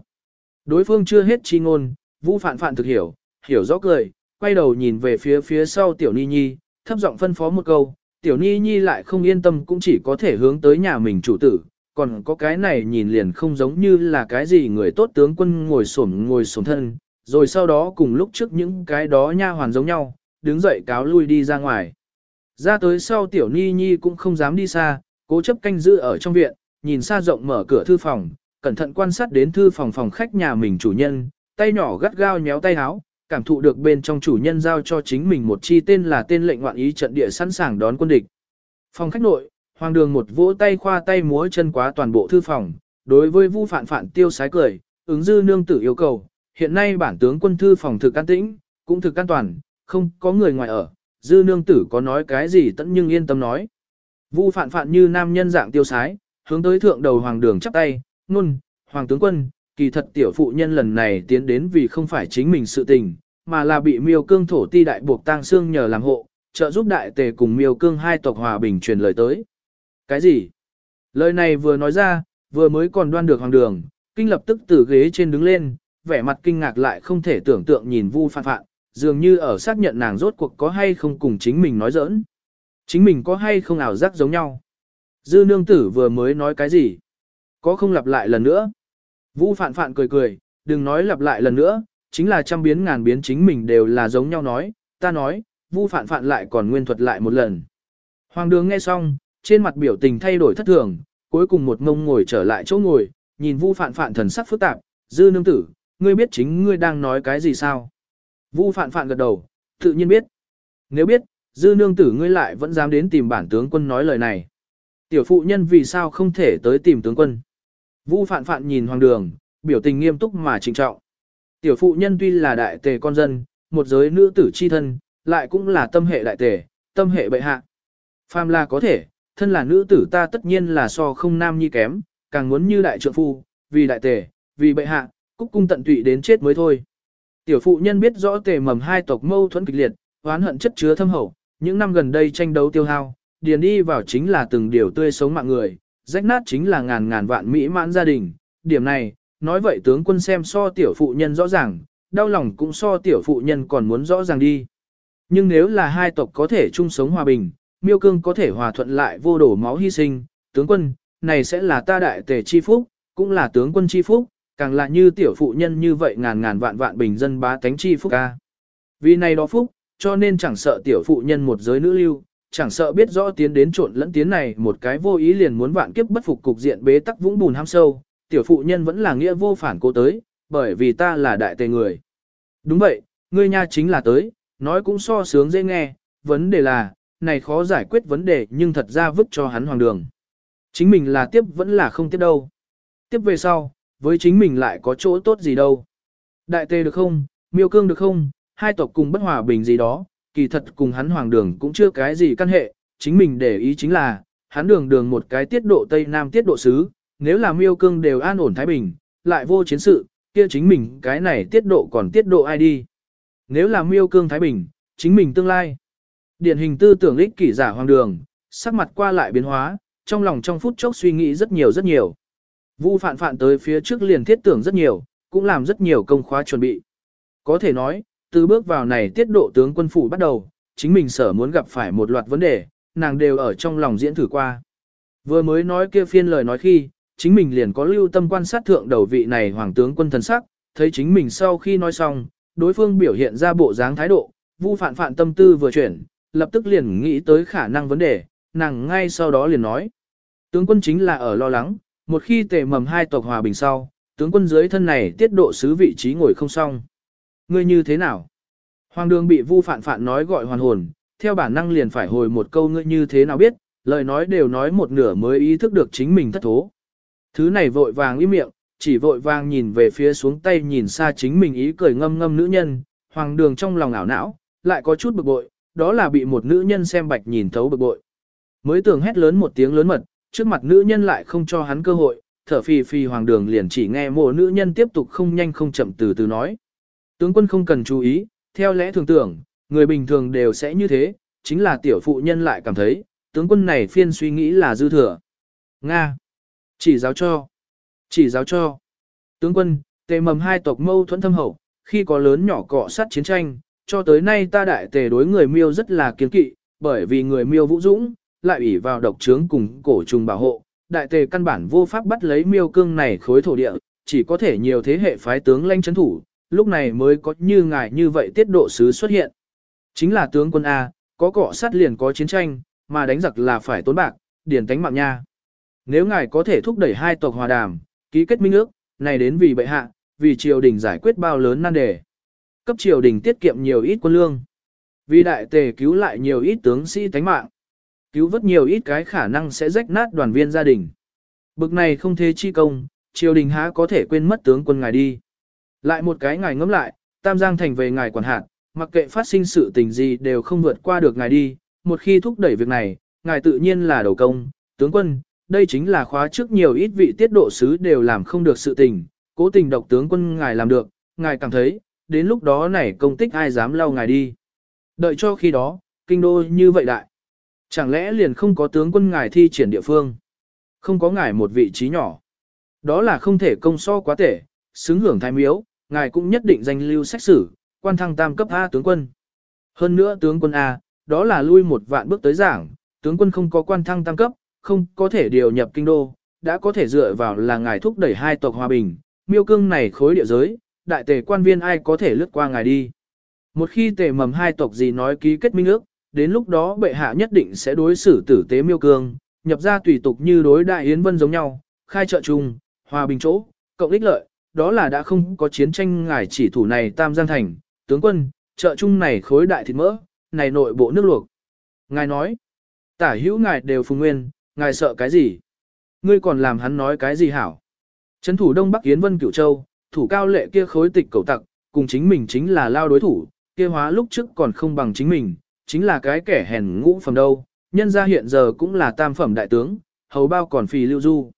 Đối phương chưa hết chi ngôn, Vũ Phạn Phạn thực hiểu, hiểu rõ cười, quay đầu nhìn về phía phía sau Tiểu Ni Nhi, thấp giọng phân phó một câu, Tiểu Ni Nhi lại không yên tâm cũng chỉ có thể hướng tới nhà mình chủ tử, còn có cái này nhìn liền không giống như là cái gì người tốt tướng quân ngồi xổm ngồi xổm thân, rồi sau đó cùng lúc trước những cái đó nha hoàn giống nhau, đứng dậy cáo lui đi ra ngoài. Ra tới sau Tiểu Ni Nhi cũng không dám đi xa, cố chấp canh giữ ở trong viện, nhìn xa rộng mở cửa thư phòng, cẩn thận quan sát đến thư phòng phòng khách nhà mình chủ nhân, tay nhỏ gắt gao nhéo tay áo, cảm thụ được bên trong chủ nhân giao cho chính mình một chi tên là tên lệnh ngoạn ý trận địa sẵn sàng đón quân địch. Phòng khách nội, hoàng đường một vỗ tay khoa tay múa chân quá toàn bộ thư phòng, đối với Vu Phạn Phạn tiêu sái cười, ứng dư nương tử yêu cầu, hiện nay bản tướng quân thư phòng thực an tĩnh, cũng thực an toàn, không có người ngoài ở, dư nương tử có nói cái gì tận nhưng yên tâm nói. Vu Phạn Phạn như nam nhân dạng tiêu sái, hướng tới thượng đầu hoàng đường chắp tay, nôn, hoàng tướng quân, kỳ thật tiểu phụ nhân lần này tiến đến vì không phải chính mình sự tình, mà là bị miêu cương thổ ti đại buộc tang xương nhờ làm hộ, trợ giúp đại tề cùng miêu cương hai tộc hòa bình truyền lời tới. Cái gì? Lời này vừa nói ra, vừa mới còn đoan được hoàng đường, kinh lập tức từ ghế trên đứng lên, vẻ mặt kinh ngạc lại không thể tưởng tượng nhìn vu phạn phạn, dường như ở xác nhận nàng rốt cuộc có hay không cùng chính mình nói giỡn. Chính mình có hay không ảo giác giống nhau. Dư nương tử vừa mới nói cái gì? Có không lặp lại lần nữa? Vu phạn phạn cười cười, đừng nói lặp lại lần nữa, chính là trăm biến ngàn biến chính mình đều là giống nhau nói, ta nói, vu phạn phạn lại còn nguyên thuật lại một lần. Hoàng đường nghe xong, trên mặt biểu tình thay đổi thất thường, cuối cùng một ngông ngồi trở lại chỗ ngồi, nhìn vu phạn phạn thần sắc phức tạp, dư nương tử, ngươi biết chính ngươi đang nói cái gì sao? Vu phạn phạn gật đầu, tự nhiên biết. Nếu biết, dư nương tử ngươi lại vẫn dám đến tìm bản tướng quân nói lời này. Tiểu phụ nhân vì sao không thể tới tìm tướng quân? Vu phạn phạn nhìn hoàng đường, biểu tình nghiêm túc mà trịnh trọng. Tiểu phụ nhân tuy là đại tề con dân, một giới nữ tử chi thân, lại cũng là tâm hệ đại tề, tâm hệ bệ hạ. Phàm là có thể, thân là nữ tử ta tất nhiên là so không nam nhi kém, càng muốn như đại trượng phu, vì đại tề, vì bệ hạ, cúc cung tận tụy đến chết mới thôi. Tiểu phụ nhân biết rõ tề mầm hai tộc mâu thuẫn kịch liệt, oán hận chất chứa thâm hậu, những năm gần đây tranh đấu tiêu hao, điền đi vào chính là từng điều tươi sống mạng người, rách nát chính là ngàn ngàn vạn mỹ mãn gia đình. Điểm này, nói vậy tướng quân xem so tiểu phụ nhân rõ ràng, đau lòng cũng so tiểu phụ nhân còn muốn rõ ràng đi. Nhưng nếu là hai tộc có thể chung sống hòa bình, miêu cương có thể hòa thuận lại vô đổ máu hy sinh, tướng quân, này sẽ là ta đại tề chi phúc, cũng là tướng quân chi phúc, càng là như tiểu phụ nhân như vậy ngàn ngàn vạn vạn bình dân bá tánh chi phúc ca. Vì này đó phúc, cho nên chẳng sợ tiểu phụ nhân một giới nữ lưu, chẳng sợ biết rõ tiến đến trộn lẫn tiến này một cái vô ý liền muốn vạn kiếp bất phục cục diện bế tắc vũng bùn ham sâu, tiểu phụ nhân vẫn là nghĩa vô phản cố tới, bởi vì ta là đại tề người. Đúng vậy, ngươi nha chính là tới, nói cũng so sướng dễ nghe, vấn đề là, này khó giải quyết vấn đề nhưng thật ra vứt cho hắn hoàng đường. Chính mình là tiếp vẫn là không tiếp đâu. Tiếp về sau, với chính mình lại có chỗ tốt gì đâu. Đại tê được không, miêu cương được không, hai tộc cùng bất hòa bình gì đó, kỳ thật cùng hắn hoàng đường cũng chưa cái gì căn hệ, chính mình để ý chính là, hắn đường đường một cái tiết độ Tây Nam tiết độ sứ, nếu là miêu cương đều an ổn Thái Bình, lại vô chiến sự, kia chính mình cái này tiết độ còn tiết độ ai đi. Nếu là miêu cương Thái Bình, chính mình tương lai. Điển hình tư tưởng ích kỷ giả hoàng đường, sắc mặt qua lại biến hóa, trong lòng trong phút chốc suy nghĩ rất nhiều rất nhiều. Vu phạn phạn tới phía trước liền thiết tưởng rất nhiều, cũng làm rất nhiều công khóa chuẩn bị. Có thể nói, từ bước vào này tiết độ tướng quân phủ bắt đầu, chính mình sở muốn gặp phải một loạt vấn đề, nàng đều ở trong lòng diễn thử qua. Vừa mới nói kia phiên lời nói khi, chính mình liền có lưu tâm quan sát thượng đầu vị này hoàng tướng quân thần sắc, thấy chính mình sau khi nói xong, đối phương biểu hiện ra bộ dáng thái độ, vu phạn phạn tâm tư vừa chuyển, lập tức liền nghĩ tới khả năng vấn đề, nàng ngay sau đó liền nói. Tướng quân chính là ở lo lắng, một khi tề mầm hai tộc hòa bình sau, tướng quân dưới thân này tiết độ sứ vị trí ngồi không xong. Ngươi như thế nào? Hoàng đường bị vu phạn phạn nói gọi hoàn hồn, theo bản năng liền phải hồi một câu ngươi như thế nào biết, lời nói đều nói một nửa mới ý thức được chính mình thất thố. Thứ này vội vàng im miệng, chỉ vội vàng nhìn về phía xuống tay nhìn xa chính mình ý cười ngâm ngâm nữ nhân, hoàng đường trong lòng ảo não, lại có chút bực bội, đó là bị một nữ nhân xem bạch nhìn thấu bực bội. Mới tưởng hét lớn một tiếng lớn mật, trước mặt nữ nhân lại không cho hắn cơ hội, thở phì phì hoàng đường liền chỉ nghe mộ nữ nhân tiếp tục không nhanh không chậm từ từ nói. Tướng quân không cần chú ý, theo lẽ thường tưởng, người bình thường đều sẽ như thế, chính là tiểu phụ nhân lại cảm thấy, tướng quân này phiên suy nghĩ là dư thừa. Nga. Chỉ giáo cho. Chỉ giáo cho. Tướng quân, tề mầm hai tộc mâu thuẫn thâm hậu, khi có lớn nhỏ cọ sát chiến tranh, cho tới nay ta đại tề đối người miêu rất là kiên kỵ, bởi vì người miêu vũ dũng, lại ủy vào độc trướng cùng cổ trùng bảo hộ, đại tề căn bản vô pháp bắt lấy miêu cương này khối thổ địa, chỉ có thể nhiều thế hệ phái tướng lanh chấn thủ, lúc này mới có như ngài như vậy tiết độ sứ xuất hiện. Chính là tướng quân A, có cọ sát liền có chiến tranh, mà đánh giặc là phải tốn bạc, điển tánh mạng nha. Nếu ngài có thể thúc đẩy hai tộc hòa đàm, ký kết minh ước, này đến vì bệ hạ, vì triều đình giải quyết bao lớn nan đề. Cấp triều đình tiết kiệm nhiều ít quân lương. Vì đại tề cứu lại nhiều ít tướng sĩ tánh mạng. Cứu vớt nhiều ít cái khả năng sẽ rách nát đoàn viên gia đình. Bực này không thế chi công, triều đình há có thể quên mất tướng quân ngài đi. Lại một cái ngài ngẫm lại, Tam Giang thành về ngài quản hạt, mặc kệ phát sinh sự tình gì đều không vượt qua được ngài đi, một khi thúc đẩy việc này, ngài tự nhiên là đầu công, tướng quân, đây chính là khóa trước nhiều ít vị tiết độ sứ đều làm không được sự tình, cố tình độc tướng quân ngài làm được, ngài cảm thấy, đến lúc đó này công tích ai dám lau ngài đi. Đợi cho khi đó, kinh đô như vậy đại. Chẳng lẽ liền không có tướng quân ngài thi triển địa phương? Không có ngài một vị trí nhỏ. Đó là không thể công so quá tệ, xứng hưởng thái miếu, ngài cũng nhất định danh lưu sách sử, quan thăng tam cấp A tướng quân. Hơn nữa tướng quân A, đó là lui một vạn bước tới giảng, tướng quân không có quan thăng tam cấp, không có thể điều nhập kinh đô, đã có thể dựa vào là ngài thúc đẩy hai tộc hòa bình, miêu cương này khối địa giới, đại tề quan viên ai có thể lướt qua ngài đi. Một khi tề mầm hai tộc gì nói ký kết minh ước, đến lúc đó bệ hạ nhất định sẽ đối xử tử tế miêu cương, nhập ra tùy tục như đối đại yến vân giống nhau, khai trợ chung, hòa bình chỗ, cộng ích lợi, đó là đã không có chiến tranh ngài chỉ thủ này tam giang thành, tướng quân, trợ chung này khối đại thịt mỡ, này nội bộ nước luộc. Ngài nói, tả hữu ngài đều phùng nguyên, ngài sợ cái gì? Ngươi còn làm hắn nói cái gì hảo? Trấn thủ Đông Bắc Yến Vân Cửu Châu, thủ cao lệ kia khối tịch cầu tặc, cùng chính mình chính là lao đối thủ, kia hóa lúc trước còn không bằng chính mình, chính là cái kẻ hèn ngũ phẩm đâu, nhân ra hiện giờ cũng là tam phẩm đại tướng, hầu bao còn phì lưu du.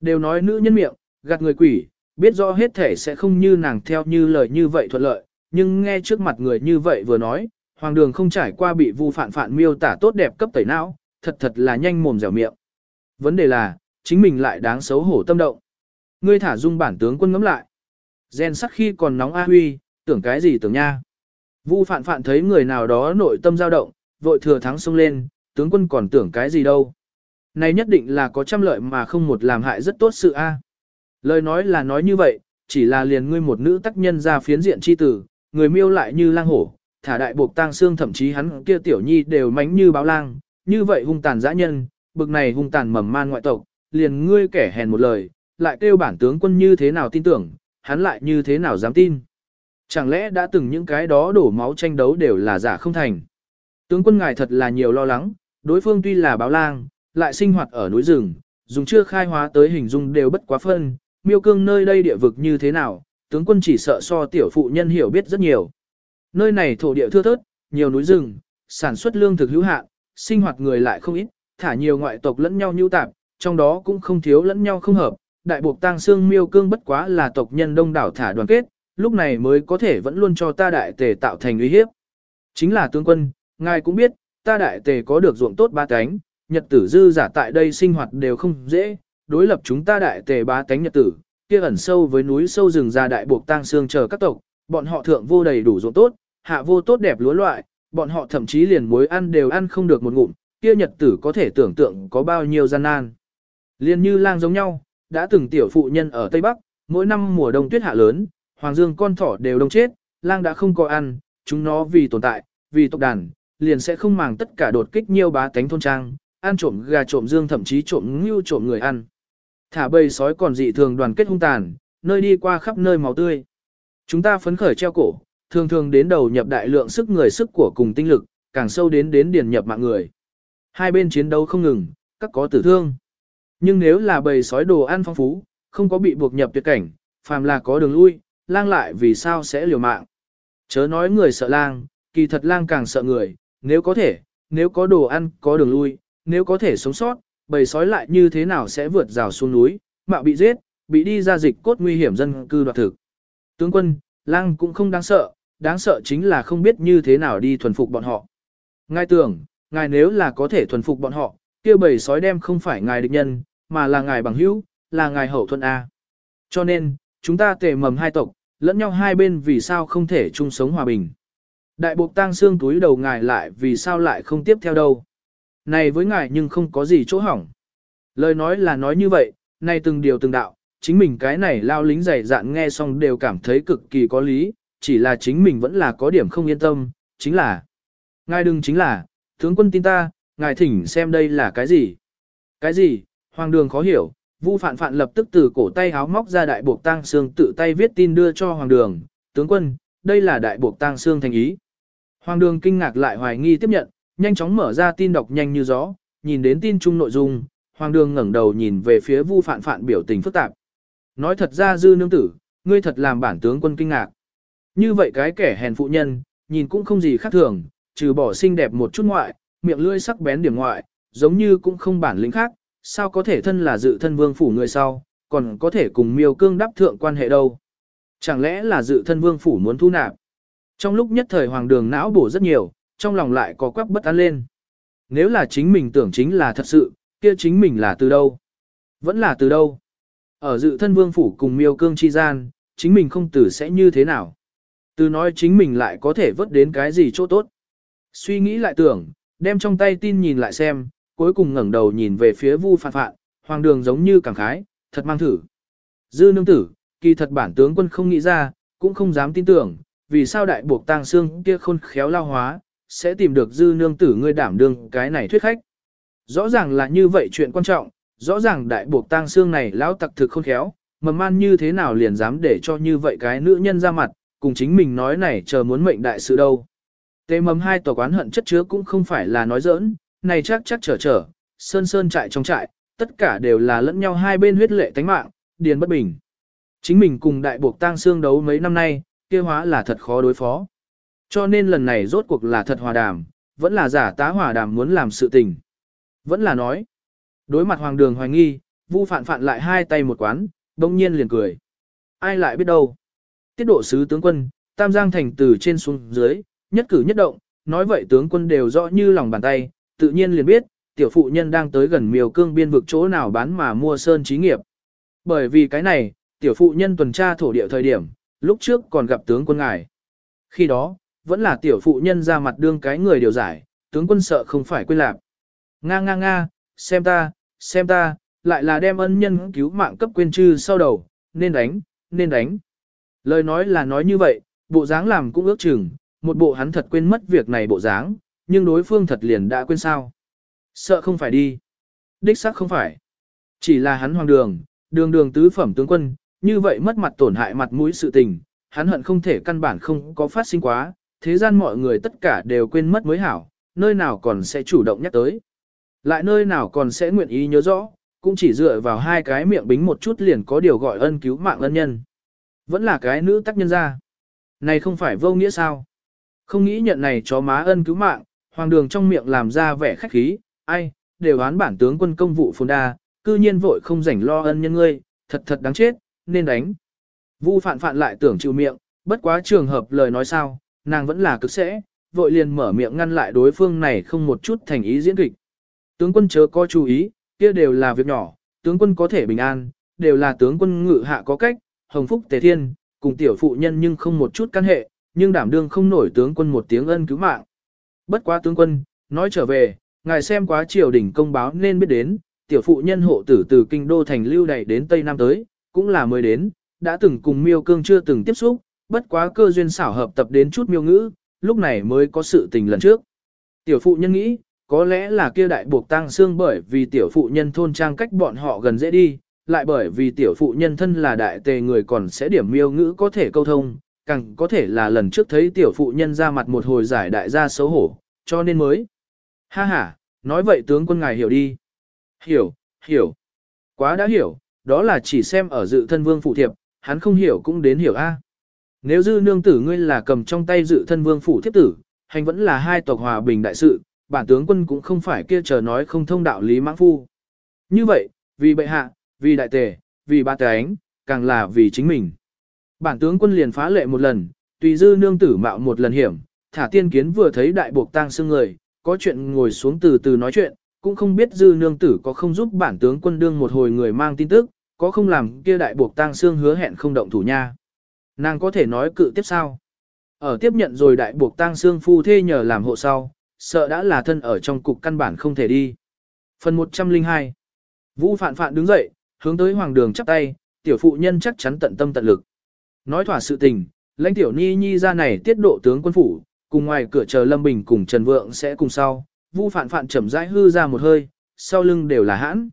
Đều nói nữ nhân miệng, gạt người quỷ, biết rõ hết thể sẽ không như nàng theo như lời như vậy thuận lợi, nhưng nghe trước mặt người như vậy vừa nói, hoàng đường không trải qua bị vu phản phản miêu tả tốt đẹp cấp tẩy não, thật thật là nhanh mồm dẻo miệng. Vấn đề là, chính mình lại đáng xấu hổ tâm động. Ngươi thả dung bản tướng quân ngắm lại. Gen sắc khi còn nóng A Huy, tưởng cái gì tưởng nha. Vu phạn phạn thấy người nào đó nội tâm dao động, vội thừa thắng xông lên, tướng quân còn tưởng cái gì đâu. Này nhất định là có trăm lợi mà không một làm hại rất tốt sự A. Lời nói là nói như vậy, chỉ là liền ngươi một nữ tác nhân ra phiến diện chi tử, người miêu lại như lang hổ, thả đại buộc tang xương thậm chí hắn kia tiểu nhi đều mánh như báo lang, như vậy hung tàn dã nhân, bực này hung tàn mầm man ngoại tộc, liền ngươi kẻ hèn một lời, lại kêu bản tướng quân như thế nào tin tưởng, hắn lại như thế nào dám tin. Chẳng lẽ đã từng những cái đó đổ máu tranh đấu đều là giả không thành. Tướng quân ngài thật là nhiều lo lắng, đối phương tuy là báo lang, lại sinh hoạt ở núi rừng, dùng chưa khai hóa tới hình dung đều bất quá phân, miêu cương nơi đây địa vực như thế nào, tướng quân chỉ sợ so tiểu phụ nhân hiểu biết rất nhiều. Nơi này thổ địa thưa thớt, nhiều núi rừng, sản xuất lương thực hữu hạn, sinh hoạt người lại không ít, thả nhiều ngoại tộc lẫn nhau nhu tạp, trong đó cũng không thiếu lẫn nhau không hợp. Đại buộc tang xương miêu cương bất quá là tộc nhân đông đảo thả đoàn kết, lúc này mới có thể vẫn luôn cho ta đại tề tạo thành uy hiếp. Chính là tướng quân, ngài cũng biết, ta đại tề có được ruộng tốt ba cánh, nhật tử dư giả tại đây sinh hoạt đều không dễ, đối lập chúng ta đại tề ba cánh nhật tử, kia ẩn sâu với núi sâu rừng ra đại buộc tang xương chờ các tộc, bọn họ thượng vô đầy đủ ruộng tốt, hạ vô tốt đẹp lúa loại, bọn họ thậm chí liền muối ăn đều ăn không được một ngụm, kia nhật tử có thể tưởng tượng có bao nhiêu gian nan. Liên như lang giống nhau, đã từng tiểu phụ nhân ở Tây Bắc, mỗi năm mùa đông tuyết hạ lớn, hoàng dương con thỏ đều đông chết, lang đã không có ăn, chúng nó vì tồn tại, vì tộc đàn, liền sẽ không màng tất cả đột kích nhiều bá tánh thôn trang, ăn trộm gà trộm dương thậm chí trộm ngưu trộm người ăn. Thả bầy sói còn dị thường đoàn kết hung tàn, nơi đi qua khắp nơi máu tươi. Chúng ta phấn khởi treo cổ, thường thường đến đầu nhập đại lượng sức người sức của cùng tinh lực, càng sâu đến đến điền nhập mạng người. Hai bên chiến đấu không ngừng, các có tử thương. Nhưng nếu là bầy sói đồ ăn phong phú, không có bị buộc nhập tuyệt cảnh, phàm là có đường lui, lang lại vì sao sẽ liều mạng. Chớ nói người sợ lang, kỳ thật lang càng sợ người, nếu có thể, nếu có đồ ăn, có đường lui, nếu có thể sống sót, bầy sói lại như thế nào sẽ vượt rào xuống núi, mạo bị giết, bị đi ra dịch cốt nguy hiểm dân cư đoạt thực. Tướng quân, lang cũng không đáng sợ, đáng sợ chính là không biết như thế nào đi thuần phục bọn họ. Ngài tưởng, ngài nếu là có thể thuần phục bọn họ, kia bầy sói đem không phải ngài địch nhân, mà là ngài bằng hữu, là ngài hậu thuận A. Cho nên, chúng ta tề mầm hai tộc, lẫn nhau hai bên vì sao không thể chung sống hòa bình. Đại buộc tang xương túi đầu ngài lại vì sao lại không tiếp theo đâu. Này với ngài nhưng không có gì chỗ hỏng. Lời nói là nói như vậy, này từng điều từng đạo, chính mình cái này lao lính dày dạn nghe xong đều cảm thấy cực kỳ có lý, chỉ là chính mình vẫn là có điểm không yên tâm, chính là. Ngài đừng chính là, tướng quân tin ta, ngài thỉnh xem đây là cái gì. Cái gì, hoàng đường khó hiểu, Vu Phạn Phạn lập tức từ cổ tay háo móc ra đại buộc tang xương tự tay viết tin đưa cho hoàng đường, tướng quân, đây là đại buộc tang xương thành ý. Hoàng đường kinh ngạc lại hoài nghi tiếp nhận, nhanh chóng mở ra tin đọc nhanh như gió, nhìn đến tin chung nội dung, hoàng đường ngẩng đầu nhìn về phía Vu Phạn Phạn biểu tình phức tạp. Nói thật ra dư nương tử, ngươi thật làm bản tướng quân kinh ngạc. Như vậy cái kẻ hèn phụ nhân, nhìn cũng không gì khác thường, trừ bỏ xinh đẹp một chút ngoại, miệng lưỡi sắc bén điểm ngoại, giống như cũng không bản lĩnh khác, sao có thể thân là dự thân vương phủ người sau, còn có thể cùng miêu cương đáp thượng quan hệ đâu. Chẳng lẽ là dự thân vương phủ muốn thu nạp? Trong lúc nhất thời hoàng đường não bổ rất nhiều, trong lòng lại có quắc bất an lên. Nếu là chính mình tưởng chính là thật sự, kia chính mình là từ đâu? Vẫn là từ đâu? Ở dự thân vương phủ cùng miêu cương chi gian, chính mình không tử sẽ như thế nào? Từ nói chính mình lại có thể vớt đến cái gì chỗ tốt? Suy nghĩ lại tưởng, đem trong tay tin nhìn lại xem, cuối cùng ngẩng đầu nhìn về phía vu phạn phạn, hoàng đường giống như cảm khái, thật mang thử. Dư nương tử, kỳ thật bản tướng quân không nghĩ ra, cũng không dám tin tưởng, vì sao đại buộc tang xương kia khôn khéo lao hóa, sẽ tìm được dư nương tử ngươi đảm đương cái này thuyết khách. Rõ ràng là như vậy chuyện quan trọng, rõ ràng đại buộc tang xương này lão tặc thực khôn khéo, mầm man như thế nào liền dám để cho như vậy cái nữ nhân ra mặt, cùng chính mình nói này chờ muốn mệnh đại sự đâu. Tế mầm hai tòa quán hận chất chứa cũng không phải là nói giỡn, này chắc chắc trở trở, sơn sơn trại trong trại, tất cả đều là lẫn nhau hai bên huyết lệ tánh mạng, điền bất bình. Chính mình cùng đại buộc tang xương đấu mấy năm nay, kia hóa là thật khó đối phó. Cho nên lần này rốt cuộc là thật hòa đàm, vẫn là giả tá hòa đàm muốn làm sự tình. Vẫn là nói. Đối mặt hoàng đường hoài nghi, vu phạn phạn lại hai tay một quán, đông nhiên liền cười. Ai lại biết đâu. Tiết độ sứ tướng quân, tam giang thành từ trên xuống dưới, nhất cử nhất động, nói vậy tướng quân đều rõ như lòng bàn tay, tự nhiên liền biết, tiểu phụ nhân đang tới gần miều cương biên vực chỗ nào bán mà mua sơn trí nghiệp. Bởi vì cái này, tiểu phụ nhân tuần tra thổ địa thời điểm, lúc trước còn gặp tướng quân ngài. Khi đó, vẫn là tiểu phụ nhân ra mặt đương cái người điều giải, tướng quân sợ không phải quên lạc. Nga nga nga, xem ta, xem ta, lại là đem ân nhân cứu mạng cấp quên chư sau đầu, nên đánh, nên đánh. Lời nói là nói như vậy, bộ dáng làm cũng ước chừng, một bộ hắn thật quên mất việc này bộ dáng, nhưng đối phương thật liền đã quên sao. Sợ không phải đi. Đích xác không phải. Chỉ là hắn hoàng đường, đường đường tứ phẩm tướng quân, như vậy mất mặt tổn hại mặt mũi sự tình, hắn hận không thể căn bản không có phát sinh quá, thế gian mọi người tất cả đều quên mất mới hảo, nơi nào còn sẽ chủ động nhắc tới. Lại nơi nào còn sẽ nguyện ý nhớ rõ, cũng chỉ dựa vào hai cái miệng bính một chút liền có điều gọi ân cứu mạng ân nhân. Vẫn là cái nữ tác nhân ra. Này không phải vô nghĩa sao? Không nghĩ nhận này chó má ân cứu mạng, hoàng đường trong miệng làm ra vẻ khách khí, ai, đều án bản tướng quân công vụ phồn đa, cư nhiên vội không rảnh lo ân nhân ngươi, thật thật đáng chết, nên đánh. Vu phạn phạn lại tưởng chịu miệng, bất quá trường hợp lời nói sao, nàng vẫn là cực sẽ, vội liền mở miệng ngăn lại đối phương này không một chút thành ý diễn kịch. Tướng quân chớ có chú ý, kia đều là việc nhỏ, tướng quân có thể bình an, đều là tướng quân ngự hạ có cách, hồng phúc tề thiên, cùng tiểu phụ nhân nhưng không một chút căn hệ, nhưng đảm đương không nổi tướng quân một tiếng ân cứu mạng. Bất quá tướng quân, nói trở về, ngài xem quá triều đình công báo nên biết đến, tiểu phụ nhân hộ tử từ kinh đô thành lưu đẩy đến Tây Nam tới, cũng là mới đến, đã từng cùng miêu cương chưa từng tiếp xúc, bất quá cơ duyên xảo hợp tập đến chút miêu ngữ, lúc này mới có sự tình lần trước. Tiểu phụ nhân nghĩ, có lẽ là kia đại buộc tăng xương bởi vì tiểu phụ nhân thôn trang cách bọn họ gần dễ đi, lại bởi vì tiểu phụ nhân thân là đại tề người còn sẽ điểm miêu ngữ có thể câu thông, càng có thể là lần trước thấy tiểu phụ nhân ra mặt một hồi giải đại gia xấu hổ, cho nên mới. Ha ha, nói vậy tướng quân ngài hiểu đi. Hiểu, hiểu. Quá đã hiểu, đó là chỉ xem ở dự thân vương phụ thiệp, hắn không hiểu cũng đến hiểu a. Nếu dư nương tử ngươi là cầm trong tay dự thân vương phủ thiếp tử, hành vẫn là hai tộc hòa bình đại sự, bản tướng quân cũng không phải kia chờ nói không thông đạo lý mãng phu. Như vậy, vì bệ hạ, vì đại tề, vì ba ánh, càng là vì chính mình. Bản tướng quân liền phá lệ một lần, tùy dư nương tử mạo một lần hiểm, thả tiên kiến vừa thấy đại buộc tang xương người, có chuyện ngồi xuống từ từ nói chuyện, cũng không biết dư nương tử có không giúp bản tướng quân đương một hồi người mang tin tức, có không làm kia đại buộc tang xương hứa hẹn không động thủ nha. Nàng có thể nói cự tiếp sao? Ở tiếp nhận rồi đại buộc tang xương phu thê nhờ làm hộ sau, sợ đã là thân ở trong cục căn bản không thể đi. Phần 102 Vũ Phạn Phạn đứng dậy, hướng tới hoàng đường chắp tay, tiểu phụ nhân chắc chắn tận tâm tận lực. Nói thỏa sự tình, lãnh tiểu ni nhi ra này tiết độ tướng quân phủ, cùng ngoài cửa chờ Lâm Bình cùng Trần Vượng sẽ cùng sau. Vu Phạn Phạn chậm rãi hư ra một hơi, sau lưng đều là hãn.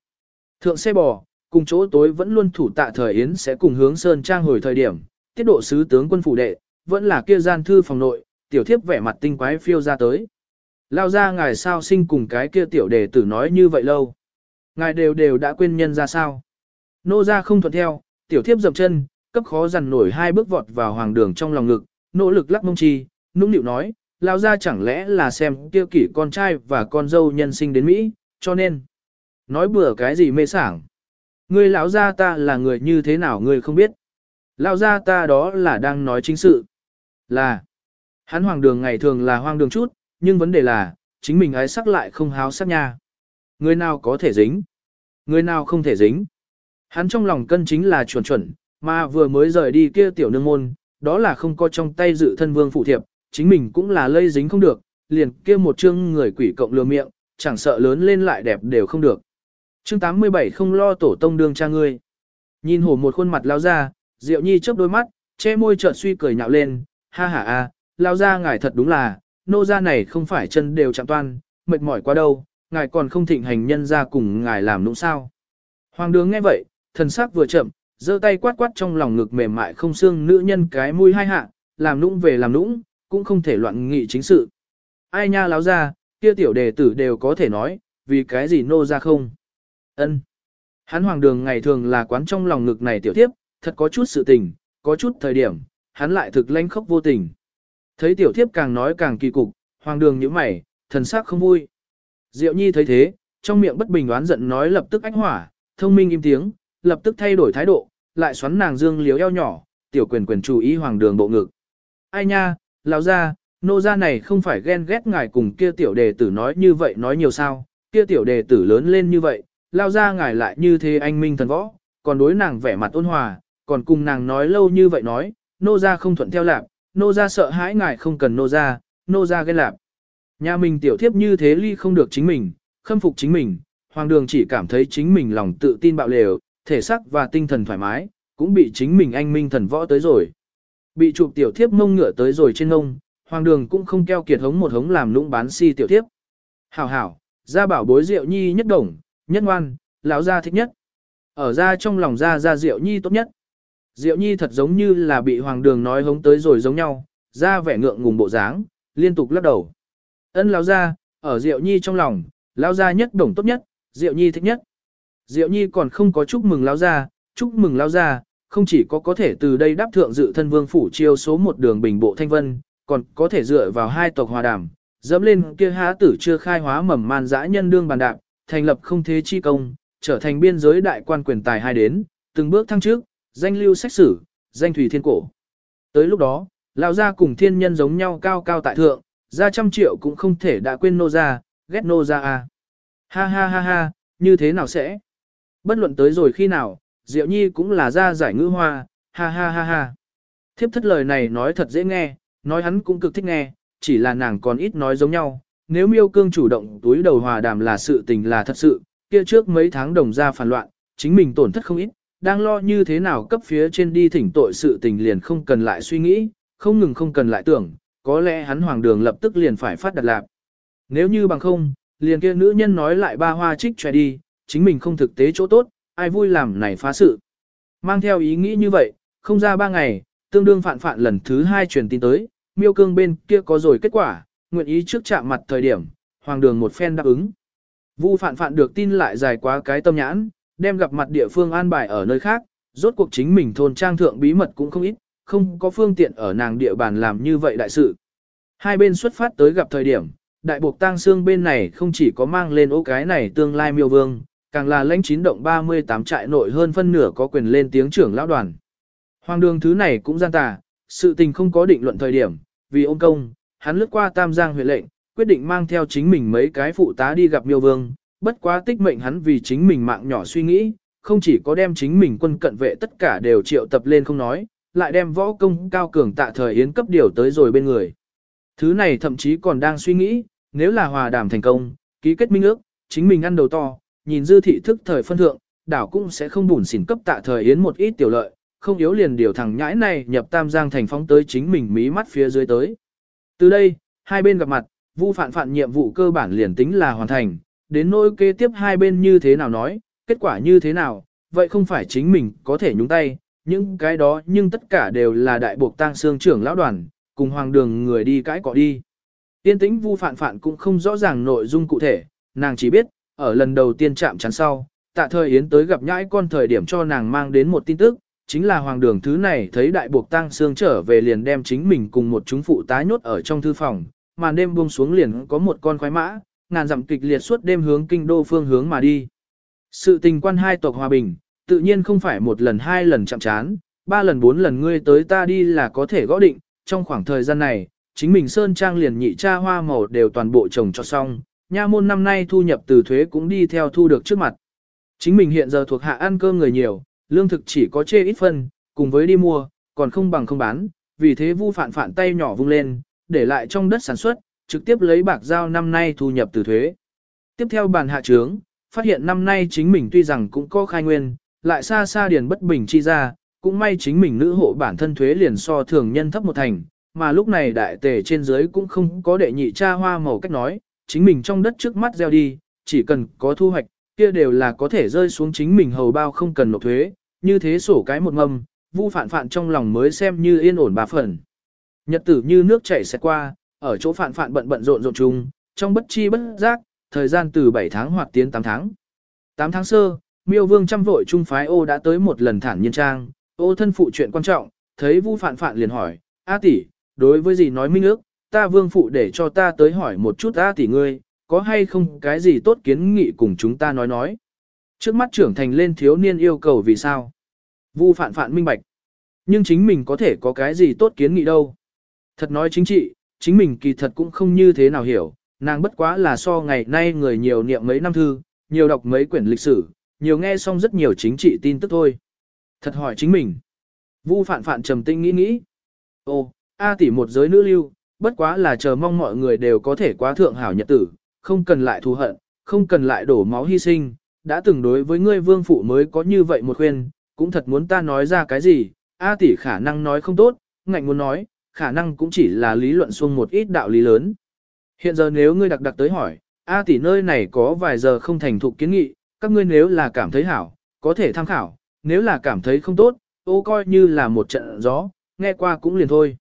Thượng xe bò, cùng chỗ tối vẫn luôn thủ tạ thời Yến sẽ cùng hướng Sơn Trang hồi thời điểm, tiết độ sứ tướng quân phủ đệ, vẫn là kia gian thư phòng nội, tiểu thiếp vẻ mặt tinh quái phiêu ra tới. Lao ra ngài sao sinh cùng cái kia tiểu đề tử nói như vậy lâu. Ngài đều đều đã quên nhân ra sao. Nô ra không thuận theo, tiểu thiếp dậm chân, cấp khó dằn nổi hai bước vọt vào hoàng đường trong lòng ngực, nỗ lực lắc mông chi, nũng nịu nói, lao ra chẳng lẽ là xem kia kỷ con trai và con dâu nhân sinh đến Mỹ, cho nên, nói bừa cái gì mê sảng. người lão gia ta là người như thế nào người không biết. Lão gia ta đó là đang nói chính sự. Là, hắn hoàng đường ngày thường là hoang đường chút, nhưng vấn đề là, chính mình ái sắc lại không háo sắc nha. Người nào có thể dính, người nào không thể dính. Hắn trong lòng cân chính là chuẩn chuẩn, mà vừa mới rời đi kia tiểu nương môn, đó là không có trong tay dự thân vương phụ thiệp, chính mình cũng là lây dính không được, liền kia một chương người quỷ cộng lừa miệng, chẳng sợ lớn lên lại đẹp đều không được. Chương 87 không lo tổ tông đương cha ngươi. Nhìn hổ một khuôn mặt lao ra, Diệu Nhi chớp đôi mắt, che môi chợt suy cười nhạo lên, ha ha a, lao ra ngài thật đúng là, nô gia này không phải chân đều chạm toan, mệt mỏi quá đâu, ngài còn không thịnh hành nhân ra cùng ngài làm nũng sao. Hoàng đường nghe vậy, thần sắc vừa chậm, giơ tay quát quát trong lòng ngực mềm mại không xương nữ nhân cái mũi hai hạ, làm nũng về làm nũng, cũng không thể loạn nghị chính sự. Ai nha láo ra, kia tiểu đề tử đều có thể nói, vì cái gì nô ra không. ân Hắn hoàng đường ngày thường là quán trong lòng ngực này tiểu thiếp, thật có chút sự tình, có chút thời điểm, hắn lại thực lanh khóc vô tình. Thấy tiểu thiếp càng nói càng kỳ cục, hoàng đường nhíu mày, thần sắc không vui. Diệu nhi thấy thế, trong miệng bất bình đoán giận nói lập tức ách hỏa, thông minh im tiếng, lập tức thay đổi thái độ, lại xoắn nàng dương liếu eo nhỏ, tiểu quyền quyền chú ý hoàng đường bộ ngực. Ai nha, lão ra, nô gia này không phải ghen ghét ngài cùng kia tiểu đề tử nói như vậy nói nhiều sao, kia tiểu đề tử lớn lên như vậy, lao ra ngài lại như thế anh minh thần võ, còn đối nàng vẻ mặt ôn hòa, còn cùng nàng nói lâu như vậy nói, nô gia không thuận theo lạc, nô gia sợ hãi ngài không cần nô gia, nô gia ghen lạc. Nhà mình tiểu thiếp như thế ly không được chính mình, khâm phục chính mình, hoàng đường chỉ cảm thấy chính mình lòng tự tin bạo lều, thể xác và tinh thần thoải mái, cũng bị chính mình anh minh thần võ tới rồi. Bị chụp tiểu thiếp mông ngựa tới rồi trên ngông, hoàng đường cũng không keo kiệt hống một hống làm lũng bán si tiểu thiếp. Hảo hảo, ra bảo bối rượu nhi nhất đồng, nhất ngoan, lão gia thích nhất. Ở ra trong lòng ra ra rượu nhi tốt nhất. Diệu Nhi thật giống như là bị Hoàng Đường nói hống tới rồi giống nhau, ra vẻ ngượng ngùng bộ dáng, liên tục lắc đầu. Ân lão gia, ở Diệu Nhi trong lòng, lão gia nhất đồng tốt nhất, Diệu Nhi thích nhất. Diệu Nhi còn không có chúc mừng lão gia, chúc mừng lão gia, không chỉ có có thể từ đây đáp thượng dự thân vương phủ chiêu số một đường bình bộ thanh vân, còn có thể dựa vào hai tộc hòa đàm, dẫm lên kia há tử chưa khai hóa mầm man dã nhân đương bàn đạp, thành lập không thế chi công, trở thành biên giới đại quan quyền tài hai đến, từng bước thăng trước, danh lưu sách sử, danh thủy thiên cổ. Tới lúc đó, lão gia cùng thiên nhân giống nhau cao cao tại thượng, ra trăm triệu cũng không thể đã quên nô gia, ghét nô gia à. Ha ha ha ha, như thế nào sẽ? Bất luận tới rồi khi nào, Diệu Nhi cũng là ra giải ngữ hoa, ha ha ha ha. Thiếp thất lời này nói thật dễ nghe, nói hắn cũng cực thích nghe, chỉ là nàng còn ít nói giống nhau. Nếu miêu cương chủ động túi đầu hòa đàm là sự tình là thật sự, kia trước mấy tháng đồng ra phản loạn, chính mình tổn thất không ít, đang lo như thế nào cấp phía trên đi thỉnh tội sự tình liền không cần lại suy nghĩ, không ngừng không cần lại tưởng, có lẽ hắn hoàng đường lập tức liền phải phát đặt lạc. Nếu như bằng không, liền kia nữ nhân nói lại ba hoa trích choe đi, chính mình không thực tế chỗ tốt, ai vui làm này phá sự. Mang theo ý nghĩ như vậy, không ra ba ngày, tương đương phản phản lần thứ hai truyền tin tới, miêu cương bên kia có rồi kết quả, nguyện ý trước chạm mặt thời điểm, hoàng đường một phen đáp ứng. Vu phản phản được tin lại dài quá cái tâm nhãn, đem gặp mặt địa phương an bài ở nơi khác, rốt cuộc chính mình thôn trang thượng bí mật cũng không ít, không có phương tiện ở nàng địa bàn làm như vậy đại sự. Hai bên xuất phát tới gặp thời điểm, đại buộc tang xương bên này không chỉ có mang lên ô cái này tương lai miêu vương, càng là lãnh chín động 38 trại nội hơn phân nửa có quyền lên tiếng trưởng lão đoàn. Hoàng đường thứ này cũng gian tà, sự tình không có định luận thời điểm, vì ông công, hắn lướt qua Tam Giang huyện lệnh, quyết định mang theo chính mình mấy cái phụ tá đi gặp miêu vương, bất quá tích mệnh hắn vì chính mình mạng nhỏ suy nghĩ, không chỉ có đem chính mình quân cận vệ tất cả đều triệu tập lên không nói, lại đem võ công cao cường tạ thời yến cấp điều tới rồi bên người. Thứ này thậm chí còn đang suy nghĩ, nếu là hòa đàm thành công, ký kết minh ước, chính mình ăn đầu to, nhìn dư thị thức thời phân thượng, đảo cũng sẽ không bùn xỉn cấp tạ thời yến một ít tiểu lợi, không yếu liền điều thằng nhãi này nhập tam giang thành phóng tới chính mình mí mắt phía dưới tới. Từ đây, hai bên gặp mặt, vu phản phản nhiệm vụ cơ bản liền tính là hoàn thành, đến nỗi kế tiếp hai bên như thế nào nói, kết quả như thế nào, vậy không phải chính mình có thể nhúng tay, những cái đó nhưng tất cả đều là đại buộc tang xương trưởng lão đoàn, cùng hoàng đường người đi cãi cọ đi. Tiên tĩnh vu phản phản cũng không rõ ràng nội dung cụ thể, nàng chỉ biết, ở lần đầu tiên chạm chắn sau, tạ thời yến tới gặp nhãi con thời điểm cho nàng mang đến một tin tức, chính là hoàng đường thứ này thấy đại buộc tang xương trở về liền đem chính mình cùng một chúng phụ tá nhốt ở trong thư phòng, màn đêm buông xuống liền có một con khoái mã, ngàn dặm kịch liệt suốt đêm hướng kinh đô phương hướng mà đi. Sự tình quan hai tộc hòa bình, tự nhiên không phải một lần hai lần chạm chán, ba lần bốn lần ngươi tới ta đi là có thể gõ định, trong khoảng thời gian này, chính mình sơn trang liền nhị cha hoa màu đều toàn bộ trồng cho xong, nha môn năm nay thu nhập từ thuế cũng đi theo thu được trước mặt. Chính mình hiện giờ thuộc hạ ăn cơm người nhiều, lương thực chỉ có chê ít phân, cùng với đi mua, còn không bằng không bán, vì thế vu phản phản tay nhỏ vung lên, để lại trong đất sản xuất, trực tiếp lấy bạc giao năm nay thu nhập từ thuế. Tiếp theo bàn hạ trướng, phát hiện năm nay chính mình tuy rằng cũng có khai nguyên, lại xa xa điền bất bình chi ra, cũng may chính mình nữ hộ bản thân thuế liền so thường nhân thấp một thành, mà lúc này đại tề trên dưới cũng không có đệ nhị cha hoa màu cách nói, chính mình trong đất trước mắt gieo đi, chỉ cần có thu hoạch, kia đều là có thể rơi xuống chính mình hầu bao không cần nộp thuế, như thế sổ cái một mâm, vu phản phản trong lòng mới xem như yên ổn bà phần. Nhật tử như nước chảy sẽ qua, ở chỗ phản phản bận bận rộn rộn chung, trong bất chi bất giác, thời gian từ 7 tháng hoặc tiến 8 tháng. 8 tháng sơ, miêu vương trăm vội trung phái ô đã tới một lần thản nhiên trang, ô thân phụ chuyện quan trọng, thấy vu phản phản liền hỏi, A tỷ, đối với gì nói minh ước, ta vương phụ để cho ta tới hỏi một chút ta tỷ ngươi, có hay không cái gì tốt kiến nghị cùng chúng ta nói nói. Trước mắt trưởng thành lên thiếu niên yêu cầu vì sao? Vu phản phản minh bạch. Nhưng chính mình có thể có cái gì tốt kiến nghị đâu. Thật nói chính trị, chính mình kỳ thật cũng không như thế nào hiểu, nàng bất quá là so ngày nay người nhiều niệm mấy năm thư, nhiều đọc mấy quyển lịch sử, nhiều nghe xong rất nhiều chính trị tin tức thôi. Thật hỏi chính mình. Vu phản phản trầm tinh nghĩ nghĩ. Ô, A tỷ một giới nữ lưu, bất quá là chờ mong mọi người đều có thể quá thượng hảo nhật tử, không cần lại thù hận, không cần lại đổ máu hy sinh, đã từng đối với ngươi vương phụ mới có như vậy một khuyên, cũng thật muốn ta nói ra cái gì, A tỷ khả năng nói không tốt, ngạnh muốn nói, khả năng cũng chỉ là lý luận xuông một ít đạo lý lớn. Hiện giờ nếu ngươi đặc đặc tới hỏi, A tỷ nơi này có vài giờ không thành thục kiến nghị, các ngươi nếu là cảm thấy hảo, có thể tham khảo, nếu là cảm thấy không tốt, ô coi như là một trận gió, nghe qua cũng liền thôi.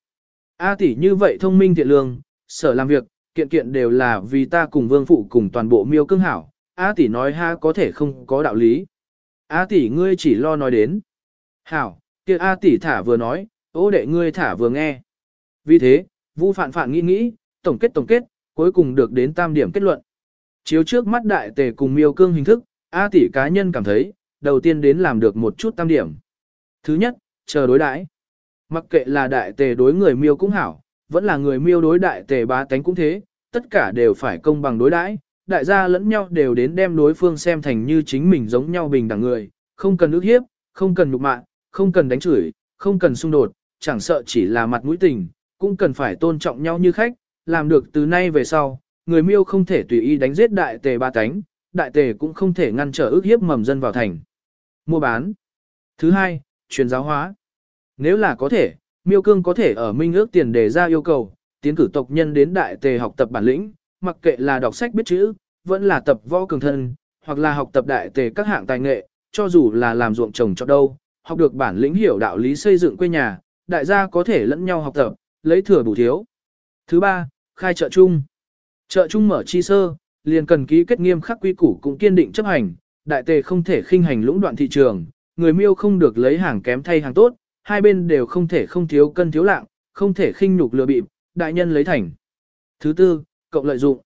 A tỷ như vậy thông minh thiện lương, sở làm việc, kiện kiện đều là vì ta cùng vương phụ cùng toàn bộ miêu cương hảo, A tỷ nói ha có thể không có đạo lý. A tỷ ngươi chỉ lo nói đến. Hảo, kia A tỷ thả vừa nói, ô đệ ngươi thả vừa nghe. Vì thế, Vu Phạn Phạn nghĩ nghĩ, tổng kết tổng kết, cuối cùng được đến tam điểm kết luận. Chiếu trước mắt đại tề cùng miêu cương hình thức, A tỷ cá nhân cảm thấy, đầu tiên đến làm được một chút tam điểm. Thứ nhất, chờ đối đãi. Mặc kệ là đại tề đối người miêu cũng hảo, vẫn là người miêu đối đại tề bá tánh cũng thế, tất cả đều phải công bằng đối đãi, đại gia lẫn nhau đều đến đem đối phương xem thành như chính mình giống nhau bình đẳng người, không cần ước hiếp, không cần nhục mạ, không cần đánh chửi, không cần xung đột, chẳng sợ chỉ là mặt mũi tình, cũng cần phải tôn trọng nhau như khách, làm được từ nay về sau, người miêu không thể tùy ý đánh giết đại tề ba tánh, đại tề cũng không thể ngăn trở ước hiếp mầm dân vào thành. Mua bán. Thứ hai, truyền giáo hóa. Nếu là có thể, miêu cương có thể ở minh ước tiền đề ra yêu cầu, tiến cử tộc nhân đến đại tề học tập bản lĩnh, mặc kệ là đọc sách biết chữ, vẫn là tập võ cường thân, hoặc là học tập đại tề các hạng tài nghệ, cho dù là làm ruộng trồng cho đâu, học được bản lĩnh hiểu đạo lý xây dựng quê nhà, đại gia có thể lẫn nhau học tập, lấy thừa bù thiếu. Thứ ba, khai chợ chung. Chợ chung mở chi sơ, liền cần ký kết nghiêm khắc quy củ cũng kiên định chấp hành, đại tề không thể khinh hành lũng đoạn thị trường, người miêu không được lấy hàng kém thay hàng tốt, hai bên đều không thể không thiếu cân thiếu lạng, không thể khinh nhục lừa bịp, đại nhân lấy thành. Thứ tư, cộng lợi dụng.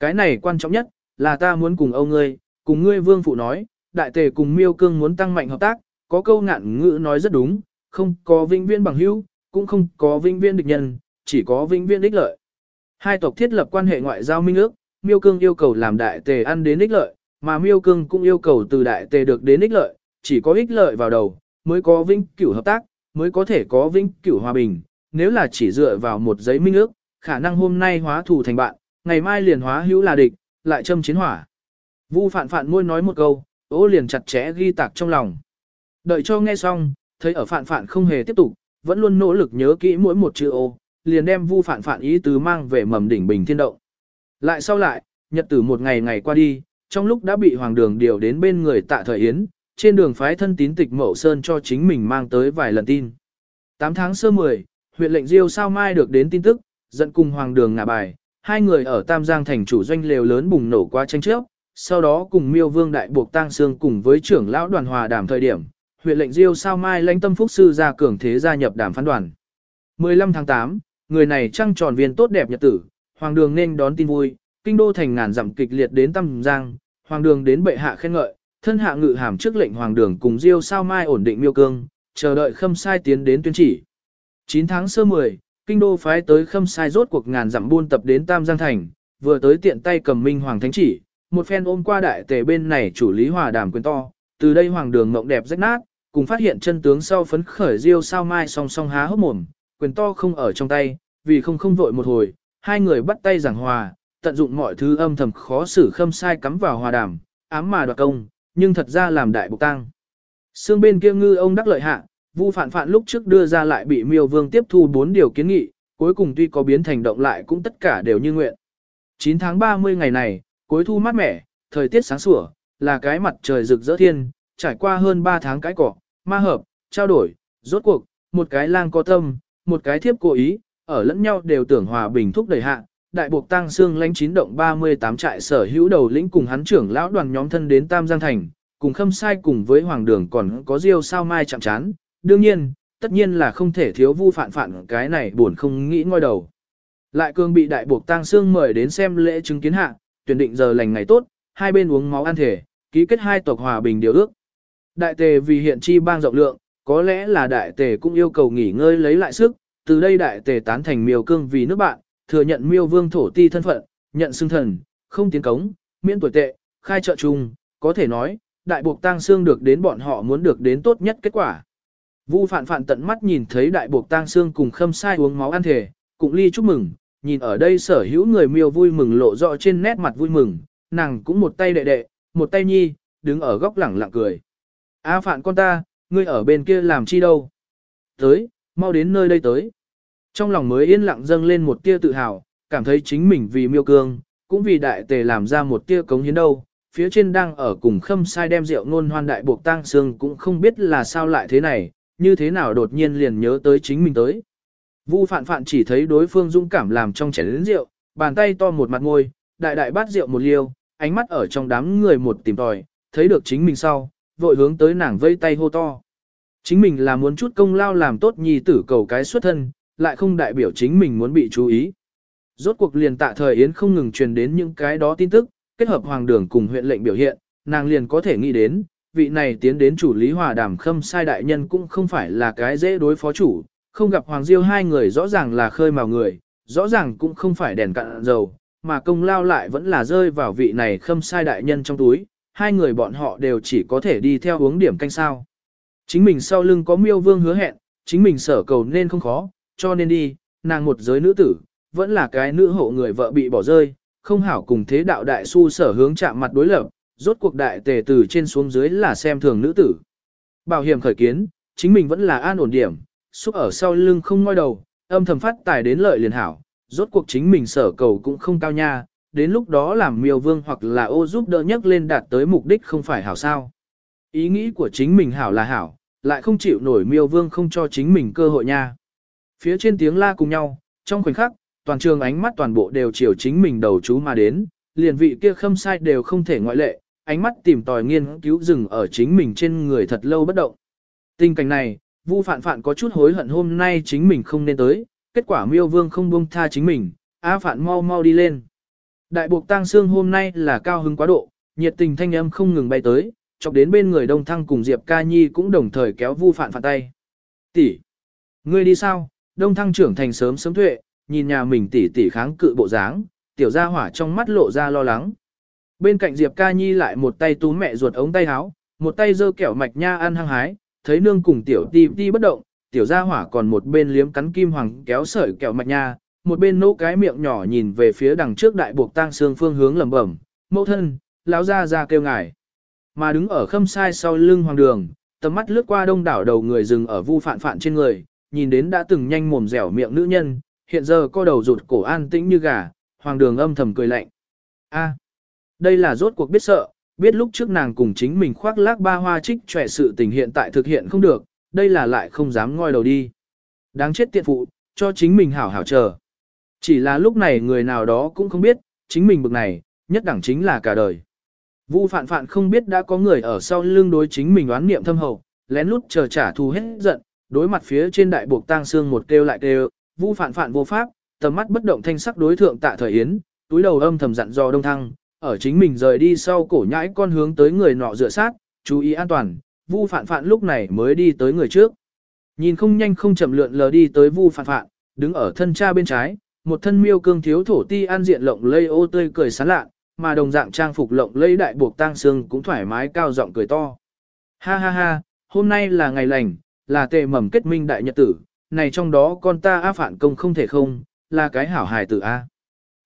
Cái này quan trọng nhất, là ta muốn cùng ông ngươi, cùng ngươi vương phụ nói, đại tề cùng miêu cương muốn tăng mạnh hợp tác, có câu ngạn ngữ nói rất đúng, không có vinh viên bằng hữu, cũng không có vinh viên địch nhân, chỉ có vinh viên ích lợi. Hai tộc thiết lập quan hệ ngoại giao minh ước, miêu cương yêu cầu làm đại tề ăn đến ích lợi, mà miêu cương cũng yêu cầu từ đại tề được đến ích lợi, chỉ có ích lợi vào đầu, mới có vinh cửu hợp tác, mới có thể có vĩnh cửu hòa bình, nếu là chỉ dựa vào một giấy minh ước, khả năng hôm nay hóa thù thành bạn, ngày mai liền hóa hữu là địch, lại châm chiến hỏa. Vu phạn phạn môi nói một câu, ô liền chặt chẽ ghi tạc trong lòng. Đợi cho nghe xong, thấy ở phạn phạn không hề tiếp tục, vẫn luôn nỗ lực nhớ kỹ mỗi một chữ ô, liền đem vu phạn phạn ý tứ mang về mầm đỉnh bình thiên động. Lại sau lại, nhật tử một ngày ngày qua đi, trong lúc đã bị hoàng đường điều đến bên người tạ thời yến, trên đường phái thân tín tịch mậu sơn cho chính mình mang tới vài lần tin. 8 tháng sơ 10, huyện lệnh Diêu sao mai được đến tin tức, dẫn cùng hoàng đường ngả bài, hai người ở Tam Giang thành chủ doanh lều lớn bùng nổ qua tranh chấp, sau đó cùng Miêu Vương đại buộc tang xương cùng với trưởng lão đoàn hòa đàm thời điểm, huyện lệnh Diêu sao mai lãnh tâm phúc sư ra cường thế gia nhập đàm phán đoàn. 15 tháng 8, người này trăng tròn viên tốt đẹp nhật tử, hoàng đường nên đón tin vui, kinh đô thành ngàn dặm kịch liệt đến Tam Giang, hoàng đường đến bệ hạ khen ngợi, thân hạ ngự hàm trước lệnh hoàng đường cùng Diêu sao mai ổn định Miêu Cương, chờ đợi khâm sai tiến đến tuyên chỉ. 9 tháng sơ 10, kinh đô phái tới khâm sai rốt cuộc ngàn dặm buôn tập đến Tam Giang Thành, vừa tới tiện tay cầm minh hoàng thánh chỉ, một phen ôm qua đại tề bên này chủ lý hòa đàm quyền to, từ đây hoàng đường mộng đẹp rách nát, cùng phát hiện chân tướng sau phấn khởi diêu sao mai song song há hốc mồm, quyền to không ở trong tay, vì không không vội một hồi, hai người bắt tay giảng hòa, tận dụng mọi thứ âm thầm khó xử khâm sai cắm vào hòa đàm, ám mà đoạt công, nhưng thật ra làm đại bục tăng. Xương bên kia ngư ông đắc lợi hạ, Vu Phạn Phạn lúc trước đưa ra lại bị Miêu Vương tiếp thu bốn điều kiến nghị, cuối cùng tuy có biến thành động lại cũng tất cả đều như nguyện. 9 tháng 30 ngày này, cuối thu mát mẻ, thời tiết sáng sủa, là cái mặt trời rực rỡ thiên, trải qua hơn 3 tháng cái cỏ, ma hợp, trao đổi, rốt cuộc, một cái lang có tâm, một cái thiếp cố ý, ở lẫn nhau đều tưởng hòa bình thúc đẩy hạ. Đại buộc tăng xương lãnh chín động 38 trại sở hữu đầu lĩnh cùng hắn trưởng lão đoàn nhóm thân đến Tam Giang Thành, cùng khâm sai cùng với hoàng đường còn có diêu sao mai chạm chán. Đương nhiên, tất nhiên là không thể thiếu vu phản phản cái này buồn không nghĩ ngoi đầu. Lại cương bị đại buộc tăng xương mời đến xem lễ chứng kiến hạ, tuyển định giờ lành ngày tốt, hai bên uống máu ăn thể, ký kết hai tộc hòa bình điều ước. Đại tề vì hiện chi bang rộng lượng, có lẽ là đại tề cũng yêu cầu nghỉ ngơi lấy lại sức, từ đây đại tề tán thành miêu cương vì nước bạn, thừa nhận miêu vương thổ ti thân phận, nhận xưng thần, không tiến cống, miễn tuổi tệ, khai trợ chung, có thể nói, đại buộc tang xương được đến bọn họ muốn được đến tốt nhất kết quả. Vu phạn phạn tận mắt nhìn thấy đại buộc tang xương cùng khâm sai uống máu ăn thể, cũng ly chúc mừng, nhìn ở đây sở hữu người miêu vui mừng lộ rõ trên nét mặt vui mừng, nàng cũng một tay đệ đệ, một tay nhi, đứng ở góc lẳng lặng cười. A phạn con ta, ngươi ở bên kia làm chi đâu? Tới, mau đến nơi đây tới. Trong lòng mới yên lặng dâng lên một tia tự hào, cảm thấy chính mình vì miêu cương, cũng vì đại tề làm ra một tia cống hiến đâu. Phía trên đang ở cùng khâm sai đem rượu ngôn hoan đại buộc tang xương cũng không biết là sao lại thế này, như thế nào đột nhiên liền nhớ tới chính mình tới. Vu phạn phạn chỉ thấy đối phương dũng cảm làm trong chén lĩnh rượu, bàn tay to một mặt ngôi, đại đại bát rượu một liêu, ánh mắt ở trong đám người một tìm tòi, thấy được chính mình sau, vội hướng tới nàng vây tay hô to. Chính mình là muốn chút công lao làm tốt nhi tử cầu cái xuất thân, lại không đại biểu chính mình muốn bị chú ý. Rốt cuộc liền tạ thời Yến không ngừng truyền đến những cái đó tin tức, kết hợp hoàng đường cùng huyện lệnh biểu hiện, nàng liền có thể nghĩ đến, vị này tiến đến chủ lý hòa đàm khâm sai đại nhân cũng không phải là cái dễ đối phó chủ, không gặp hoàng diêu hai người rõ ràng là khơi mào người, rõ ràng cũng không phải đèn cạn dầu, mà công lao lại vẫn là rơi vào vị này khâm sai đại nhân trong túi, hai người bọn họ đều chỉ có thể đi theo hướng điểm canh sao. Chính mình sau lưng có miêu vương hứa hẹn, chính mình sở cầu nên không khó, cho nên đi, nàng một giới nữ tử, vẫn là cái nữ hộ người vợ bị bỏ rơi, không hảo cùng thế đạo đại su sở hướng chạm mặt đối lập, rốt cuộc đại tề từ trên xuống dưới là xem thường nữ tử. Bảo hiểm khởi kiến, chính mình vẫn là an ổn điểm, xúc ở sau lưng không ngoi đầu, âm thầm phát tài đến lợi liền hảo, rốt cuộc chính mình sở cầu cũng không cao nha, đến lúc đó làm miêu vương hoặc là ô giúp đỡ nhất lên đạt tới mục đích không phải hảo sao. Ý nghĩ của chính mình hảo là hảo, lại không chịu nổi miêu vương không cho chính mình cơ hội nha. Phía trên tiếng la cùng nhau, trong khoảnh khắc, toàn trường ánh mắt toàn bộ đều chiều chính mình đầu chú mà đến, liền vị kia khâm sai đều không thể ngoại lệ, ánh mắt tìm tòi nghiên cứu dừng ở chính mình trên người thật lâu bất động. Tình cảnh này, Vu Phạn Phạn có chút hối hận hôm nay chính mình không nên tới, kết quả Miêu Vương không buông tha chính mình, A Phạn mau mau đi lên. Đại buộc tang xương hôm nay là cao hứng quá độ, nhiệt tình thanh âm không ngừng bay tới, chọc đến bên người Đông Thăng cùng Diệp Ca Nhi cũng đồng thời kéo Vu Phạn Phạn tay. "Tỷ, ngươi đi sao?" Đông Thăng trưởng thành sớm sớm tuệ, nhìn nhà mình tỉ tỉ kháng cự bộ dáng, tiểu gia hỏa trong mắt lộ ra lo lắng. Bên cạnh Diệp Ca Nhi lại một tay túm mẹ ruột ống tay áo, một tay giơ kẹo mạch nha ăn hăng hái, thấy nương cùng tiểu ti ti bất động, tiểu gia hỏa còn một bên liếm cắn kim hoàng kéo sợi kẹo mạch nha, một bên nỗ cái miệng nhỏ nhìn về phía đằng trước đại buộc tang xương phương hướng lẩm bẩm, mẫu thân, lão gia gia kêu ngài. Mà đứng ở khâm sai sau lưng hoàng đường, tầm mắt lướt qua đông đảo đầu người dừng ở vu phạn phạn trên người, nhìn đến đã từng nhanh mồm dẻo miệng nữ nhân, hiện giờ co đầu rụt cổ an tĩnh như gà, hoàng đường âm thầm cười lạnh. A, đây là rốt cuộc biết sợ, biết lúc trước nàng cùng chính mình khoác lác ba hoa trích trẻ sự tình hiện tại thực hiện không được, đây là lại không dám ngoi đầu đi. Đáng chết tiện phụ, cho chính mình hảo hảo chờ. Chỉ là lúc này người nào đó cũng không biết, chính mình bực này, nhất đẳng chính là cả đời. Vu phạn phạn không biết đã có người ở sau lưng đối chính mình oán niệm thâm hậu, lén lút chờ trả thù hết giận, đối mặt phía trên đại buộc tang xương một kêu lại kêu, Vu phạn phạn vô pháp, tầm mắt bất động thanh sắc đối thượng tạ thời yến, túi đầu âm thầm dặn dò đông thăng, ở chính mình rời đi sau cổ nhãi con hướng tới người nọ dựa sát, chú ý an toàn, Vu phạn phạn lúc này mới đi tới người trước. Nhìn không nhanh không chậm lượn lờ đi tới Vu phạn phạn, đứng ở thân cha bên trái, một thân miêu cương thiếu thổ ti an diện lộng lây ô tươi cười sán lạ, mà đồng dạng trang phục lộng lây đại buộc tang xương cũng thoải mái cao giọng cười to. Ha ha ha, hôm nay là ngày lành, là tề mầm kết minh đại nhật tử, này trong đó con ta á phản công không thể không, là cái hảo hài tử a.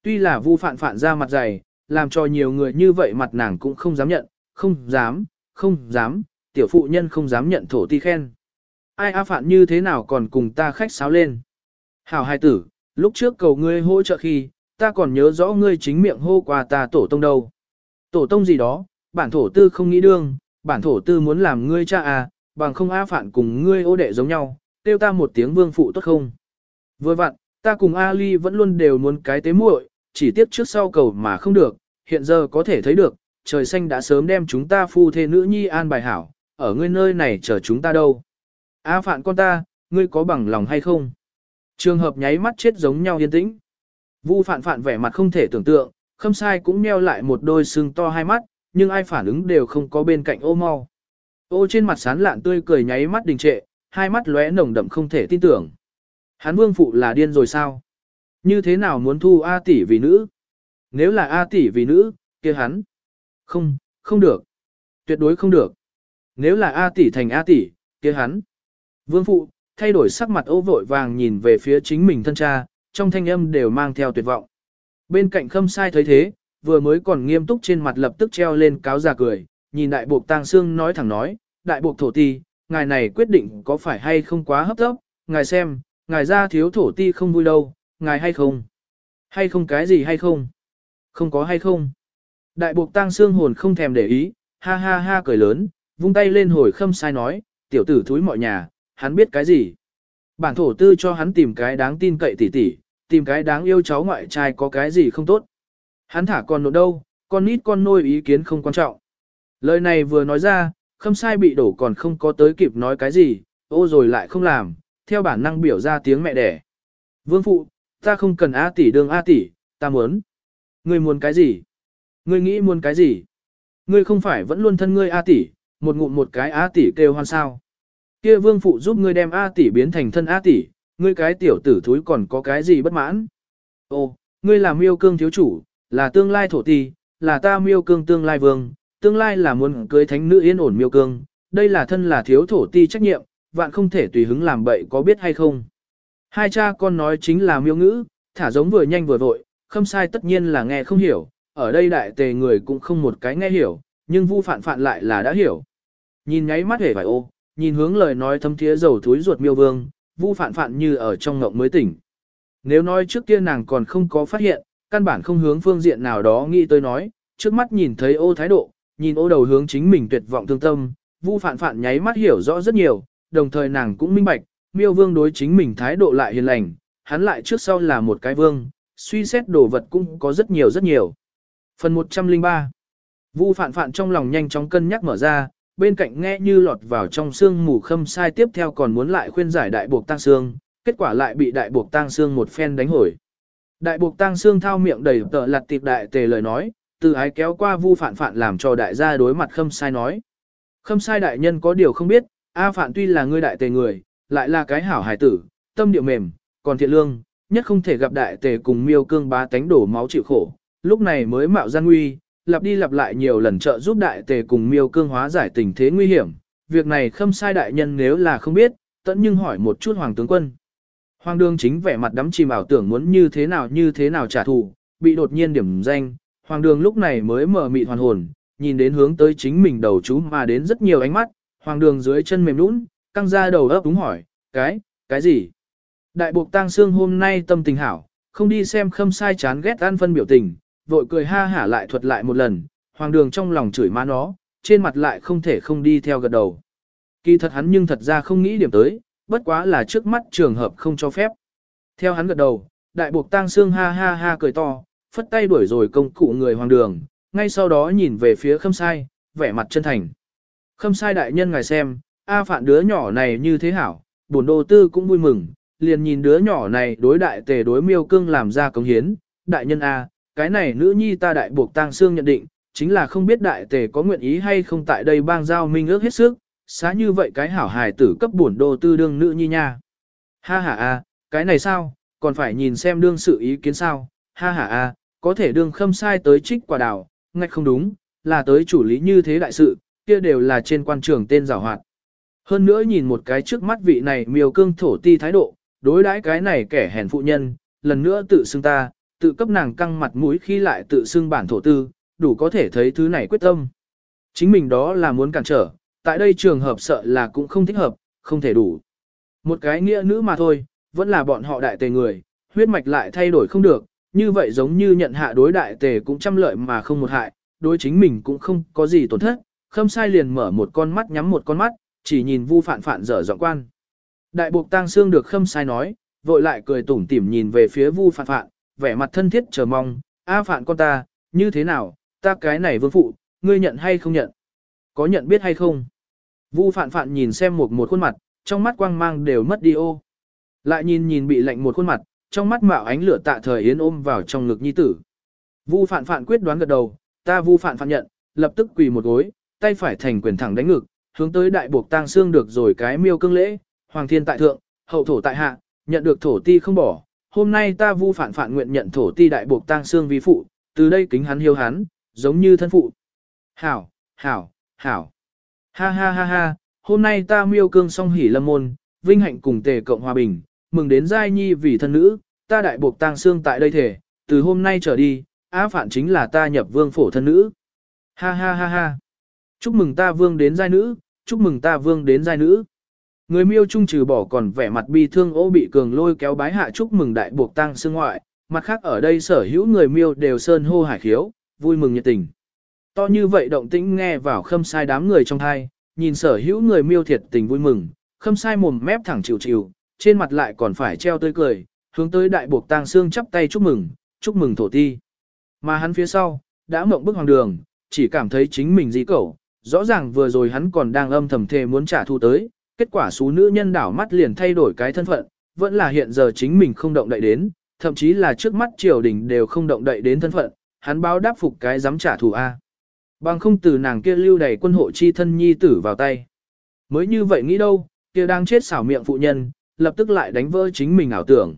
Tuy là vu phản phản ra mặt dày, làm cho nhiều người như vậy mặt nàng cũng không dám nhận, không dám, không dám, tiểu phụ nhân không dám nhận thổ ti khen. Ai á phản như thế nào còn cùng ta khách sáo lên. Hảo hài tử, lúc trước cầu ngươi hỗ trợ khi, ta còn nhớ rõ ngươi chính miệng hô qua ta tổ tông đâu. Tổ tông gì đó, bản thổ tư không nghĩ đương, bản thổ tư muốn làm ngươi cha à, bằng không A Phạn cùng ngươi ô đệ giống nhau, tiêu ta một tiếng vương phụ tốt không. Vừa vặn, ta cùng A Ly vẫn luôn đều muốn cái tế muội, chỉ tiếc trước sau cầu mà không được, hiện giờ có thể thấy được, trời xanh đã sớm đem chúng ta phu thê nữ nhi an bài hảo, ở ngươi nơi này chờ chúng ta đâu. A Phạn con ta, ngươi có bằng lòng hay không? Trường hợp nháy mắt chết giống nhau yên tĩnh. Vu Phạn Phạn vẻ mặt không thể tưởng tượng, khâm sai cũng meo lại một đôi sưng to hai mắt, nhưng ai phản ứng đều không có bên cạnh ô mau. Ô trên mặt sán lạn tươi cười nháy mắt đình trệ, hai mắt lóe nồng đậm không thể tin tưởng. Hắn vương phụ là điên rồi sao? Như thế nào muốn thu A tỷ vì nữ? Nếu là A tỷ vì nữ, kia hắn. Không, không được. Tuyệt đối không được. Nếu là A tỷ thành A tỷ, kia hắn. Vương phụ, thay đổi sắc mặt ô vội vàng nhìn về phía chính mình thân cha, trong thanh âm đều mang theo tuyệt vọng. Bên cạnh khâm sai thấy thế, vừa mới còn nghiêm túc trên mặt lập tức treo lên cáo già cười, nhìn đại buộc tang xương nói thẳng nói, đại buộc thổ ti, ngài này quyết định có phải hay không quá hấp tấp, ngài xem, ngài ra thiếu thổ ti không vui đâu, ngài hay không? Hay không cái gì hay không? Không có hay không? Đại buộc tang xương hồn không thèm để ý, ha ha ha cười lớn, vung tay lên hồi khâm sai nói, tiểu tử thúi mọi nhà, hắn biết cái gì? Bản thổ tư cho hắn tìm cái đáng tin cậy tỉ tỉ, tìm cái đáng yêu cháu ngoại trai có cái gì không tốt. Hắn thả con nộn đâu, con nít con nôi ý kiến không quan trọng. Lời này vừa nói ra, khâm sai bị đổ còn không có tới kịp nói cái gì, ô rồi lại không làm, theo bản năng biểu ra tiếng mẹ đẻ. Vương phụ, ta không cần A tỷ đương A tỷ, ta muốn. Ngươi muốn cái gì? Ngươi nghĩ muốn cái gì? Ngươi không phải vẫn luôn thân ngươi A tỷ, một ngụm một cái A tỷ kêu hoan sao. Kia vương phụ giúp ngươi đem A tỷ biến thành thân A tỷ, ngươi cái tiểu tử thúi còn có cái gì bất mãn? Ô, ngươi là miêu cương thiếu chủ, là tương lai thổ ti, là ta miêu cương tương lai vương, tương lai là muốn cưới thánh nữ yên ổn miêu cương, đây là thân là thiếu thổ ti trách nhiệm, vạn không thể tùy hứng làm bậy có biết hay không. Hai cha con nói chính là miêu ngữ, thả giống vừa nhanh vừa vội, khâm sai tất nhiên là nghe không hiểu, ở đây đại tề người cũng không một cái nghe hiểu, nhưng vu phản phản lại là đã hiểu. Nhìn nháy mắt hề vải ô, nhìn hướng lời nói thâm thiế dầu túi ruột miêu vương, vu phản phản như ở trong ngộng mới tỉnh. Nếu nói trước kia nàng còn không có phát hiện, căn bản không hướng phương diện nào đó nghĩ tới nói, trước mắt nhìn thấy ô thái độ, nhìn ô đầu hướng chính mình tuyệt vọng thương tâm, vu phản phản nháy mắt hiểu rõ rất nhiều, đồng thời nàng cũng minh bạch, miêu vương đối chính mình thái độ lại hiền lành, hắn lại trước sau là một cái vương, suy xét đồ vật cũng có rất nhiều rất nhiều. Phần 103 Vu phản phản trong lòng nhanh chóng cân nhắc mở ra, bên cạnh nghe như lọt vào trong xương mù khâm sai tiếp theo còn muốn lại khuyên giải đại buộc tăng xương, kết quả lại bị đại buộc tăng xương một phen đánh hồi. Đại buộc tăng xương thao miệng đầy tợ lặt tịp đại tề lời nói, từ ái kéo qua vu phản phản làm cho đại gia đối mặt khâm sai nói. Khâm sai đại nhân có điều không biết, A phản tuy là ngươi đại tề người, lại là cái hảo hải tử, tâm điệu mềm, còn thiện lương, nhất không thể gặp đại tề cùng miêu cương bá tánh đổ máu chịu khổ, lúc này mới mạo gian nguy, lặp đi lặp lại nhiều lần trợ giúp đại tề cùng miêu cương hóa giải tình thế nguy hiểm. Việc này khâm sai đại nhân nếu là không biết, tận nhưng hỏi một chút hoàng tướng quân. Hoàng đương chính vẻ mặt đắm chìm ảo tưởng muốn như thế nào như thế nào trả thù, bị đột nhiên điểm danh, hoàng đường lúc này mới mở mị hoàn hồn, nhìn đến hướng tới chính mình đầu chú mà đến rất nhiều ánh mắt, hoàng đường dưới chân mềm nũng, căng ra đầu ấp đúng hỏi, cái, cái gì? Đại buộc tang xương hôm nay tâm tình hảo, không đi xem khâm sai chán ghét ăn phân biểu tình, vội cười ha hả lại thuật lại một lần, hoàng đường trong lòng chửi má nó, trên mặt lại không thể không đi theo gật đầu. Kỳ thật hắn nhưng thật ra không nghĩ điểm tới, bất quá là trước mắt trường hợp không cho phép. Theo hắn gật đầu, đại buộc tang xương ha ha ha cười to, phất tay đuổi rồi công cụ người hoàng đường, ngay sau đó nhìn về phía khâm sai, vẻ mặt chân thành. Khâm sai đại nhân ngài xem, A phạn đứa nhỏ này như thế hảo, bổn đô tư cũng vui mừng, liền nhìn đứa nhỏ này đối đại tề đối miêu cương làm ra công hiến, đại nhân A, cái này nữ nhi ta đại buộc tang xương nhận định, chính là không biết đại tề có nguyện ý hay không tại đây bang giao minh ước hết sức, xá như vậy cái hảo hài tử cấp bổn đô tư đương nữ nhi nha. Ha ha a, cái này sao, còn phải nhìn xem đương sự ý kiến sao, ha ha a, có thể đương khâm sai tới trích quả đào, ngạch không đúng, là tới chủ lý như thế đại sự, kia đều là trên quan trường tên giảo hoạt. Hơn nữa nhìn một cái trước mắt vị này miêu cương thổ ti thái độ, đối đãi cái này kẻ hèn phụ nhân, lần nữa tự xưng ta, tự cấp nàng căng mặt mũi khi lại tự xưng bản thổ tư, đủ có thể thấy thứ này quyết tâm. Chính mình đó là muốn cản trở, tại đây trường hợp sợ là cũng không thích hợp, không thể đủ. Một cái nghĩa nữ mà thôi, vẫn là bọn họ đại tề người, huyết mạch lại thay đổi không được, như vậy giống như nhận hạ đối đại tề cũng trăm lợi mà không một hại, đối chính mình cũng không có gì tổn thất, khâm sai liền mở một con mắt nhắm một con mắt, chỉ nhìn vu phản phản dở dọn quan. Đại buộc tang xương được khâm sai nói, vội lại cười tủm tỉm nhìn về phía vu phản phản, vẻ mặt thân thiết chờ mong, a phản con ta, như thế nào, ta cái này vương phụ, ngươi nhận hay không nhận? Có nhận biết hay không? Vu phản phản nhìn xem một một khuôn mặt, trong mắt quang mang đều mất đi ô. Lại nhìn nhìn bị lạnh một khuôn mặt, trong mắt mạo ánh lửa tạ thời yến ôm vào trong ngực nhi tử. Vu phản phản quyết đoán gật đầu, ta vu phản phản nhận, lập tức quỳ một gối, tay phải thành quyền thẳng đánh ngực, hướng tới đại buộc tang xương được rồi cái miêu cương lễ, hoàng thiên tại thượng, hậu thổ tại hạ, nhận được thổ ti không bỏ. Hôm nay ta vu phản phản nguyện nhận thổ ti đại buộc tang xương vi phụ, từ đây kính hắn hiếu hắn, giống như thân phụ. Hảo, hảo, hảo. Ha ha ha ha, hôm nay ta miêu cương song hỉ lâm môn, vinh hạnh cùng tề cộng hòa bình, mừng đến giai nhi vì thân nữ, ta đại buộc tang xương tại đây thể, từ hôm nay trở đi, á phản chính là ta nhập vương phổ thân nữ. Ha ha ha ha. Chúc mừng ta vương đến giai nữ, chúc mừng ta vương đến giai nữ. Người miêu trung trừ bỏ còn vẻ mặt bi thương ô bị cường lôi kéo bái hạ chúc mừng đại buộc tăng xương ngoại, mặt khác ở đây sở hữu người miêu đều sơn hô hải khiếu, vui mừng nhiệt tình. To như vậy động tĩnh nghe vào khâm sai đám người trong thai, nhìn sở hữu người miêu thiệt tình vui mừng, khâm sai mồm mép thẳng chịu chịu, trên mặt lại còn phải treo tươi cười, hướng tới đại buộc tang xương chắp tay chúc mừng, chúc mừng thổ ti. Mà hắn phía sau, đã mộng bức hoàng đường, chỉ cảm thấy chính mình dí cẩu, rõ ràng vừa rồi hắn còn đang âm thầm thề muốn trả thù tới, kết quả số nữ nhân đảo mắt liền thay đổi cái thân phận, vẫn là hiện giờ chính mình không động đậy đến, thậm chí là trước mắt triều đình đều không động đậy đến thân phận, hắn báo đáp phục cái dám trả thù A. Bằng không từ nàng kia lưu đầy quân hộ chi thân nhi tử vào tay. Mới như vậy nghĩ đâu, kia đang chết xảo miệng phụ nhân, lập tức lại đánh vỡ chính mình ảo tưởng.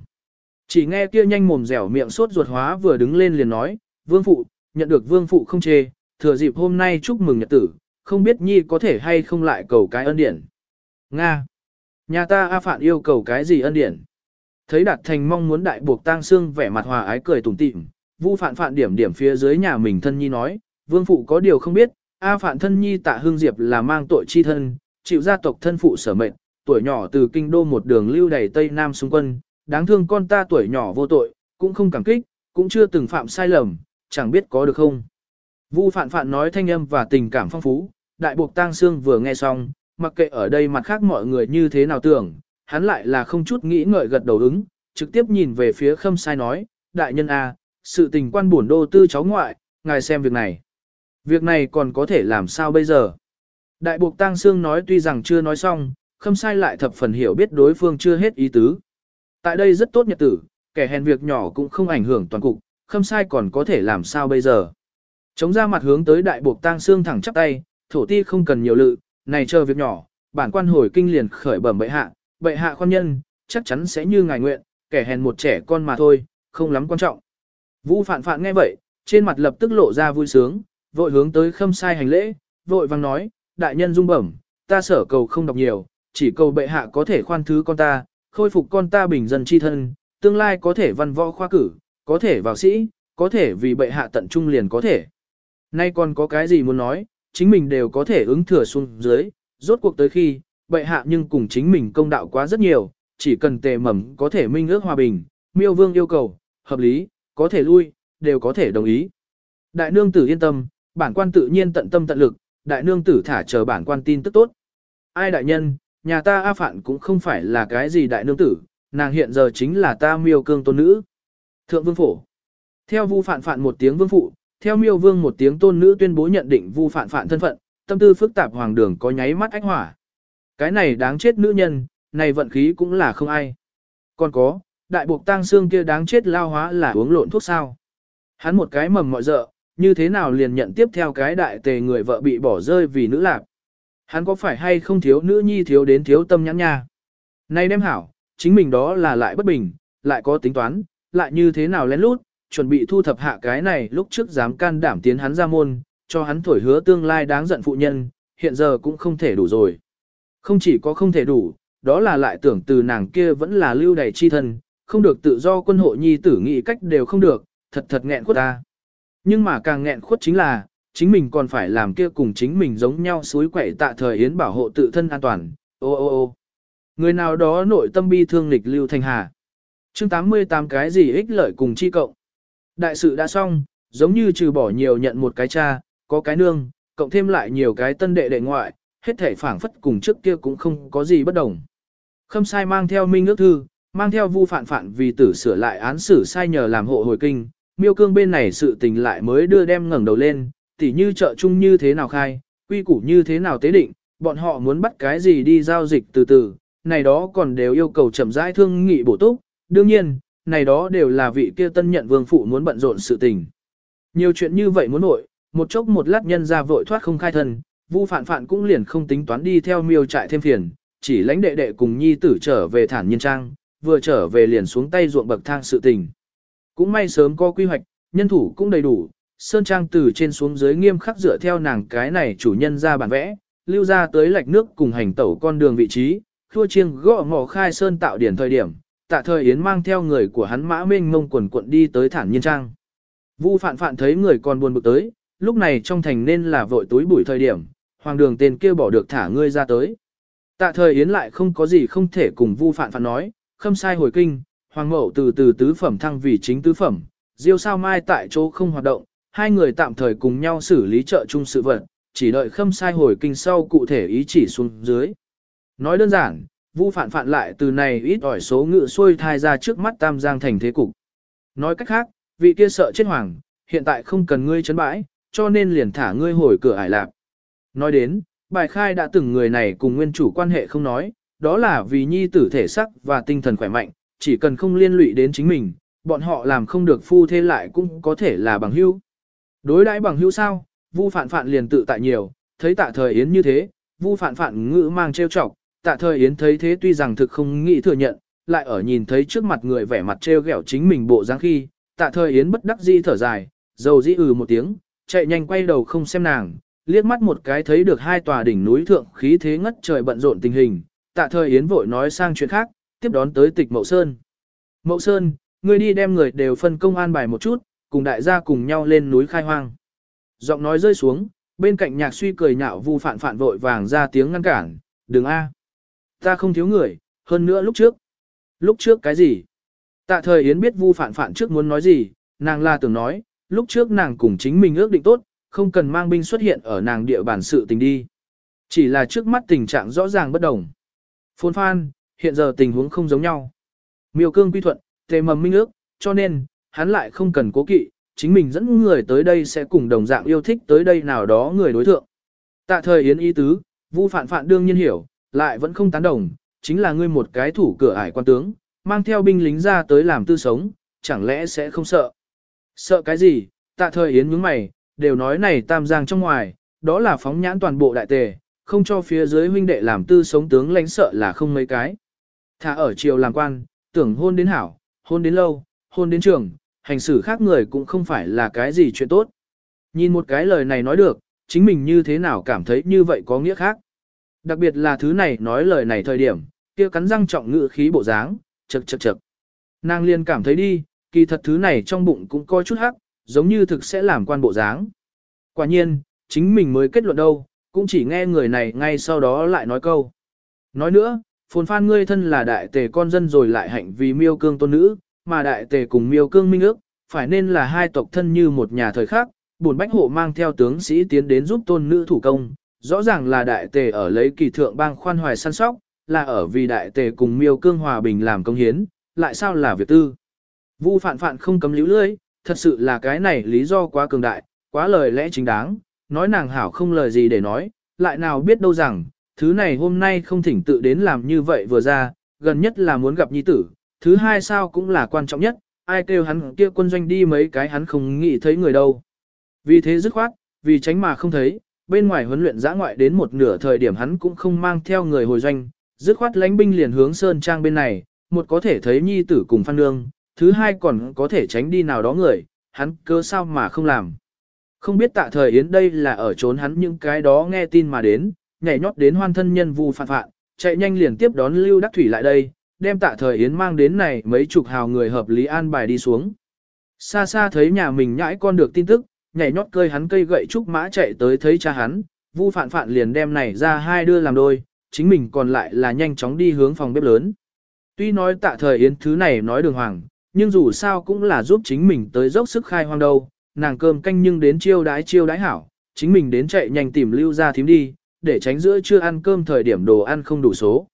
Chỉ nghe kia nhanh mồm dẻo miệng sốt ruột hóa vừa đứng lên liền nói, vương phụ, nhận được vương phụ không chê, thừa dịp hôm nay chúc mừng nhật tử, không biết nhi có thể hay không lại cầu cái ân điển. Nga. Nhà ta A Phạn yêu cầu cái gì ân điển? Thấy Đạt Thành mong muốn đại buộc tang xương vẻ mặt hòa ái cười tủm tỉm, Vu Phạn Phạn điểm điểm phía dưới nhà mình thân nhi nói, vương phụ có điều không biết, A Phạn thân nhi tạ hương diệp là mang tội chi thân, chịu gia tộc thân phụ sở mệnh, tuổi nhỏ từ kinh đô một đường lưu đầy Tây Nam xung quân, đáng thương con ta tuổi nhỏ vô tội, cũng không cảm kích, cũng chưa từng phạm sai lầm, chẳng biết có được không. Vu Phạn Phạn nói thanh âm và tình cảm phong phú, đại buộc tang xương vừa nghe xong, mặc kệ ở đây mặt khác mọi người như thế nào tưởng, hắn lại là không chút nghĩ ngợi gật đầu ứng, trực tiếp nhìn về phía khâm sai nói, đại nhân A, sự tình quan buồn đô tư cháu ngoại, ngài xem việc này. Việc này còn có thể làm sao bây giờ? Đại buộc tang xương nói tuy rằng chưa nói xong, khâm sai lại thập phần hiểu biết đối phương chưa hết ý tứ. Tại đây rất tốt nhật tử, kẻ hèn việc nhỏ cũng không ảnh hưởng toàn cục, khâm sai còn có thể làm sao bây giờ? Chống ra mặt hướng tới đại buộc tang xương thẳng chắp tay, thổ ti không cần nhiều lự, này chờ việc nhỏ, bản quan hồi kinh liền khởi bẩm bệ hạ, bệ hạ khoan nhân, chắc chắn sẽ như ngài nguyện, kẻ hèn một trẻ con mà thôi, không lắm quan trọng. Vũ phạn phạn nghe vậy, trên mặt lập tức lộ ra vui sướng, vội hướng tới khâm sai hành lễ, vội vang nói, đại nhân dung bẩm, ta sở cầu không đọc nhiều, chỉ cầu bệ hạ có thể khoan thứ con ta, khôi phục con ta bình dân chi thân, tương lai có thể văn võ khoa cử, có thể vào sĩ, có thể vì bệ hạ tận trung liền có thể. Nay còn có cái gì muốn nói, chính mình đều có thể ứng thừa xuống dưới, rốt cuộc tới khi, bệ hạ nhưng cùng chính mình công đạo quá rất nhiều, chỉ cần tề mầm có thể minh ước hòa bình, miêu vương yêu cầu, hợp lý, có thể lui, đều có thể đồng ý. Đại nương tử yên tâm, bản quan tự nhiên tận tâm tận lực, đại nương tử thả chờ bản quan tin tức tốt. Ai đại nhân, nhà ta A Phạn cũng không phải là cái gì đại nương tử, nàng hiện giờ chính là ta miêu cương tôn nữ. Thượng vương phổ. Theo vu phạn phạn một tiếng vương phụ, theo miêu vương một tiếng tôn nữ tuyên bố nhận định vu phạn phạn thân phận, tâm tư phức tạp hoàng đường có nháy mắt ách hỏa. Cái này đáng chết nữ nhân, này vận khí cũng là không ai. Còn có, đại buộc tang xương kia đáng chết lao hóa là uống lộn thuốc sao. Hắn một cái mầm mọi dợ, như thế nào liền nhận tiếp theo cái đại tề người vợ bị bỏ rơi vì nữ lạc. Hắn có phải hay không thiếu nữ nhi thiếu đến thiếu tâm nhãn nha. Nay đem hảo, chính mình đó là lại bất bình, lại có tính toán, lại như thế nào lén lút, chuẩn bị thu thập hạ cái này lúc trước dám can đảm tiến hắn ra môn, cho hắn thổi hứa tương lai đáng giận phụ nhân, hiện giờ cũng không thể đủ rồi. Không chỉ có không thể đủ, đó là lại tưởng từ nàng kia vẫn là lưu đầy chi thân, không được tự do quân hộ nhi tử nghĩ cách đều không được, thật thật nghẹn khuất ta. Nhưng mà càng nghẹn khuất chính là, chính mình còn phải làm kia cùng chính mình giống nhau suối quậy tạ thời yến bảo hộ tự thân an toàn, ô ô ô. Người nào đó nội tâm bi thương lịch lưu thành hà. chương 88 cái gì ích lợi cùng chi cộng. Đại sự đã xong, giống như trừ bỏ nhiều nhận một cái cha, có cái nương, cộng thêm lại nhiều cái tân đệ đệ ngoại, hết thể phảng phất cùng trước kia cũng không có gì bất đồng. Khâm sai mang theo minh ước thư, mang theo vu phản phản vì tử sửa lại án xử sai nhờ làm hộ hồi kinh, miêu cương bên này sự tình lại mới đưa đem ngẩng đầu lên, tỉ như chợ chung như thế nào khai, quy củ như thế nào tế định, bọn họ muốn bắt cái gì đi giao dịch từ từ, này đó còn đều yêu cầu chậm rãi thương nghị bổ túc, đương nhiên, này đó đều là vị kia tân nhận vương phụ muốn bận rộn sự tình. Nhiều chuyện như vậy muốn nội, một chốc một lát nhân ra vội thoát không khai thân, Vu Phạn Phạn cũng liền không tính toán đi theo miêu trại thêm phiền, chỉ lãnh đệ đệ cùng nhi tử trở về thản nhiên trang, vừa trở về liền xuống tay ruộng bậc thang sự tình. Cũng may sớm có quy hoạch, nhân thủ cũng đầy đủ, sơn trang từ trên xuống dưới nghiêm khắc dựa theo nàng cái này chủ nhân ra bản vẽ, lưu ra tới lạch nước cùng hành tẩu con đường vị trí, khua chiêng gõ ngõ khai sơn tạo điển thời điểm, tạ thời Yến mang theo người của hắn mã mênh mông quần cuộn đi tới thản nhiên trang. Vu phạn phạn thấy người còn buồn bực tới, lúc này trong thành nên là vội túi bụi thời điểm, hoàng đường tên kia bỏ được thả ngươi ra tới. Tạ thời Yến lại không có gì không thể cùng vu phạn phạn nói, khâm sai hồi kinh, hoàng mẫu từ từ tứ phẩm thăng vì chính tứ phẩm, diêu sao mai tại chỗ không hoạt động, hai người tạm thời cùng nhau xử lý trợ chung sự vật, chỉ đợi khâm sai hồi kinh sau cụ thể ý chỉ xuống dưới. Nói đơn giản, vu phản phản lại từ này ít ỏi số ngự xuôi thai ra trước mắt tam giang thành thế cục. Nói cách khác, vị kia sợ chết hoàng, hiện tại không cần ngươi chấn bãi, cho nên liền thả ngươi hồi cửa ải lạc. Nói đến, bài khai đã từng người này cùng nguyên chủ quan hệ không nói, đó là vì nhi tử thể sắc và tinh thần khỏe mạnh, chỉ cần không liên lụy đến chính mình, bọn họ làm không được phu thế lại cũng có thể là bằng hữu. Đối đãi bằng hữu sao, Vu Phạn Phạn liền tự tại nhiều, thấy Tạ Thời Yến như thế, Vu Phạn Phạn ngữ mang trêu chọc, Tạ Thời Yến thấy thế tuy rằng thực không nghĩ thừa nhận, lại ở nhìn thấy trước mặt người vẻ mặt trêu ghẹo chính mình bộ dáng khi, Tạ Thời Yến bất đắc dĩ thở dài, dầu dĩ ừ một tiếng, chạy nhanh quay đầu không xem nàng, liếc mắt một cái thấy được hai tòa đỉnh núi thượng khí thế ngất trời bận rộn tình hình, Tạ Thời Yến vội nói sang chuyện khác, tiếp đón tới Tịch Mậu Sơn. Mậu Sơn, ngươi đi đem người đều phân công an bài một chút, cùng đại gia cùng nhau lên núi khai hoang. Giọng nói rơi xuống, bên cạnh nhạc suy cười nhạo vu phản phản vội vàng ra tiếng ngăn cản, đừng a, Ta không thiếu người, hơn nữa lúc trước. Lúc trước cái gì? Tạ thời Yến biết vu phản phản trước muốn nói gì, nàng là tưởng nói, lúc trước nàng cùng chính mình ước định tốt, không cần mang binh xuất hiện ở nàng địa bàn sự tình đi. Chỉ là trước mắt tình trạng rõ ràng bất đồng. Phôn phan, hiện giờ tình huống không giống nhau. Miêu cương quy thuận, tề mầm minh ước, cho nên, hắn lại không cần cố kỵ, chính mình dẫn người tới đây sẽ cùng đồng dạng yêu thích tới đây nào đó người đối thượng. Tạ thời yến ý tứ, Vu Phạn Phạn đương nhiên hiểu, lại vẫn không tán đồng, chính là ngươi một cái thủ cửa ải quan tướng, mang theo binh lính ra tới làm tư sống, chẳng lẽ sẽ không sợ. Sợ cái gì, tạ thời yến nhướng mày, đều nói này tam giang trong ngoài, đó là phóng nhãn toàn bộ đại tề, không cho phía dưới huynh đệ làm tư sống tướng lãnh sợ là không mấy cái. Thả ở triều làm quan, tưởng hôn đến hảo, hôn đến lâu, hôn đến trường, hành xử khác người cũng không phải là cái gì chuyện tốt. Nhìn một cái lời này nói được, chính mình như thế nào cảm thấy như vậy có nghĩa khác. Đặc biệt là thứ này nói lời này thời điểm, kia cắn răng trọng ngự khí bộ dáng, chật chật chật. Nàng liền cảm thấy đi, kỳ thật thứ này trong bụng cũng có chút hắc, giống như thực sẽ làm quan bộ dáng. Quả nhiên, chính mình mới kết luận đâu, cũng chỉ nghe người này ngay sau đó lại nói câu. Nói nữa, phồn phan ngươi thân là đại tề con dân rồi lại hạnh vì miêu cương tôn nữ, mà đại tề cùng miêu cương minh ước, phải nên là hai tộc thân như một nhà thời khác, buồn bách hộ mang theo tướng sĩ tiến đến giúp tôn nữ thủ công, rõ ràng là đại tề ở lấy kỳ thượng bang khoan hoài săn sóc, là ở vì đại tề cùng miêu cương hòa bình làm công hiến, lại sao là việc tư. Vu phạn phạn không cấm liễu lưỡi, thật sự là cái này lý do quá cường đại, quá lời lẽ chính đáng, nói nàng hảo không lời gì để nói, lại nào biết đâu rằng, thứ này hôm nay không thỉnh tự đến làm như vậy vừa ra, gần nhất là muốn gặp nhi tử, thứ hai sao cũng là quan trọng nhất, ai kêu hắn kia quân doanh đi mấy cái hắn không nghĩ thấy người đâu. Vì thế dứt khoát, vì tránh mà không thấy, bên ngoài huấn luyện giã ngoại đến một nửa thời điểm hắn cũng không mang theo người hồi doanh, dứt khoát lánh binh liền hướng Sơn Trang bên này, một có thể thấy nhi tử cùng phan nương, thứ hai còn có thể tránh đi nào đó người, hắn cơ sao mà không làm. Không biết tạ thời yến đây là ở trốn hắn những cái đó nghe tin mà đến, nhảy nhót đến hoan thân nhân vu phạn phạn, chạy nhanh liền tiếp đón Lưu Đắc Thủy lại đây, đem tạ thời yến mang đến này mấy chục hào người hợp lý an bài đi xuống. Xa xa thấy nhà mình nhãi con được tin tức, nhảy nhót cơi hắn cây gậy trúc mã chạy tới thấy cha hắn, vu phạn phạn liền đem này ra hai đưa làm đôi, chính mình còn lại là nhanh chóng đi hướng phòng bếp lớn. Tuy nói tạ thời yến thứ này nói đường hoàng, nhưng dù sao cũng là giúp chính mình tới dốc sức khai hoang đâu, nàng cơm canh nhưng đến chiêu đái chiêu đái hảo, chính mình đến chạy nhanh tìm lưu ra thím đi, để tránh giữa chưa ăn cơm thời điểm đồ ăn không đủ số.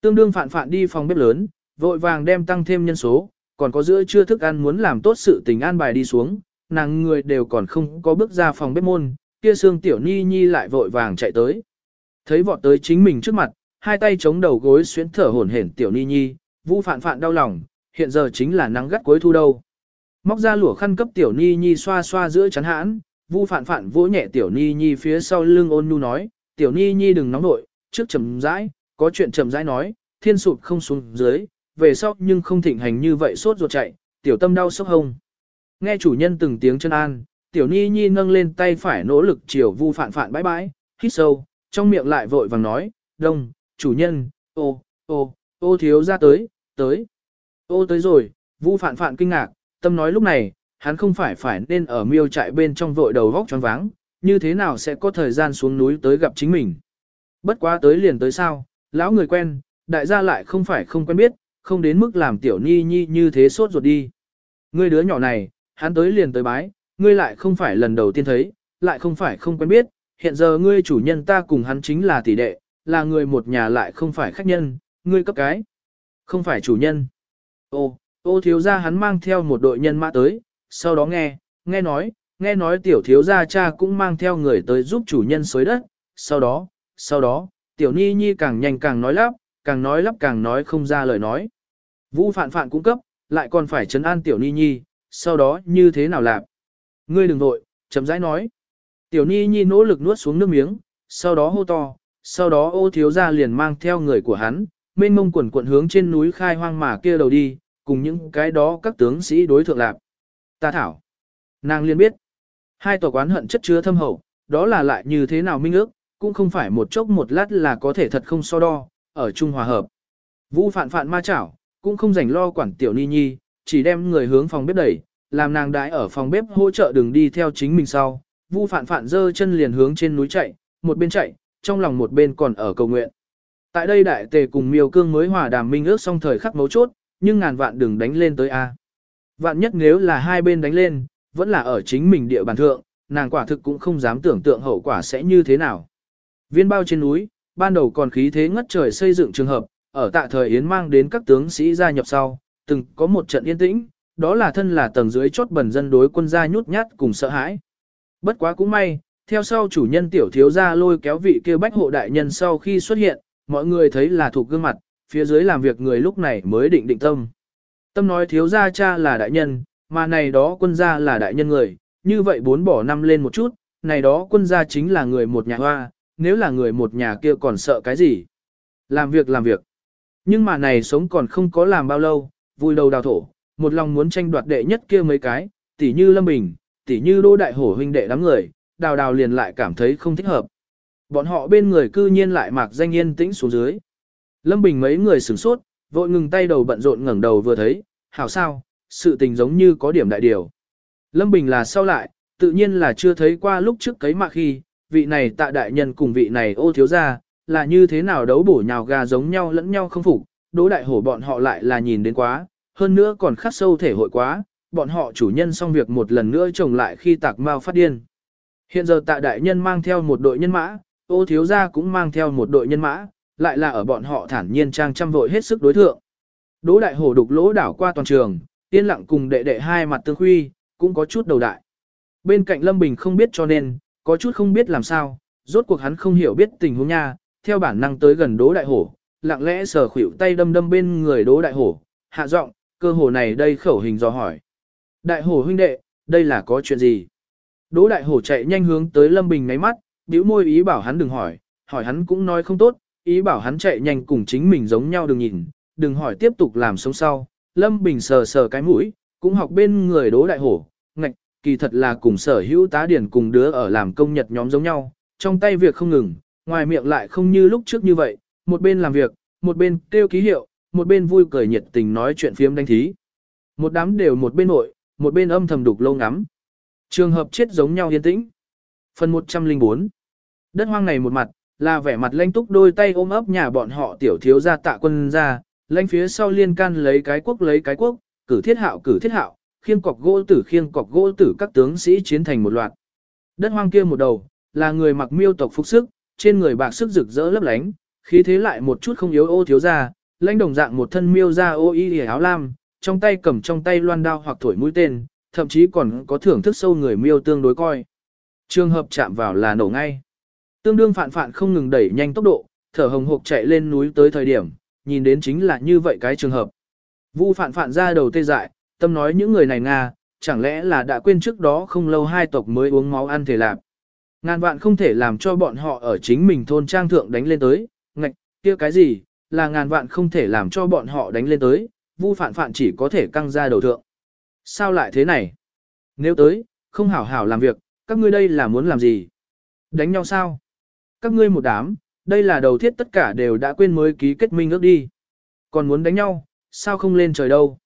Tương đương phạn phạn đi phòng bếp lớn, vội vàng đem tăng thêm nhân số, còn có giữa chưa thức ăn muốn làm tốt sự tình an bài đi xuống, nàng người đều còn không có bước ra phòng bếp môn, kia xương tiểu ni nhi lại vội vàng chạy tới. Thấy vọt tới chính mình trước mặt, hai tay chống đầu gối xuyến thở hổn hển tiểu ni nhi, vũ phạn phạn đau lòng, hiện giờ chính là nắng gắt cuối thu đâu. Móc ra lụa khăn cấp tiểu ni nhi xoa xoa giữa chắn hãn, vu phạn phạn vỗ nhẹ tiểu ni nhi phía sau lưng ôn nhu nói, tiểu ni nhi đừng nóng nội, trước chậm rãi, có chuyện chậm rãi nói, thiên sụp không xuống dưới, về sau nhưng không thịnh hành như vậy sốt ruột chạy, tiểu tâm đau sốc hông. Nghe chủ nhân từng tiếng chân an, tiểu ni nhi nâng lên tay phải nỗ lực chiều vu phạn phạn bãi bãi, hít sâu, trong miệng lại vội vàng nói, đông, chủ nhân, ô, ô, ô thiếu ra tới, tới. Ô tới rồi, vu phạn phạn kinh ngạc, tâm nói lúc này, hắn không phải phải nên ở miêu trại bên trong vội đầu vóc choáng váng, như thế nào sẽ có thời gian xuống núi tới gặp chính mình. Bất quá tới liền tới sao, lão người quen, đại gia lại không phải không quen biết, không đến mức làm tiểu ni nhi như thế sốt ruột đi. Ngươi đứa nhỏ này, hắn tới liền tới bái, ngươi lại không phải lần đầu tiên thấy, lại không phải không quen biết, hiện giờ ngươi chủ nhân ta cùng hắn chính là tỷ đệ, là người một nhà lại không phải khách nhân, ngươi cấp cái, không phải chủ nhân. Ô, ô thiếu gia hắn mang theo một đội nhân mã tới, sau đó nghe, nghe nói, nghe nói tiểu thiếu gia cha cũng mang theo người tới giúp chủ nhân xới đất, sau đó, sau đó, tiểu ni nhi càng nhanh càng nói lắp, càng nói lắp càng nói không ra lời nói. Vũ phạn phạn cũng cấp, lại còn phải chấn an tiểu ni nhi, sau đó như thế nào làm? Ngươi đừng vội, chậm rãi nói. Tiểu ni nhi nỗ lực nuốt xuống nước miếng, sau đó hô to, sau đó ô thiếu gia liền mang theo người của hắn, mênh mông quần quận hướng trên núi khai hoang mà kia đầu đi, cùng những cái đó các tướng sĩ đối thượng lạc. Ta thảo. Nàng liền biết. Hai tòa quán hận chất chứa thâm hậu, đó là lại như thế nào minh ước, cũng không phải một chốc một lát là có thể thật không so đo, ở chung hòa hợp. Vũ phạn phạn ma chảo, cũng không rảnh lo quản tiểu ni nhi, chỉ đem người hướng phòng bếp đẩy, làm nàng đãi ở phòng bếp hỗ trợ đừng đi theo chính mình sau. Vu phạn phạn dơ chân liền hướng trên núi chạy, một bên chạy, trong lòng một bên còn ở cầu nguyện. Tại đây đại tề cùng miêu cương mới hòa đàm minh ước xong thời khắc mấu chốt, nhưng ngàn vạn đừng đánh lên tới A. Vạn nhất nếu là hai bên đánh lên, vẫn là ở chính mình địa bàn thượng, nàng quả thực cũng không dám tưởng tượng hậu quả sẽ như thế nào. Viên bao trên núi, ban đầu còn khí thế ngất trời xây dựng trường hợp, ở tạ thời Yến mang đến các tướng sĩ gia nhập sau, từng có một trận yên tĩnh, đó là thân là tầng dưới chốt bẩn dân đối quân gia nhút nhát cùng sợ hãi. Bất quá cũng may, theo sau chủ nhân tiểu thiếu gia lôi kéo vị kia bách hộ đại nhân sau khi xuất hiện, mọi người thấy là thuộc gương mặt, phía dưới làm việc người lúc này mới định định tâm. Tâm nói thiếu gia cha là đại nhân, mà này đó quân gia là đại nhân người, như vậy bốn bỏ năm lên một chút, này đó quân gia chính là người một nhà hoa, nếu là người một nhà kia còn sợ cái gì? Làm việc làm việc. Nhưng mà này sống còn không có làm bao lâu, vui đầu đào thổ, một lòng muốn tranh đoạt đệ nhất kia mấy cái, tỉ như Lâm Bình, tỉ như Đô Đại Hổ huynh đệ đám người, đào đào liền lại cảm thấy không thích hợp. Bọn họ bên người cư nhiên lại mạc danh yên tĩnh xuống dưới. Lâm Bình mấy người sửng sốt, vội ngừng tay đầu bận rộn ngẩng đầu vừa thấy, hảo sao, sự tình giống như có điểm đại điều. Lâm Bình là sau lại, tự nhiên là chưa thấy qua lúc trước cấy mạc khi, vị này tạ đại nhân cùng vị này ô thiếu gia, là như thế nào đấu bổ nhào gà giống nhau lẫn nhau không phục, đỗ đại hổ bọn họ lại là nhìn đến quá, hơn nữa còn khắc sâu thể hội quá, bọn họ chủ nhân xong việc một lần nữa trồng lại khi tạc mao phát điên. Hiện giờ tạ đại nhân mang theo một đội nhân mã, ô thiếu gia cũng mang theo một đội nhân mã, lại là ở bọn họ thản nhiên trang trăm vội hết sức đối thượng. Đỗ đại hổ đục lỗ đảo qua toàn trường, yên lặng cùng đệ đệ hai mặt tương huy cũng có chút đầu đại. Bên cạnh Lâm Bình không biết cho nên, có chút không biết làm sao, rốt cuộc hắn không hiểu biết tình huống nha, theo bản năng tới gần Đỗ đại hổ, lặng lẽ sờ khuỷu tay đâm đâm bên người Đỗ đại hổ, hạ giọng, cơ hồ này đây khẩu hình dò hỏi. Đại hổ huynh đệ, đây là có chuyện gì? Đỗ đại hổ chạy nhanh hướng tới Lâm Bình ngáy mắt, bĩu môi ý bảo hắn đừng hỏi, hỏi hắn cũng nói không tốt, ý bảo hắn chạy nhanh cùng chính mình giống nhau đừng nhìn, đừng hỏi tiếp tục làm sống sau. Lâm Bình sờ sờ cái mũi, cũng học bên người đố đại hổ, kỳ thật là cùng sở hữu tá điển cùng đứa ở làm công nhật nhóm giống nhau, trong tay việc không ngừng, ngoài miệng lại không như lúc trước như vậy, một bên làm việc, một bên kêu ký hiệu, một bên vui cười nhiệt tình nói chuyện phiếm đánh thí. Một đám đều một bên nội, một bên âm thầm đục lâu ngắm. Trường hợp chết giống nhau yên tĩnh. Phần 104 Đất hoang này một mặt, là vẻ mặt lanh túc đôi tay ôm ấp nhà bọn họ tiểu thiếu gia tạ quân ra, lanh phía sau liên can lấy cái quốc lấy cái quốc, cử thiết hạo cử thiết hạo, khiêng cọc gỗ tử khiêng cọc gỗ tử các tướng sĩ chiến thành một loạt. Đất hoang kia một đầu, là người mặc miêu tộc phục sức, trên người bạc sức rực rỡ lấp lánh, khí thế lại một chút không yếu ô thiếu gia, lãnh đồng dạng một thân miêu ra ô y áo lam, trong tay cầm trong tay loan đao hoặc thổi mũi tên, thậm chí còn có thưởng thức sâu người miêu tương đối coi. Trường hợp chạm vào là nổ ngay. Tương đương phạn phạn không ngừng đẩy nhanh tốc độ, thở hồng hộc chạy lên núi tới thời điểm, nhìn đến chính là như vậy cái trường hợp. Vu phạn phạn ra đầu tê dại, tâm nói những người này Nga, chẳng lẽ là đã quên trước đó không lâu hai tộc mới uống máu ăn thể lạp. Ngàn vạn không thể làm cho bọn họ ở chính mình thôn trang thượng đánh lên tới, ngạch, kia cái gì, là ngàn vạn không thể làm cho bọn họ đánh lên tới, vu phản phản chỉ có thể căng ra đầu thượng. Sao lại thế này? Nếu tới, không hảo hảo làm việc, các ngươi đây là muốn làm gì? Đánh nhau sao? Các ngươi một đám, đây là đầu thiết tất cả đều đã quên mới ký kết minh ước đi. Còn muốn đánh nhau, sao không lên trời đâu?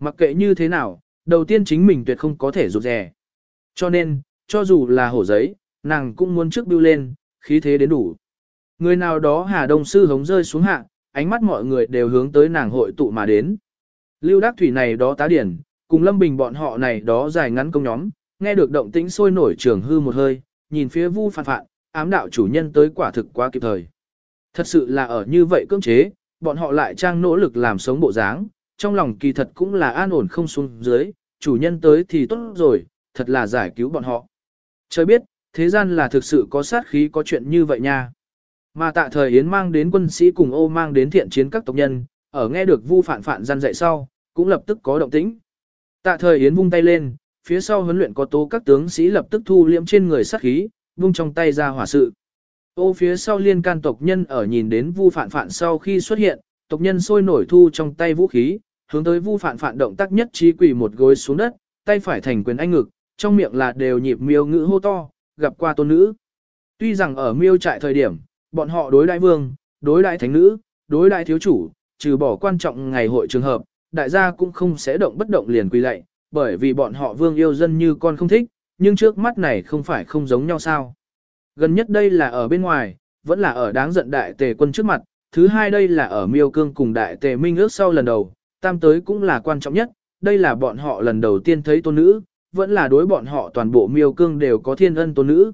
Mặc kệ như thế nào, đầu tiên chính mình tuyệt không có thể rụt rè. Cho nên, cho dù là hổ giấy, nàng cũng muốn trước bưu lên, khí thế đến đủ. Người nào đó Hà Đông Sư hống rơi xuống hạ, ánh mắt mọi người đều hướng tới nàng hội tụ mà đến. Lưu Đắc Thủy này đó tá điển, cùng Lâm Bình bọn họ này đó dài ngắn công nhóm, nghe được động tĩnh sôi nổi trường hư một hơi, nhìn phía Vu Phạn Phạn, ám đạo chủ nhân tới quả thực quá kịp thời. Thật sự là ở như vậy cưỡng chế, bọn họ lại trang nỗ lực làm sống bộ dáng, trong lòng kỳ thật cũng là an ổn không xuống dưới, chủ nhân tới thì tốt rồi, thật là giải cứu bọn họ. Trời biết, thế gian là thực sự có sát khí có chuyện như vậy nha. Mà tạ thời Yến mang đến quân sĩ cùng ô mang đến thiện chiến các tộc nhân, ở nghe được vu phản phản gian dạy sau, cũng lập tức có động tĩnh. Tạ thời Yến vung tay lên, phía sau huấn luyện có tố các tướng sĩ lập tức thu liễm trên người sát khí, vung trong tay ra hỏa sự. Ô phía sau liên can tộc nhân ở nhìn đến vu phản phản sau khi xuất hiện, tộc nhân sôi nổi thu trong tay vũ khí, hướng tới vu phản phản động tác nhất trí quỳ một gối xuống đất, tay phải thành quyền anh ngực, trong miệng là đều nhịp miêu ngữ hô to, gặp qua tôn nữ. Tuy rằng ở miêu trại thời điểm, bọn họ đối đại vương, đối đại thánh nữ, đối đại thiếu chủ, trừ bỏ quan trọng ngày hội trường hợp, đại gia cũng không sẽ động bất động liền quỳ lạy, bởi vì bọn họ vương yêu dân như con không thích, nhưng trước mắt này không phải không giống nhau sao. Gần nhất đây là ở bên ngoài, vẫn là ở đáng giận đại tề quân trước mặt, thứ hai đây là ở miêu cương cùng đại tề minh ước sau lần đầu, tam tới cũng là quan trọng nhất, đây là bọn họ lần đầu tiên thấy tôn nữ, vẫn là đối bọn họ toàn bộ miêu cương đều có thiên ân tôn nữ.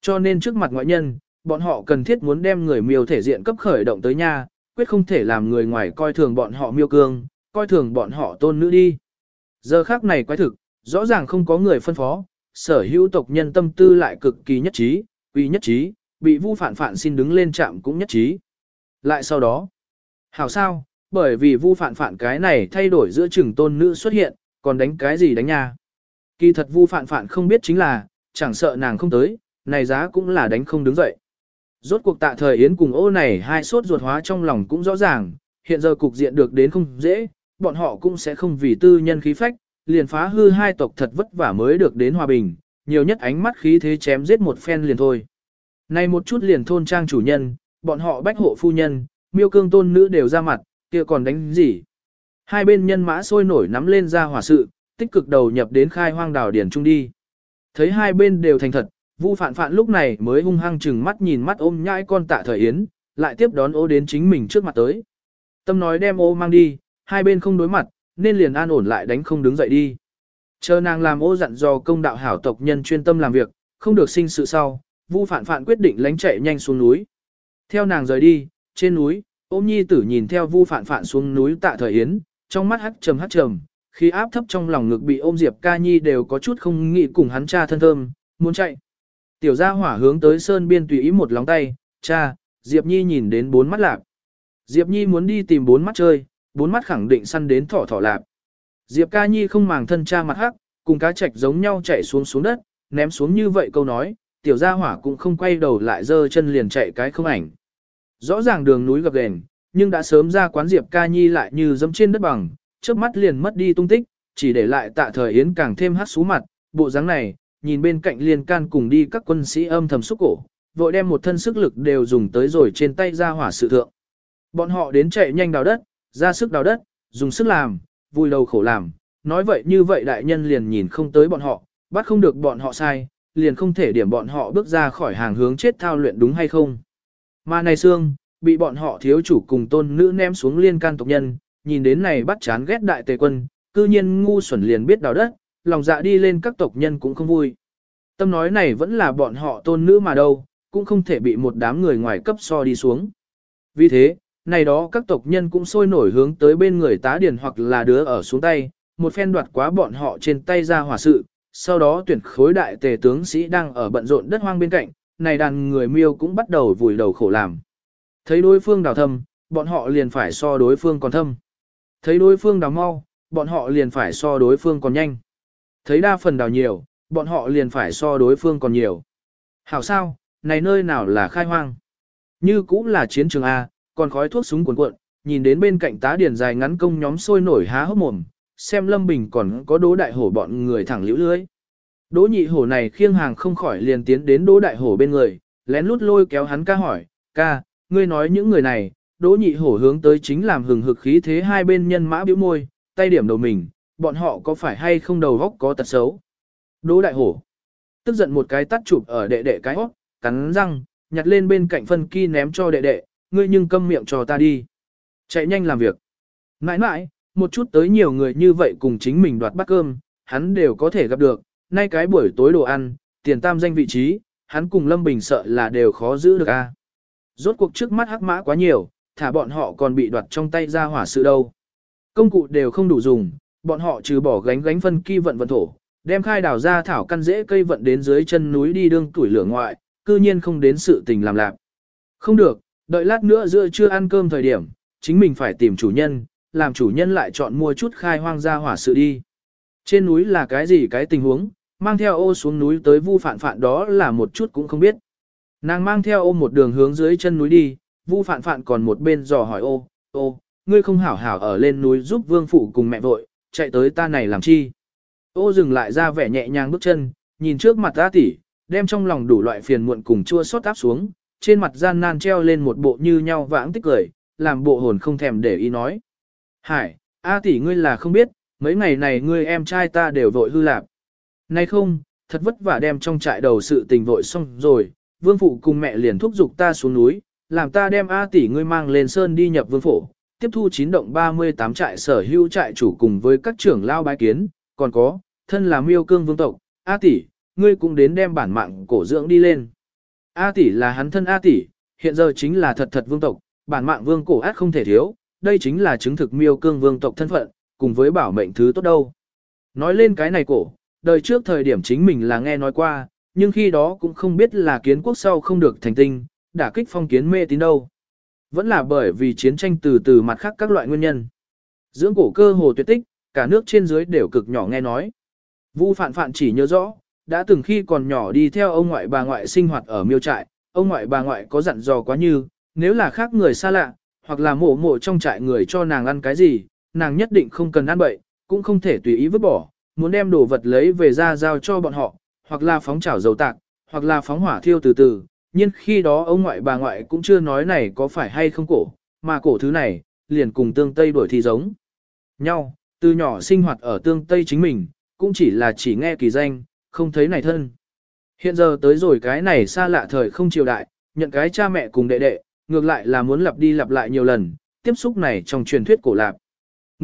Cho nên trước mặt ngoại nhân, bọn họ cần thiết muốn đem người miêu thể diện cấp khởi động tới nha, quyết không thể làm người ngoài coi thường bọn họ miêu cương, coi thường bọn họ tôn nữ đi. Giờ khác này quái thực, rõ ràng không có người phân phó, sở hữu tộc nhân tâm tư lại cực kỳ nhất trí, uy nhất trí, bị vu phản phản xin đứng lên chạm cũng nhất trí. Lại sau đó, hảo sao, bởi vì vu phản phản cái này thay đổi giữa chừng tôn nữ xuất hiện, còn đánh cái gì đánh nha. Kỳ thật vu phản phản không biết chính là, chẳng sợ nàng không tới, này giá cũng là đánh không đứng dậy. Rốt cuộc tạ thời Yến cùng ô này hai sốt ruột hóa trong lòng cũng rõ ràng, hiện giờ cục diện được đến không dễ, bọn họ cũng sẽ không vì tư nhân khí phách, liền phá hư hai tộc thật vất vả mới được đến hòa bình, nhiều nhất ánh mắt khí thế chém giết một phen liền thôi. Này một chút liền thôn trang chủ nhân, bọn họ bách hộ phu nhân, miêu cương tôn nữ đều ra mặt, kia còn đánh gì. Hai bên nhân mã sôi nổi nắm lên ra hỏa sự, tích cực đầu nhập đến khai hoang đảo điển trung đi. Thấy hai bên đều thành thật, Vu Phạn Phạn lúc này mới hung hăng chừng mắt nhìn mắt ôm nhãi con tạ thời yến, lại tiếp đón ô đến chính mình trước mặt tới. Tâm nói đem ô mang đi, hai bên không đối mặt, nên liền an ổn lại đánh không đứng dậy đi. Chờ nàng làm ô dặn dò công đạo hảo tộc nhân chuyên tâm làm việc, không được sinh sự sau, Vu Phạn Phạn quyết định lánh chạy nhanh xuống núi. Theo nàng rời đi, trên núi, ôm nhi tử nhìn theo Vu Phạn Phạn xuống núi tạ thời yến, trong mắt hắt trầm hắt trầm, khi áp thấp trong lòng ngực bị ôm Diệp Ca Nhi đều có chút không nghĩ cùng hắn cha thân thơm, muốn chạy. Tiểu gia hỏa hướng tới sơn biên tùy ý một lóng tay, cha, Diệp Nhi nhìn đến bốn mắt lạp. Diệp Nhi muốn đi tìm bốn mắt chơi, bốn mắt khẳng định săn đến thỏ thỏ lạp. Diệp ca nhi không màng thân cha mặt hắc, cùng cá chạch giống nhau chạy xuống xuống đất, ném xuống như vậy câu nói, tiểu gia hỏa cũng không quay đầu lại dơ chân liền chạy cái không ảnh. Rõ ràng đường núi gập ghềnh, nhưng đã sớm ra quán Diệp Ca Nhi lại như dẫm trên đất bằng, trước mắt liền mất đi tung tích, chỉ để lại tạ thời Yến càng thêm hát xú mặt, bộ dáng này, nhìn bên cạnh liên can cùng đi các quân sĩ âm thầm xúc cổ, vội đem một thân sức lực đều dùng tới rồi trên tay ra hỏa sự thượng. Bọn họ đến chạy nhanh đào đất, ra sức đào đất, dùng sức làm, vui đầu khổ làm, nói vậy như vậy đại nhân liền nhìn không tới bọn họ, bắt không được bọn họ sai, liền không thể điểm bọn họ bước ra khỏi hàng hướng chết thao luyện đúng hay không. Mà này xương, bị bọn họ thiếu chủ cùng tôn nữ ném xuống liên can tộc nhân, nhìn đến này bắt chán ghét đại tề quân, cư nhiên ngu xuẩn liền biết đào đất, lòng dạ đi lên các tộc nhân cũng không vui. Tâm nói này vẫn là bọn họ tôn nữ mà đâu, cũng không thể bị một đám người ngoài cấp so đi xuống. Vì thế, này đó các tộc nhân cũng sôi nổi hướng tới bên người tá điền hoặc là đứa ở xuống tay, một phen đoạt quá bọn họ trên tay ra hòa sự, sau đó tuyển khối đại tề tướng sĩ đang ở bận rộn đất hoang bên cạnh, này đàn người miêu cũng bắt đầu vùi đầu khổ làm. Thấy đối phương đào thâm, bọn họ liền phải so đối phương còn thâm. Thấy đối phương đào mau, bọn họ liền phải so đối phương còn nhanh. Thấy đa phần đào nhiều, bọn họ liền phải so đối phương còn nhiều. Hảo sao, này nơi nào là khai hoang? Như cũng là chiến trường A, còn khói thuốc súng cuồn cuộn, nhìn đến bên cạnh tá điển dài ngắn công nhóm sôi nổi há hốc mồm, xem Lâm Bình còn có đố đại hổ bọn người thẳng liễu lưới. Đỗ nhị hổ này khiêng hàng không khỏi liền tiến đến đỗ đại hổ bên người, lén lút lôi kéo hắn ca hỏi, ca, ngươi nói những người này, đỗ nhị hổ hướng tới chính làm hừng hực khí thế hai bên nhân mã biểu môi, tay điểm đầu mình, bọn họ có phải hay không đầu góc có tật xấu. Đỗ đại hổ, tức giận một cái tắt chụp ở đệ đệ cái hót, cắn răng, nhặt lên bên cạnh phân ki ném cho đệ đệ, ngươi nhưng câm miệng cho ta đi. Chạy nhanh làm việc. Mãi mãi, một chút tới nhiều người như vậy cùng chính mình đoạt bát cơm, hắn đều có thể gặp được, nay cái buổi tối đồ ăn, tiền tam danh vị trí, hắn cùng Lâm Bình sợ là đều khó giữ được a. Rốt cuộc trước mắt hắc mã quá nhiều, thả bọn họ còn bị đoạt trong tay ra hỏa sự đâu. Công cụ đều không đủ dùng, bọn họ trừ bỏ gánh gánh phân kỳ vận vận thổ, đem khai đào ra thảo căn dễ cây vận đến dưới chân núi đi đương tuổi lửa ngoại, cư nhiên không đến sự tình làm lạc. Không được, đợi lát nữa giữa chưa ăn cơm thời điểm, chính mình phải tìm chủ nhân, làm chủ nhân lại chọn mua chút khai hoang ra hỏa sự đi. Trên núi là cái gì cái tình huống, mang theo ô xuống núi tới vu phản phản đó là một chút cũng không biết. Nàng mang theo ô một đường hướng dưới chân núi đi, vu phản phản còn một bên dò hỏi ô, ô, ngươi không hảo hảo ở lên núi giúp vương phụ cùng mẹ vội, chạy tới ta này làm chi. Ô dừng lại ra vẻ nhẹ nhàng bước chân, nhìn trước mặt ta tỉ, đem trong lòng đủ loại phiền muộn cùng chua xót áp xuống, trên mặt gian nan treo lên một bộ như nhau vãng tích cười, làm bộ hồn không thèm để ý nói. Hải, A tỷ ngươi là không biết, mấy ngày này ngươi em trai ta đều vội hư lạp. Nay không, thật vất vả đem trong trại đầu sự tình vội xong rồi, vương phụ cùng mẹ liền thúc giục ta xuống núi, làm ta đem A tỷ ngươi mang lên sơn đi nhập vương phổ, tiếp thu chín động 38 trại sở hữu trại chủ cùng với các trưởng lao bái kiến, còn có, thân là miêu cương vương tộc, A tỷ, ngươi cũng đến đem bản mạng cổ dưỡng đi lên. A tỷ là hắn thân A tỷ, hiện giờ chính là thật thật vương tộc, bản mạng vương cổ át không thể thiếu, đây chính là chứng thực miêu cương vương tộc thân phận, cùng với bảo mệnh thứ tốt đâu. Nói lên cái này cổ, đời trước thời điểm chính mình là nghe nói qua, nhưng khi đó cũng không biết là kiến quốc sau không được thành tinh, đả kích phong kiến mê tín đâu. Vẫn là bởi vì chiến tranh từ từ mặt khác các loại nguyên nhân. Dưỡng cổ cơ hồ tuyệt tích, cả nước trên dưới đều cực nhỏ nghe nói. Vu phạn phạn chỉ nhớ rõ, đã từng khi còn nhỏ đi theo ông ngoại bà ngoại sinh hoạt ở miêu trại, ông ngoại bà ngoại có dặn dò quá như, nếu là khác người xa lạ, hoặc là mổ mộ trong trại người cho nàng ăn cái gì, nàng nhất định không cần ăn bậy, cũng không thể tùy ý vứt bỏ, muốn đem đồ vật lấy về ra giao cho bọn họ, hoặc là phóng chảo dầu tạc, hoặc là phóng hỏa thiêu từ từ. Nhưng khi đó ông ngoại bà ngoại cũng chưa nói này có phải hay không cổ, mà cổ thứ này, liền cùng tương Tây đổi thì giống nhau, từ nhỏ sinh hoạt ở tương Tây chính mình, cũng chỉ là chỉ nghe kỳ danh, không thấy này thân. Hiện giờ tới rồi cái này xa lạ thời không triều đại, nhận cái cha mẹ cùng đệ đệ, ngược lại là muốn lặp đi lặp lại nhiều lần, tiếp xúc này trong truyền thuyết cổ lạc.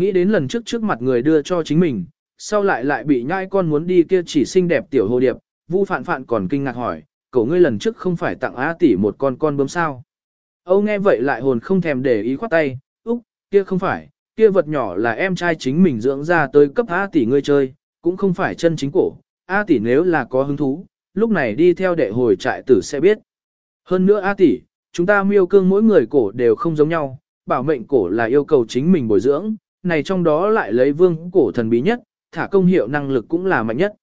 Nghĩ đến lần trước trước mặt người đưa cho chính mình, sau lại lại bị nhai con muốn đi kia chỉ xinh đẹp tiểu hồ điệp, Vu Phạn Phạn còn kinh ngạc hỏi, cậu ngươi lần trước không phải tặng Á tỷ một con con bướm sao? Âu nghe vậy lại hồn không thèm để ý khoát tay, úc, kia không phải, kia vật nhỏ là em trai chính mình dưỡng ra tới cấp Á tỷ ngươi chơi, cũng không phải chân chính cổ, A tỷ nếu là có hứng thú, lúc này đi theo đệ hồi trại tử sẽ biết. Hơn nữa A tỷ, chúng ta miêu cương mỗi người cổ đều không giống nhau, bảo mệnh cổ là yêu cầu chính mình bồi dưỡng, này trong đó lại lấy vương cổ thần bí nhất, thả công hiệu năng lực cũng là mạnh nhất.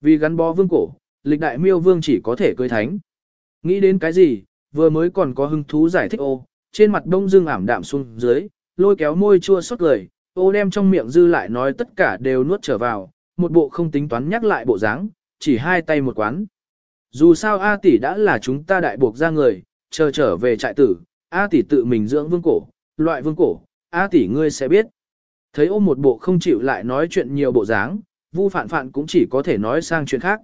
Vì gắn bó vương cổ, lịch đại miêu vương chỉ có thể cưới thánh. Nghĩ đến cái gì, vừa mới còn có hứng thú giải thích ô, Trên mặt đông dương ảm đạm xuống dưới, lôi kéo môi chua xót cười, ô đem trong miệng dư lại nói tất cả đều nuốt trở vào, một bộ không tính toán nhắc lại bộ dáng, chỉ hai tay một quán. Dù sao A tỷ đã là chúng ta đại buộc ra người, chờ trở về trại tử, A tỷ tự mình dưỡng vương cổ, loại vương cổ, A tỷ ngươi sẽ biết. Thấy ôm một bộ không chịu lại nói chuyện nhiều bộ dáng, Vu Phạn Phạn cũng chỉ có thể nói sang chuyện khác.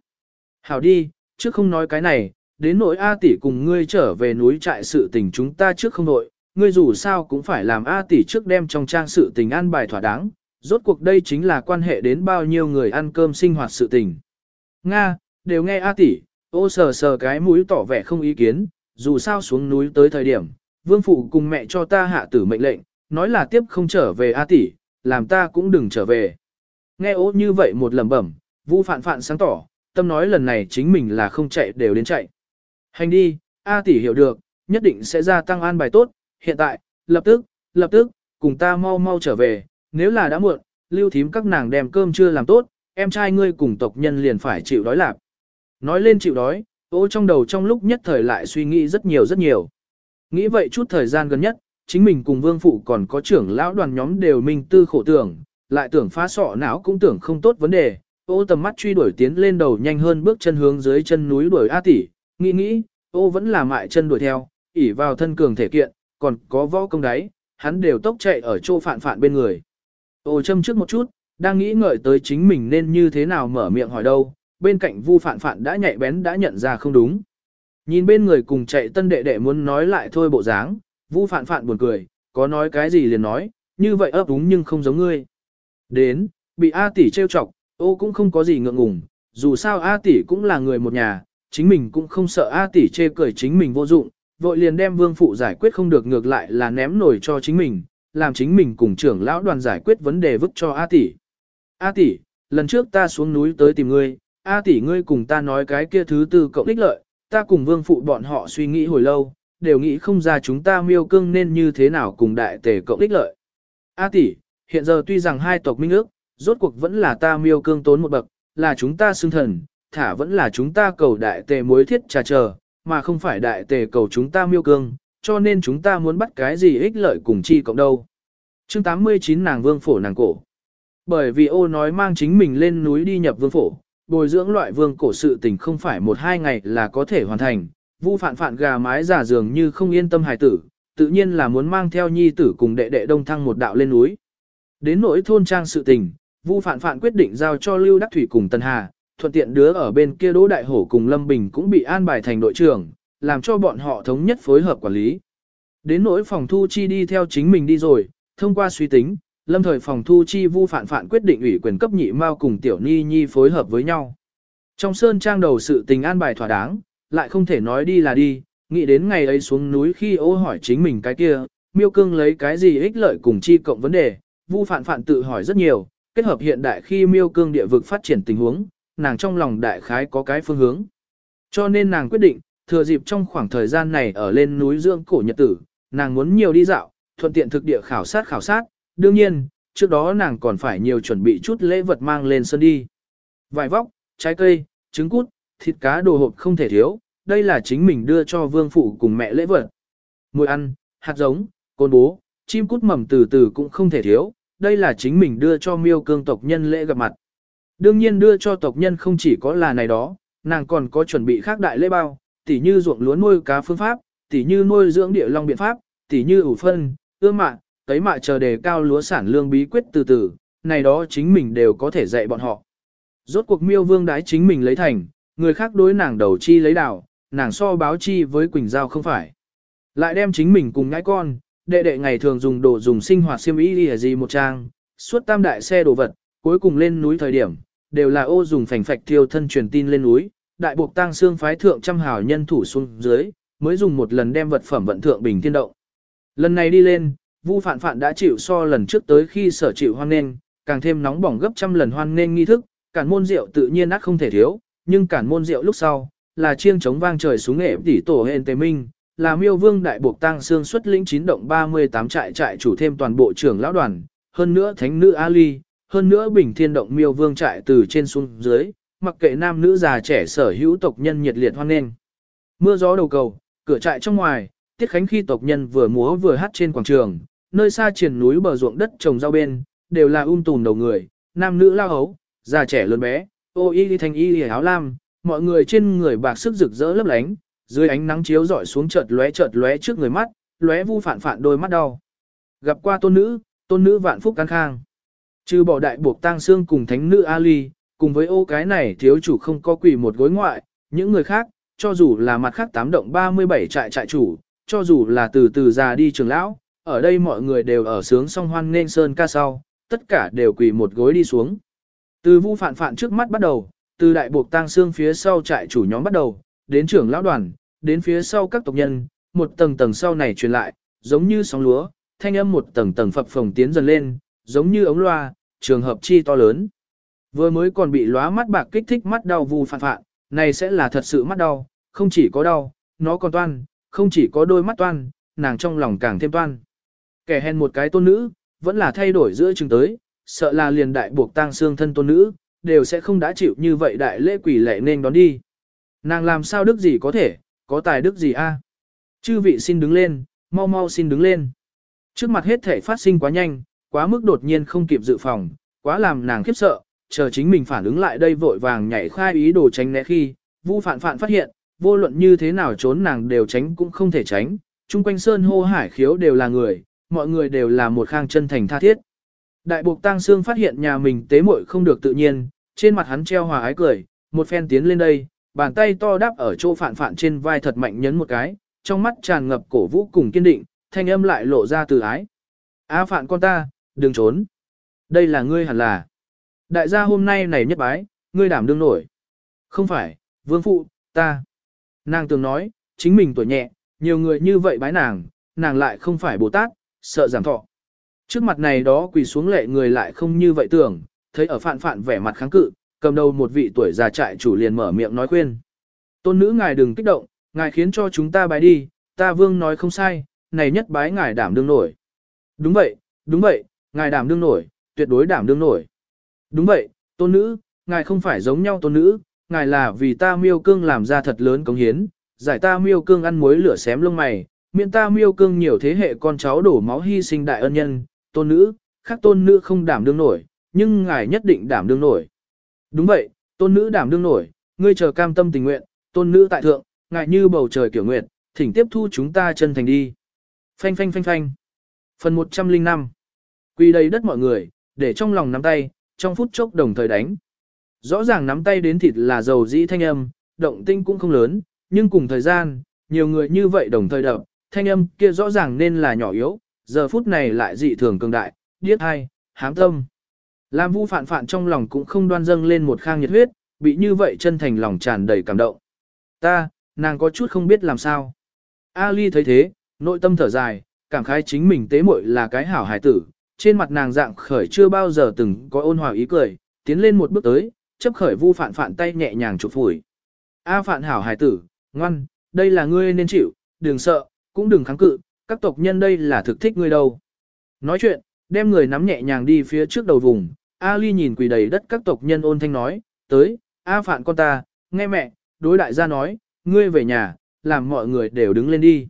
Hảo đi, trước không nói cái này, đến nỗi A tỷ cùng ngươi trở về núi trại sự tình chúng ta trước không nội, ngươi dù sao cũng phải làm A tỷ trước đem trong trang sự tình an bài thỏa đáng, rốt cuộc đây chính là quan hệ đến bao nhiêu người ăn cơm sinh hoạt sự tình. Nga, đều nghe A tỷ, ô sờ sờ cái mũi tỏ vẻ không ý kiến, dù sao xuống núi tới thời điểm, vương phụ cùng mẹ cho ta hạ tử mệnh lệnh, nói là tiếp không trở về A tỷ, làm ta cũng đừng trở về. Nghe ố như vậy một lẩm bẩm, Vu phạn phạn sáng tỏ, tâm nói lần này chính mình là không chạy đều đến chạy. Hành đi, A tỷ hiểu được, nhất định sẽ gia tăng an bài tốt, hiện tại, lập tức, lập tức, cùng ta mau mau trở về, nếu là đã muộn, lưu thím các nàng đem cơm chưa làm tốt, em trai ngươi cùng tộc nhân liền phải chịu đói lạp. Nói lên chịu đói, ô trong đầu trong lúc nhất thời lại suy nghĩ rất nhiều rất nhiều. Nghĩ vậy chút thời gian gần nhất, chính mình cùng vương phụ còn có trưởng lão đoàn nhóm đều minh tư khổ tưởng, lại tưởng phá sọ não cũng tưởng không tốt vấn đề, ô tầm mắt truy đuổi tiến lên đầu nhanh hơn bước chân hướng dưới chân núi đuổi A tỷ, nghĩ nghĩ, ô vẫn là mại chân đuổi theo, ỉ vào thân cường thể kiện, còn có võ công đáy, hắn đều tốc chạy ở chỗ phạn phạn bên người. Ô châm trước một chút, đang nghĩ ngợi tới chính mình nên như thế nào mở miệng hỏi đâu, bên cạnh vu phạn phạn đã nhạy bén đã nhận ra không đúng. Nhìn bên người cùng chạy tân đệ đệ muốn nói lại thôi bộ dáng, vu phạn phạn buồn cười, có nói cái gì liền nói, như vậy ấp úng nhưng không giống ngươi. Đến, bị A tỷ trêu chọc, ô cũng không có gì ngượng ngùng, dù sao A tỷ cũng là người một nhà, chính mình cũng không sợ A tỷ chê cười chính mình vô dụng, vội liền đem vương phụ giải quyết không được ngược lại là ném nổi cho chính mình, làm chính mình cùng trưởng lão đoàn giải quyết vấn đề vứt cho A tỷ. A tỷ, lần trước ta xuống núi tới tìm ngươi, A tỷ ngươi cùng ta nói cái kia thứ tư cộng ích lợi, ta cùng vương phụ bọn họ suy nghĩ hồi lâu, đều nghĩ không ra chúng ta miêu cương nên như thế nào cùng đại tề cộng ích lợi. A tỷ, hiện giờ tuy rằng hai tộc minh ước, rốt cuộc vẫn là ta miêu cương tốn một bậc, là chúng ta xưng thần, thả vẫn là chúng ta cầu đại tề mối thiết trà chờ, mà không phải đại tề cầu chúng ta miêu cương, cho nên chúng ta muốn bắt cái gì ích lợi cùng chi cộng đâu. chương 89 nàng vương phổ nàng cổ. Bởi vì ô nói mang chính mình lên núi đi nhập vương phổ, bồi dưỡng loại vương cổ sự tình không phải một hai ngày là có thể hoàn thành, vu phạn phạn gà mái giả dường như không yên tâm hài tử, tự nhiên là muốn mang theo nhi tử cùng đệ đệ đông thăng một đạo lên núi. Đến nỗi thôn trang sự tình, vu phạn phạn quyết định giao cho Lưu Đắc Thủy cùng Tân Hà, thuận tiện đứa ở bên kia Đỗ Đại Hổ cùng Lâm Bình cũng bị an bài thành đội trưởng, làm cho bọn họ thống nhất phối hợp quản lý. Đến nỗi phòng thu chi đi theo chính mình đi rồi, thông qua suy tính, lâm thời phòng thu chi vu phản phản quyết định ủy quyền cấp nhị mao cùng tiểu ni nhi phối hợp với nhau. Trong sơn trang đầu sự tình an bài thỏa đáng, lại không thể nói đi là đi, nghĩ đến ngày ấy xuống núi khi ô hỏi chính mình cái kia, miêu cương lấy cái gì ích lợi cùng chi cộng vấn đề, vu phản phản tự hỏi rất nhiều, kết hợp hiện đại khi miêu cương địa vực phát triển tình huống, nàng trong lòng đại khái có cái phương hướng. Cho nên nàng quyết định, thừa dịp trong khoảng thời gian này ở lên núi dưỡng cổ nhật tử, nàng muốn nhiều đi dạo, thuận tiện thực địa khảo sát khảo sát, đương nhiên, trước đó nàng còn phải nhiều chuẩn bị chút lễ vật mang lên sân đi. Vài vóc, trái cây, trứng cút, thịt cá đồ hộp không thể thiếu, đây là chính mình đưa cho vương phụ cùng mẹ lễ vật. Mùi ăn, hạt giống, côn bố, chim cút mầm từ từ cũng không thể thiếu, đây là chính mình đưa cho miêu cương tộc nhân lễ gặp mặt. Đương nhiên đưa cho tộc nhân không chỉ có là này đó, nàng còn có chuẩn bị khác đại lễ bao, tỉ như ruộng lúa nuôi cá phương pháp, tỉ như nuôi dưỡng địa long biện pháp, tỉ như ủ phân, ưa mạ, tấy mạ chờ đề cao lúa sản lương bí quyết từ từ, này đó chính mình đều có thể dạy bọn họ. Rốt cuộc miêu vương đái chính mình lấy thành, người khác đối nàng đầu chi lấy đảo, nàng so báo chi với Quỳnh Giao không phải. Lại đem chính mình cùng ngãi con, đệ đệ ngày thường dùng đồ dùng sinh hoạt xiêm y gì một trang, suốt tam đại xe đồ vật, cuối cùng lên núi thời điểm, đều là ô dùng phành phạch thiêu thân truyền tin lên núi, đại buộc tăng xương phái thượng trăm hào nhân thủ xuống dưới, mới dùng một lần đem vật phẩm vận thượng bình thiên động. Lần này đi lên, Vu Phạn Phạn đã chịu so lần trước tới khi sở chịu hoan nên, càng thêm nóng bỏng gấp trăm lần hoan nên nghi thức, cản môn rượu tự nhiên ác không thể thiếu, nhưng cản môn rượu lúc sau, là chiêng chống vang trời xuống nghệ tỷ tổ hên tề minh, là miêu vương đại buộc tăng xương xuất lĩnh chín động 38 trại trại chủ thêm toàn bộ trưởng lão đoàn, hơn nữa thánh nữ Ali, hơn nữa bình thiên động miêu vương trại từ trên xuống dưới, mặc kệ nam nữ già trẻ sở hữu tộc nhân nhiệt liệt hoan nghênh. Mưa gió đầu cầu, cửa trại trong ngoài, tiết khánh khi tộc nhân vừa múa vừa hát trên quảng trường, nơi xa triển núi bờ ruộng đất trồng rau bên, đều là um tùm đầu người, nam nữ lao hấu, già trẻ lớn bé, ô y thanh y áo lam, mọi người trên người bạc sức rực rỡ lấp lánh, dưới ánh nắng chiếu rọi xuống chợt lóe chợt lóe trước người mắt, lóe vu phản phản đôi mắt đau. Gặp qua tôn nữ, tôn nữ vạn phúc căng khang. Trừ bỏ đại buộc tang xương cùng thánh nữ Ali, cùng với ô cái này thiếu chủ không có quỷ một gối ngoại, những người khác, cho dù là mặt khác tám động 37 trại trại chủ, cho dù là từ từ già đi trường lão, ở đây mọi người đều ở sướng song hoan nên sơn ca sau, tất cả đều quỳ một gối đi xuống. Từ vu phản phản trước mắt bắt đầu, từ đại buộc tang xương phía sau trại chủ nhóm bắt đầu, đến trưởng lão đoàn, đến phía sau các tộc nhân, một tầng tầng sau này truyền lại, giống như sóng lúa, thanh âm một tầng tầng phập phồng tiến dần lên, giống như ống loa, trường hợp chi to lớn. Vừa mới còn bị lóa mắt bạc kích thích mắt đau vu phản phản, này sẽ là thật sự mắt đau, không chỉ có đau, nó còn toan, không chỉ có đôi mắt toan, nàng trong lòng càng thêm toan. Kẻ hèn một cái tôn nữ, vẫn là thay đổi giữa chừng tới, sợ là liền đại buộc tang xương thân tôn nữ, đều sẽ không đã chịu như vậy đại lễ quỷ lệ nên đón đi. Nàng làm sao đức gì có thể, có tài đức gì a? Chư vị xin đứng lên, mau mau xin đứng lên. Trước mặt hết thể phát sinh quá nhanh, quá mức đột nhiên không kịp dự phòng, quá làm nàng khiếp sợ, chờ chính mình phản ứng lại đây vội vàng nhảy khai ý đồ tránh né khi, Vu Phạn Phạn phát hiện, vô luận như thế nào trốn nàng đều tránh cũng không thể tránh, chung quanh sơn hô hải khiếu đều là người, mọi người đều là một khang chân thành tha thiết. Đại buộc tang xương phát hiện nhà mình tế muội không được tự nhiên, trên mặt hắn treo hòa ái cười, một phen tiến lên đây, bàn tay to đắp ở chỗ phản phản trên vai thật mạnh nhấn một cái, trong mắt tràn ngập cổ vũ cùng kiên định, thanh âm lại lộ ra từ ái. Á phản con ta, đừng trốn. Đây là ngươi hẳn là. Đại gia hôm nay này nhất bái, ngươi đảm đương nổi. Không phải, vương phụ, ta. Nàng từng nói, chính mình tuổi nhẹ, nhiều người như vậy bái nàng, nàng lại không phải Bồ Tát, sợ giảm thọ. Trước mặt này đó quỳ xuống lệ người lại không như vậy tưởng, thấy ở phạn phạn vẻ mặt kháng cự, cầm đầu một vị tuổi già trại chủ liền mở miệng nói khuyên. Tôn nữ ngài đừng kích động, ngài khiến cho chúng ta bái đi, ta vương nói không sai, này nhất bái ngài đảm đương nổi. Đúng vậy, đúng vậy, ngài đảm đương nổi, tuyệt đối đảm đương nổi. Đúng vậy, tôn nữ, ngài không phải giống nhau tôn nữ, ngài là vì ta miêu cương làm ra thật lớn cống hiến, giải ta miêu cương ăn muối lửa xém lông mày, miễn ta miêu cương nhiều thế hệ con cháu đổ máu hy sinh đại ân nhân, tôn nữ, khác tôn nữ không đảm đương nổi, nhưng ngài nhất định đảm đương nổi. Đúng vậy, tôn nữ đảm đương nổi, ngươi chờ cam tâm tình nguyện, tôn nữ tại thượng, ngài như bầu trời kiểu nguyện, thỉnh tiếp thu chúng ta chân thành đi. Phanh phanh phanh phanh. Phần 105. Quy đầy đất mọi người, để trong lòng nắm tay, trong phút chốc đồng thời đánh. Rõ ràng nắm tay đến thịt là dầu dĩ thanh âm, động tinh cũng không lớn, nhưng cùng thời gian, nhiều người như vậy đồng thời đập, thanh âm kia rõ ràng nên là nhỏ yếu, giờ phút này lại dị thường cường đại, điếc hai, hám tâm. Lam vu phạn phạn trong lòng cũng không đoan dâng lên một khang nhiệt huyết, bị như vậy chân thành lòng tràn đầy cảm động. Ta, nàng có chút không biết làm sao. Ali thấy thế, nội tâm thở dài, cảm khái chính mình tế muội là cái hảo hài tử, trên mặt nàng dạng khởi chưa bao giờ từng có ôn hòa ý cười, tiến lên một bước tới, chấp khởi vu phạn phạn tay nhẹ nhàng chụp phủi. A phạn hảo hài tử, ngoan, đây là ngươi nên chịu, đừng sợ, cũng đừng kháng cự, các tộc nhân đây là thực thích ngươi đâu. Nói chuyện, đem người nắm nhẹ nhàng đi phía trước đầu vùng, Ali nhìn quỳ đầy đất các tộc nhân ôn thanh nói, tới, A phạn con ta, nghe mẹ, đối đại gia nói, ngươi về nhà, làm mọi người đều đứng lên đi.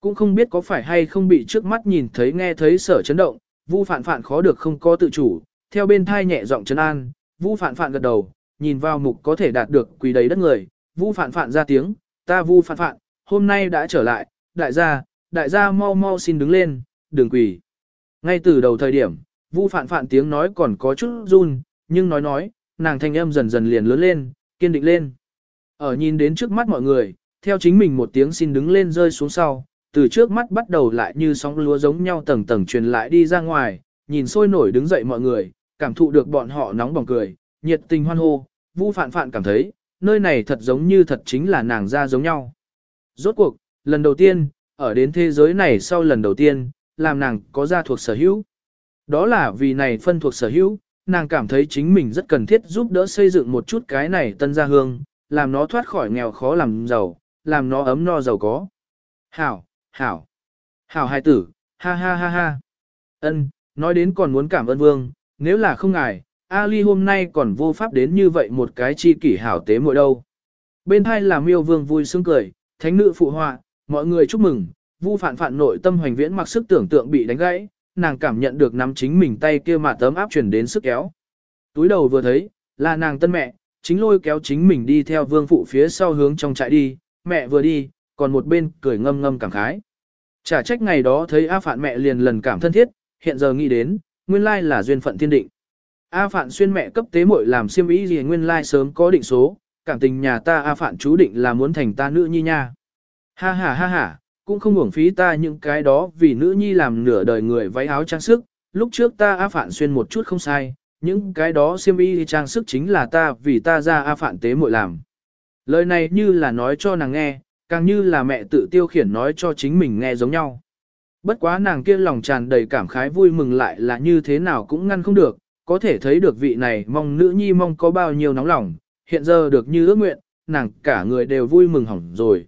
Cũng không biết có phải hay không bị trước mắt nhìn thấy nghe thấy sở chấn động, Vu Phạn Phạn khó được không có tự chủ, theo bên thai nhẹ giọng trấn an, Vu Phạn Phạn gật đầu, nhìn vào mục có thể đạt được quỳ đầy đất người, Vu Phạn Phạn ra tiếng, ta Vu Phạn Phạn, hôm nay đã trở lại, đại gia, đại gia mau mau xin đứng lên, đừng quỳ. Ngay từ đầu thời điểm, Vu Phạn Phạn tiếng nói còn có chút run, nhưng nói nói, nàng thanh âm dần dần liền lớn lên, kiên định lên. Ở nhìn đến trước mắt mọi người, theo chính mình một tiếng xin đứng lên rơi xuống sau, từ trước mắt bắt đầu lại như sóng lúa giống nhau tầng tầng truyền lại đi ra ngoài, nhìn sôi nổi đứng dậy mọi người, cảm thụ được bọn họ nóng bỏng cười, nhiệt tình hoan hô, Vu Phạn Phạn cảm thấy, nơi này thật giống như thật chính là nàng ra giống nhau. Rốt cuộc, lần đầu tiên, ở đến thế giới này sau lần đầu tiên, làm nàng có gia thuộc sở hữu. Đó là vì này phân thuộc sở hữu, nàng cảm thấy chính mình rất cần thiết giúp đỡ xây dựng một chút cái này tân gia hương, làm nó thoát khỏi nghèo khó làm giàu, làm nó ấm no giàu có. Hảo, hảo, hảo hài tử, ha ha ha ha. Ân, nói đến còn muốn cảm ơn vương, nếu là không ngài, Ali hôm nay còn vô pháp đến như vậy một cái chi kỷ hảo tế mỗi đâu. Bên hai là miêu vương vui sướng cười, thánh nữ phụ họa, mọi người chúc mừng, Vu Phạn Phạn nội tâm hoành viễn mặc sức tưởng tượng bị đánh gãy, nàng cảm nhận được nắm chính mình tay kia mà tấm áp truyền đến sức kéo. Túi đầu vừa thấy, là nàng tân mẹ, chính lôi kéo chính mình đi theo vương phụ phía sau hướng trong trại đi, mẹ vừa đi, còn một bên cười ngâm ngâm cảm khái. Chả trách ngày đó thấy A Phạn mẹ liền lần cảm thân thiết, hiện giờ nghĩ đến, nguyên lai là duyên phận thiên định. A Phạn xuyên mẹ cấp tế muội làm siêm ý gì nguyên lai sớm có định số, cảm tình nhà ta A Phạn chú định là muốn thành ta nữ nhi nha. Ha ha ha ha, cũng không uổng phí ta những cái đó vì nữ nhi làm nửa đời người váy áo trang sức, lúc trước ta A Phạn xuyên một chút không sai, những cái đó xiêm y trang sức chính là ta vì ta ra A Phạn tế muội làm. Lời này như là nói cho nàng nghe, càng như là mẹ tự tiêu khiển nói cho chính mình nghe giống nhau. Bất quá nàng kia lòng tràn đầy cảm khái vui mừng lại là như thế nào cũng ngăn không được, có thể thấy được vị này mong nữ nhi mong có bao nhiêu nóng lòng, hiện giờ được như ước nguyện, nàng cả người đều vui mừng hỏng rồi.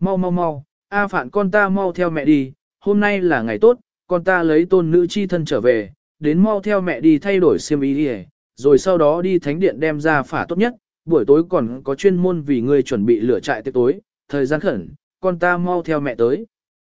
Mau mau mau, A phạn con ta mau theo mẹ đi, hôm nay là ngày tốt, con ta lấy tôn nữ chi thân trở về, đến mau theo mẹ đi thay đổi xiêm y đi rồi sau đó đi thánh điện đem ra phả tốt nhất, buổi tối còn có chuyên môn vì ngươi chuẩn bị lửa trại tiệc tối, thời gian khẩn, con ta mau theo mẹ tới.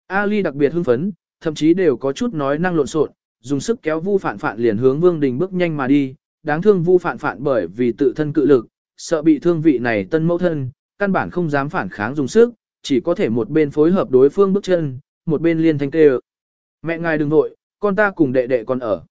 Ali đặc biệt hưng phấn, thậm chí đều có chút nói năng lộn xộn, dùng sức kéo Vu Phạn Phạn liền hướng Vương Đình bước nhanh mà đi, đáng thương Vu Phạn Phạn bởi vì tự thân cự lực, sợ bị thương vị này tân mẫu thân, căn bản không dám phản kháng dùng sức, chỉ có thể một bên phối hợp đối phương bước chân, một bên liên thanh kêu. Mẹ ngài đừng nội, con ta cùng đệ đệ còn ở.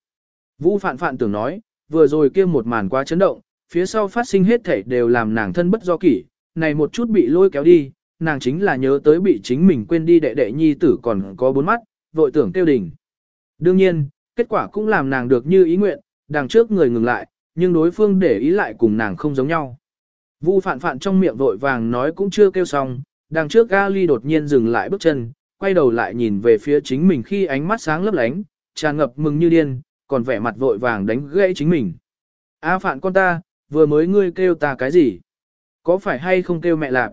Vu Phạn Phạn tưởng nói, vừa rồi kia một màn quá chấn động, phía sau phát sinh hết thảy đều làm nàng thân bất do kỷ, này một chút bị lôi kéo đi, nàng chính là nhớ tới bị chính mình quên đi đệ đệ nhi tử còn có bốn mắt, vội tưởng tiêu đình. Đương nhiên, kết quả cũng làm nàng được như ý nguyện, đằng trước người ngừng lại, nhưng đối phương để ý lại cùng nàng không giống nhau. Vu phạn phạn trong miệng vội vàng nói cũng chưa kêu xong, đằng trước Gali đột nhiên dừng lại bước chân, quay đầu lại nhìn về phía chính mình khi ánh mắt sáng lấp lánh, tràn ngập mừng như điên, còn vẻ mặt vội vàng đánh gãy chính mình. A phạn con ta, vừa mới ngươi kêu ta cái gì? Có phải hay không kêu mẹ lạc?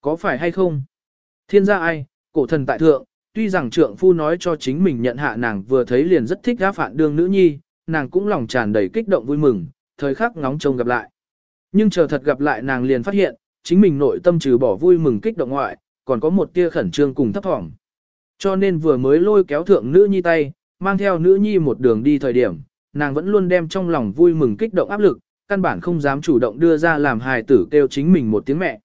Có phải hay không? Thiên gia ai, cổ thần tại thượng, tuy rằng trượng phu nói cho chính mình nhận hạ nàng vừa thấy liền rất thích gã phản đương nữ nhi, nàng cũng lòng tràn đầy kích động vui mừng, thời khắc ngóng trông gặp lại. Nhưng chờ thật gặp lại nàng liền phát hiện, chính mình nội tâm trừ bỏ vui mừng kích động ngoại, còn có một tia khẩn trương cùng thấp thỏm. Cho nên vừa mới lôi kéo thượng nữ nhi tay, mang theo nữ nhi một đường đi thời điểm, nàng vẫn luôn đem trong lòng vui mừng kích động áp lực, căn bản không dám chủ động đưa ra làm hài tử kêu chính mình một tiếng mẹ.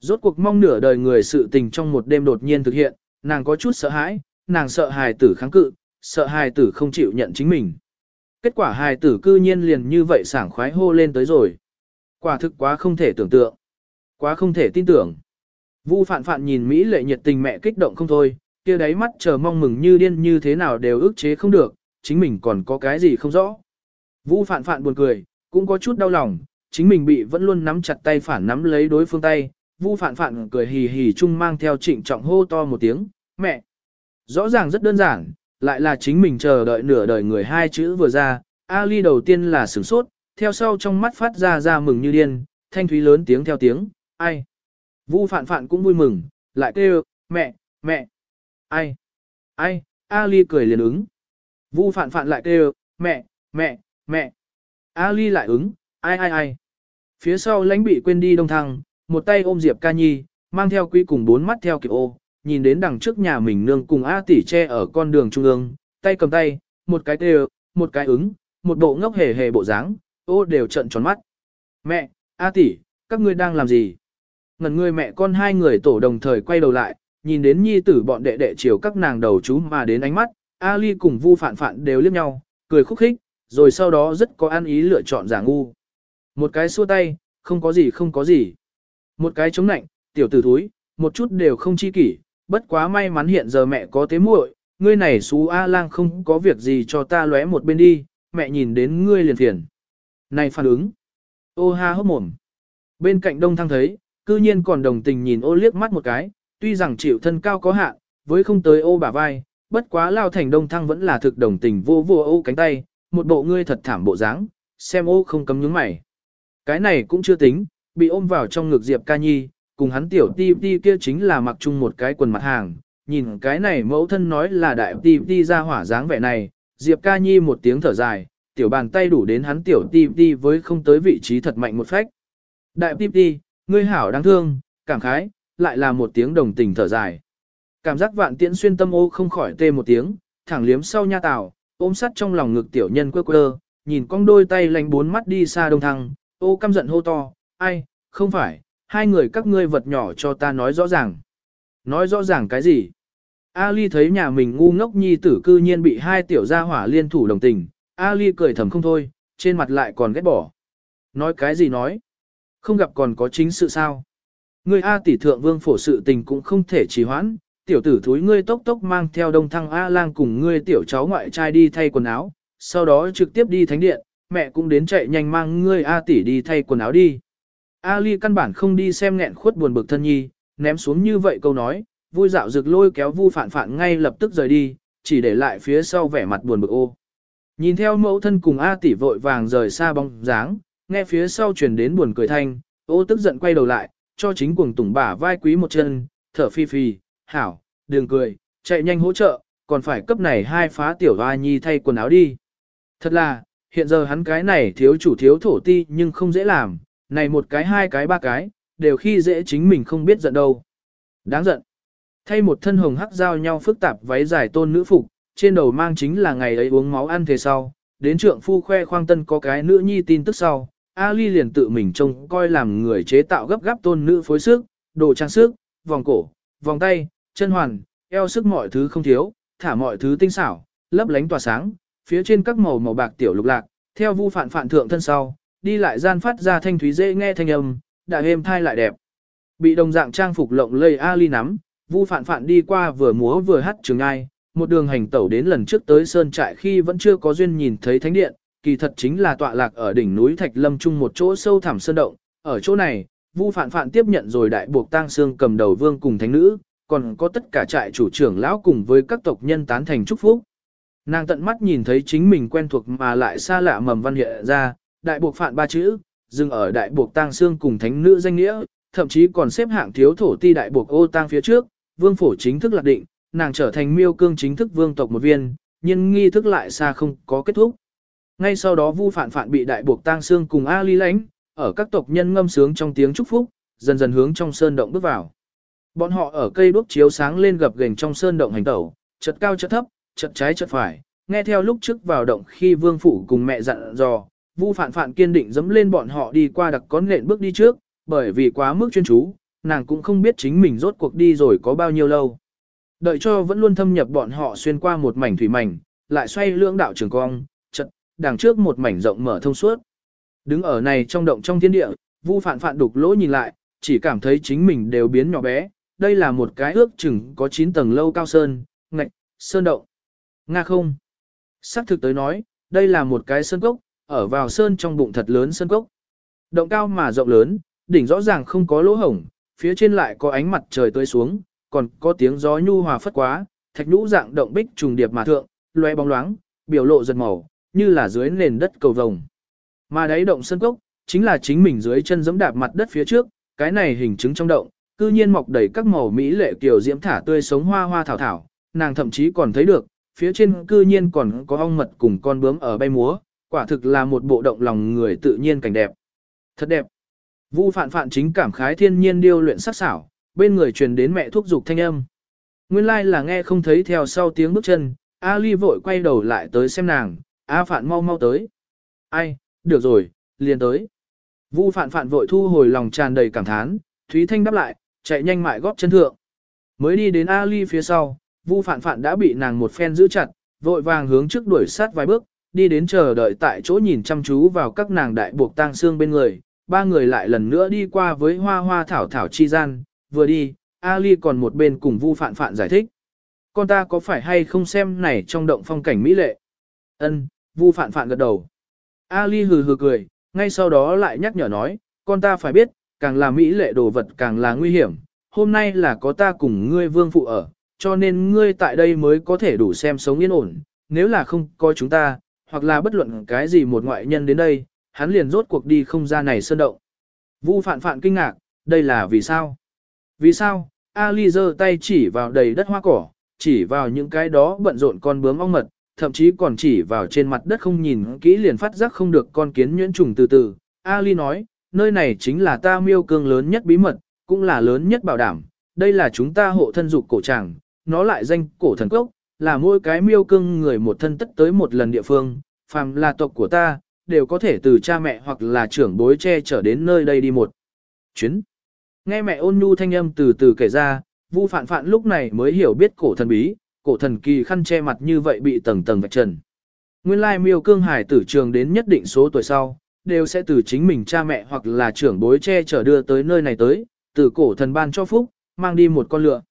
Rốt cuộc mong nửa đời người sự tình trong một đêm đột nhiên thực hiện, nàng có chút sợ hãi, nàng sợ hài tử kháng cự, sợ hài tử không chịu nhận chính mình. Kết quả hài tử cư nhiên liền như vậy sảng khoái hô lên tới rồi. Quả thực quá không thể tưởng tượng. Quá không thể tin tưởng. Vu phạn phạn nhìn Mỹ lệ nhiệt tình mẹ kích động không thôi, kia đáy mắt chờ mong mừng như điên như thế nào đều ức chế không được, chính mình còn có cái gì không rõ. Vu phạn phạn buồn cười, cũng có chút đau lòng, chính mình bị vẫn luôn nắm chặt tay phản nắm lấy đối phương tay, Vu phạn phạn cười hì hì chung mang theo trịnh trọng hô to một tiếng, mẹ. Rõ ràng rất đơn giản, lại là chính mình chờ đợi nửa đời người hai chữ vừa ra, Ali đầu tiên là sửng sốt, theo sau trong mắt phát ra ra mừng như điên, thanh thúy lớn tiếng theo tiếng, ai. Vu phạn phạn cũng vui mừng, lại kêu, mẹ, mẹ, ai, ai, Ali cười liền ứng. Vu phạn phạn lại kêu, mẹ, mẹ, mẹ. Ali lại ứng, ai ai ai. Phía sau lãnh bị quên đi đông thăng, một tay ôm Diệp Ca Nhi, mang theo quý cùng bốn mắt theo kịp ô, nhìn đến đằng trước nhà mình nương cùng A tỷ che ở con đường trung ương, tay cầm tay, một cái kêu, một cái ứng, một bộ ngốc hề hề bộ dáng, ô đều trận tròn mắt. Mẹ, A tỷ, các ngươi đang làm gì? Ngần người mẹ con hai người tổ đồng thời quay đầu lại, nhìn đến nhi tử bọn đệ đệ chiều các nàng đầu chú mà đến ánh mắt, Ali cùng Vu Phạn Phạn đều liếc nhau, cười khúc khích, rồi sau đó rất có ăn ý lựa chọn giả ngu. Một cái xua tay, không có gì không có gì. Một cái chống nạnh, tiểu tử thúi, một chút đều không chi kỷ, bất quá may mắn hiện giờ mẹ có tế muội, ngươi này xú A lang không có việc gì cho ta lóe một bên đi, mẹ nhìn đến ngươi liền thiền Này phản ứng. Ô ha hốc mồm. Bên cạnh đông thăng thấy, cư nhiên còn đồng tình nhìn ô liếc mắt một cái, tuy rằng chịu thân cao có hạn, với không tới ô bả vai, bất quá lao thành đông thăng vẫn là thực đồng tình vô vô ô cánh tay, một bộ ngươi thật thảm bộ dáng, xem ô không cấm nhướng mày. Cái này cũng chưa tính, bị ôm vào trong ngực Diệp Ca Nhi, cùng hắn tiểu ti ti kia chính là mặc chung một cái quần mặt hàng, nhìn cái này mẫu thân nói là đại ti ti ra hỏa dáng vẻ này, Diệp Ca Nhi một tiếng thở dài, tiểu bàn tay đủ đến hắn tiểu ti ti với không tới vị trí thật mạnh một phách. Đại ti ti, ngươi hảo đáng thương, cảm khái, lại là một tiếng đồng tình thở dài. Cảm giác vạn tiễn xuyên tâm ô không khỏi tê một tiếng, thẳng liếm sau nha tảo, ôm sắt trong lòng ngực tiểu nhân quơ quơ, nhìn con đôi tay lành bốn mắt đi xa đông thăng, ô căm giận hô to, ai, không phải, hai người các ngươi vật nhỏ cho ta nói rõ ràng. Nói rõ ràng cái gì? Ali thấy nhà mình ngu ngốc nhi tử cư nhiên bị hai tiểu gia hỏa liên thủ đồng tình, Ali cười thầm không thôi, trên mặt lại còn ghét bỏ. Nói cái gì nói? Không gặp còn có chính sự sao? Ngươi A tỷ thượng vương phổ sự tình cũng không thể trì hoãn, tiểu tử thúi ngươi tốc tốc mang theo đông thăng A lang cùng ngươi tiểu cháu ngoại trai đi thay quần áo, sau đó trực tiếp đi thánh điện, mẹ cũng đến chạy nhanh mang ngươi A tỷ đi thay quần áo đi. A ly căn bản không đi xem nghẹn khuất buồn bực thân nhi, ném xuống như vậy câu nói, vui dạo rực lôi kéo vu phản phản ngay lập tức rời đi, chỉ để lại phía sau vẻ mặt buồn bực ô. Nhìn theo mẫu thân cùng A tỷ vội vàng rời xa bóng dáng, nghe phía sau truyền đến buồn cười thanh, ô tức giận quay đầu lại, cho chính cuồng tùng bả vai quý một chân, thở phi phi, hảo, đừng cười, chạy nhanh hỗ trợ, còn phải cấp này hai phá tiểu hoa nhi thay quần áo đi. Thật là, hiện giờ hắn cái này thiếu chủ thiếu thổ ti nhưng không dễ làm, này một cái hai cái ba cái, đều khi dễ chính mình không biết giận đâu. Đáng giận. Thay một thân hồng hắc giao nhau phức tạp váy dài tôn nữ phục, trên đầu mang chính là ngày ấy uống máu ăn thế sau, đến trượng phu khoe khoang tân có cái nữ nhi tin tức sau, Ali liền tự mình trông coi làm người chế tạo gấp gáp tôn nữ phối sức, đồ trang sức, vòng cổ, vòng tay, chân hoàn, eo sức mọi thứ không thiếu, thả mọi thứ tinh xảo, lấp lánh tỏa sáng, phía trên các màu màu bạc tiểu lục lạc, theo vu phản phản thượng thân sau, đi lại gian phát ra thanh thúy dễ nghe thanh âm, đã êm thai lại đẹp. Bị đồng dạng trang phục lộng lây Ali nắm, vu phản phản đi qua vừa múa vừa hát trường ai, một đường hành tẩu đến lần trước tới sơn trại khi vẫn chưa có duyên nhìn thấy thánh điện, kỳ thật chính là tọa lạc ở đỉnh núi Thạch Lâm Trung một chỗ sâu thẳm sơn động, ở chỗ này, Vu Phạn Phạn tiếp nhận rồi đại buộc tang xương cầm đầu vương cùng thánh nữ, còn có tất cả trại chủ trưởng lão cùng với các tộc nhân tán thành chúc phúc. Nàng tận mắt nhìn thấy chính mình quen thuộc mà lại xa lạ mầm văn hiện ra, đại buộc phạn ba chữ, dừng ở đại buộc tang xương cùng thánh nữ danh nghĩa, thậm chí còn xếp hạng thiếu thổ ti đại buộc ô tang phía trước, vương phổ chính thức lạc định, nàng trở thành miêu cương chính thức vương tộc một viên, nhưng nghi thức lại xa không có kết thúc. Ngay sau đó Vu Phạn Phạn bị đại buộc tang xương cùng A Ly lãnh, ở các tộc nhân ngâm sướng trong tiếng chúc phúc, dần dần hướng trong sơn động bước vào. Bọn họ ở cây đuốc chiếu sáng lên gập ghềnh trong sơn động hành tẩu, chật cao chật thấp, chật trái chật phải, nghe theo lúc trước vào động khi vương phủ cùng mẹ dặn dò, Vu Phạn Phạn kiên định dẫm lên bọn họ đi qua đặc con lện bước đi trước, bởi vì quá mức chuyên chú, nàng cũng không biết chính mình rốt cuộc đi rồi có bao nhiêu lâu. Đợi cho vẫn luôn thâm nhập bọn họ xuyên qua một mảnh thủy mảnh, lại xoay lưỡng đạo trường cong, đằng trước một mảnh rộng mở thông suốt. Đứng ở này trong động trong thiên địa, Vu Phạn Phạn đục lỗ nhìn lại, chỉ cảm thấy chính mình đều biến nhỏ bé, đây là một cái ước chừng có 9 tầng lâu cao sơn, ngạch, sơn động. Nga không. Sắc thực tới nói, đây là một cái sơn cốc, ở vào sơn trong bụng thật lớn sơn cốc. Động cao mà rộng lớn, đỉnh rõ ràng không có lỗ hổng, phía trên lại có ánh mặt trời tươi xuống, còn có tiếng gió nhu hòa phất quá, thạch nhũ dạng động bích trùng điệp mà thượng, loe bóng loáng, biểu lộ giật màu, như là dưới nền đất cầu vồng. Mà đáy động sơn cốc, chính là chính mình dưới chân giẫm đạp mặt đất phía trước, cái này hình chứng trong động, cư nhiên mọc đầy các màu mỹ lệ kiểu diễm thả tươi sống hoa hoa thảo thảo, nàng thậm chí còn thấy được, phía trên cư nhiên còn có ong mật cùng con bướm ở bay múa, quả thực là một bộ động lòng người tự nhiên cảnh đẹp. Thật đẹp. Vu Phạn Phạn chính cảm khái thiên nhiên điêu luyện sắc sảo, bên người truyền đến mẹ thuốc dục thanh âm. Nguyên lai like là nghe không thấy theo sau tiếng bước chân, Ali vội quay đầu lại tới xem nàng, A Phạn mau mau tới. Ai, được rồi, liền tới. Vu Phạn Phạn vội thu hồi lòng tràn đầy cảm thán, Thúy Thanh đáp lại, chạy nhanh mại góp chân thượng. Mới đi đến Ali phía sau, Vu Phạn Phạn đã bị nàng một phen giữ chặt, vội vàng hướng trước đuổi sát vài bước, đi đến chờ đợi tại chỗ nhìn chăm chú vào các nàng đại buộc tang xương bên người. Ba người lại lần nữa đi qua với hoa hoa thảo thảo chi gian, vừa đi, Ali còn một bên cùng Vu Phạn Phạn giải thích. Con ta có phải hay không xem này trong động phong cảnh mỹ lệ? Ân, Vu Phạn Phạn gật đầu. Ali hừ hừ cười, ngay sau đó lại nhắc nhở nói, con ta phải biết, càng là mỹ lệ đồ vật càng là nguy hiểm. Hôm nay là có ta cùng ngươi vương phụ ở, cho nên ngươi tại đây mới có thể đủ xem sống yên ổn. Nếu là không có chúng ta, hoặc là bất luận cái gì một ngoại nhân đến đây, hắn liền rốt cuộc đi không ra này sơn động. Vu Phạn Phạn kinh ngạc, đây là vì sao? Vì sao? Ali giơ tay chỉ vào đầy đất hoa cỏ, chỉ vào những cái đó bận rộn con bướm ong mật, thậm chí còn chỉ vào trên mặt đất không nhìn kỹ liền phát giác không được con kiến nhuyễn trùng từ từ. Ali nói, nơi này chính là ta miêu cương lớn nhất bí mật, cũng là lớn nhất bảo đảm, đây là chúng ta hộ thân dục cổ tràng, nó lại danh cổ thần cốc, là mỗi cái miêu Cương người một thân tất tới một lần địa phương, phàm là tộc của ta, đều có thể từ cha mẹ hoặc là trưởng bối che chở đến nơi đây đi một chuyến. Nghe mẹ ôn nhu thanh âm từ từ kể ra, Vu Phạn Phạn lúc này mới hiểu biết cổ thần bí, cổ thần kỳ khăn che mặt như vậy bị tầng tầng vạch trần. Nguyên lai miêu cương hải tử trường đến nhất định số tuổi sau, đều sẽ từ chính mình cha mẹ hoặc là trưởng bối che chở đưa tới nơi này tới, từ cổ thần ban cho phúc, mang đi một con lựa.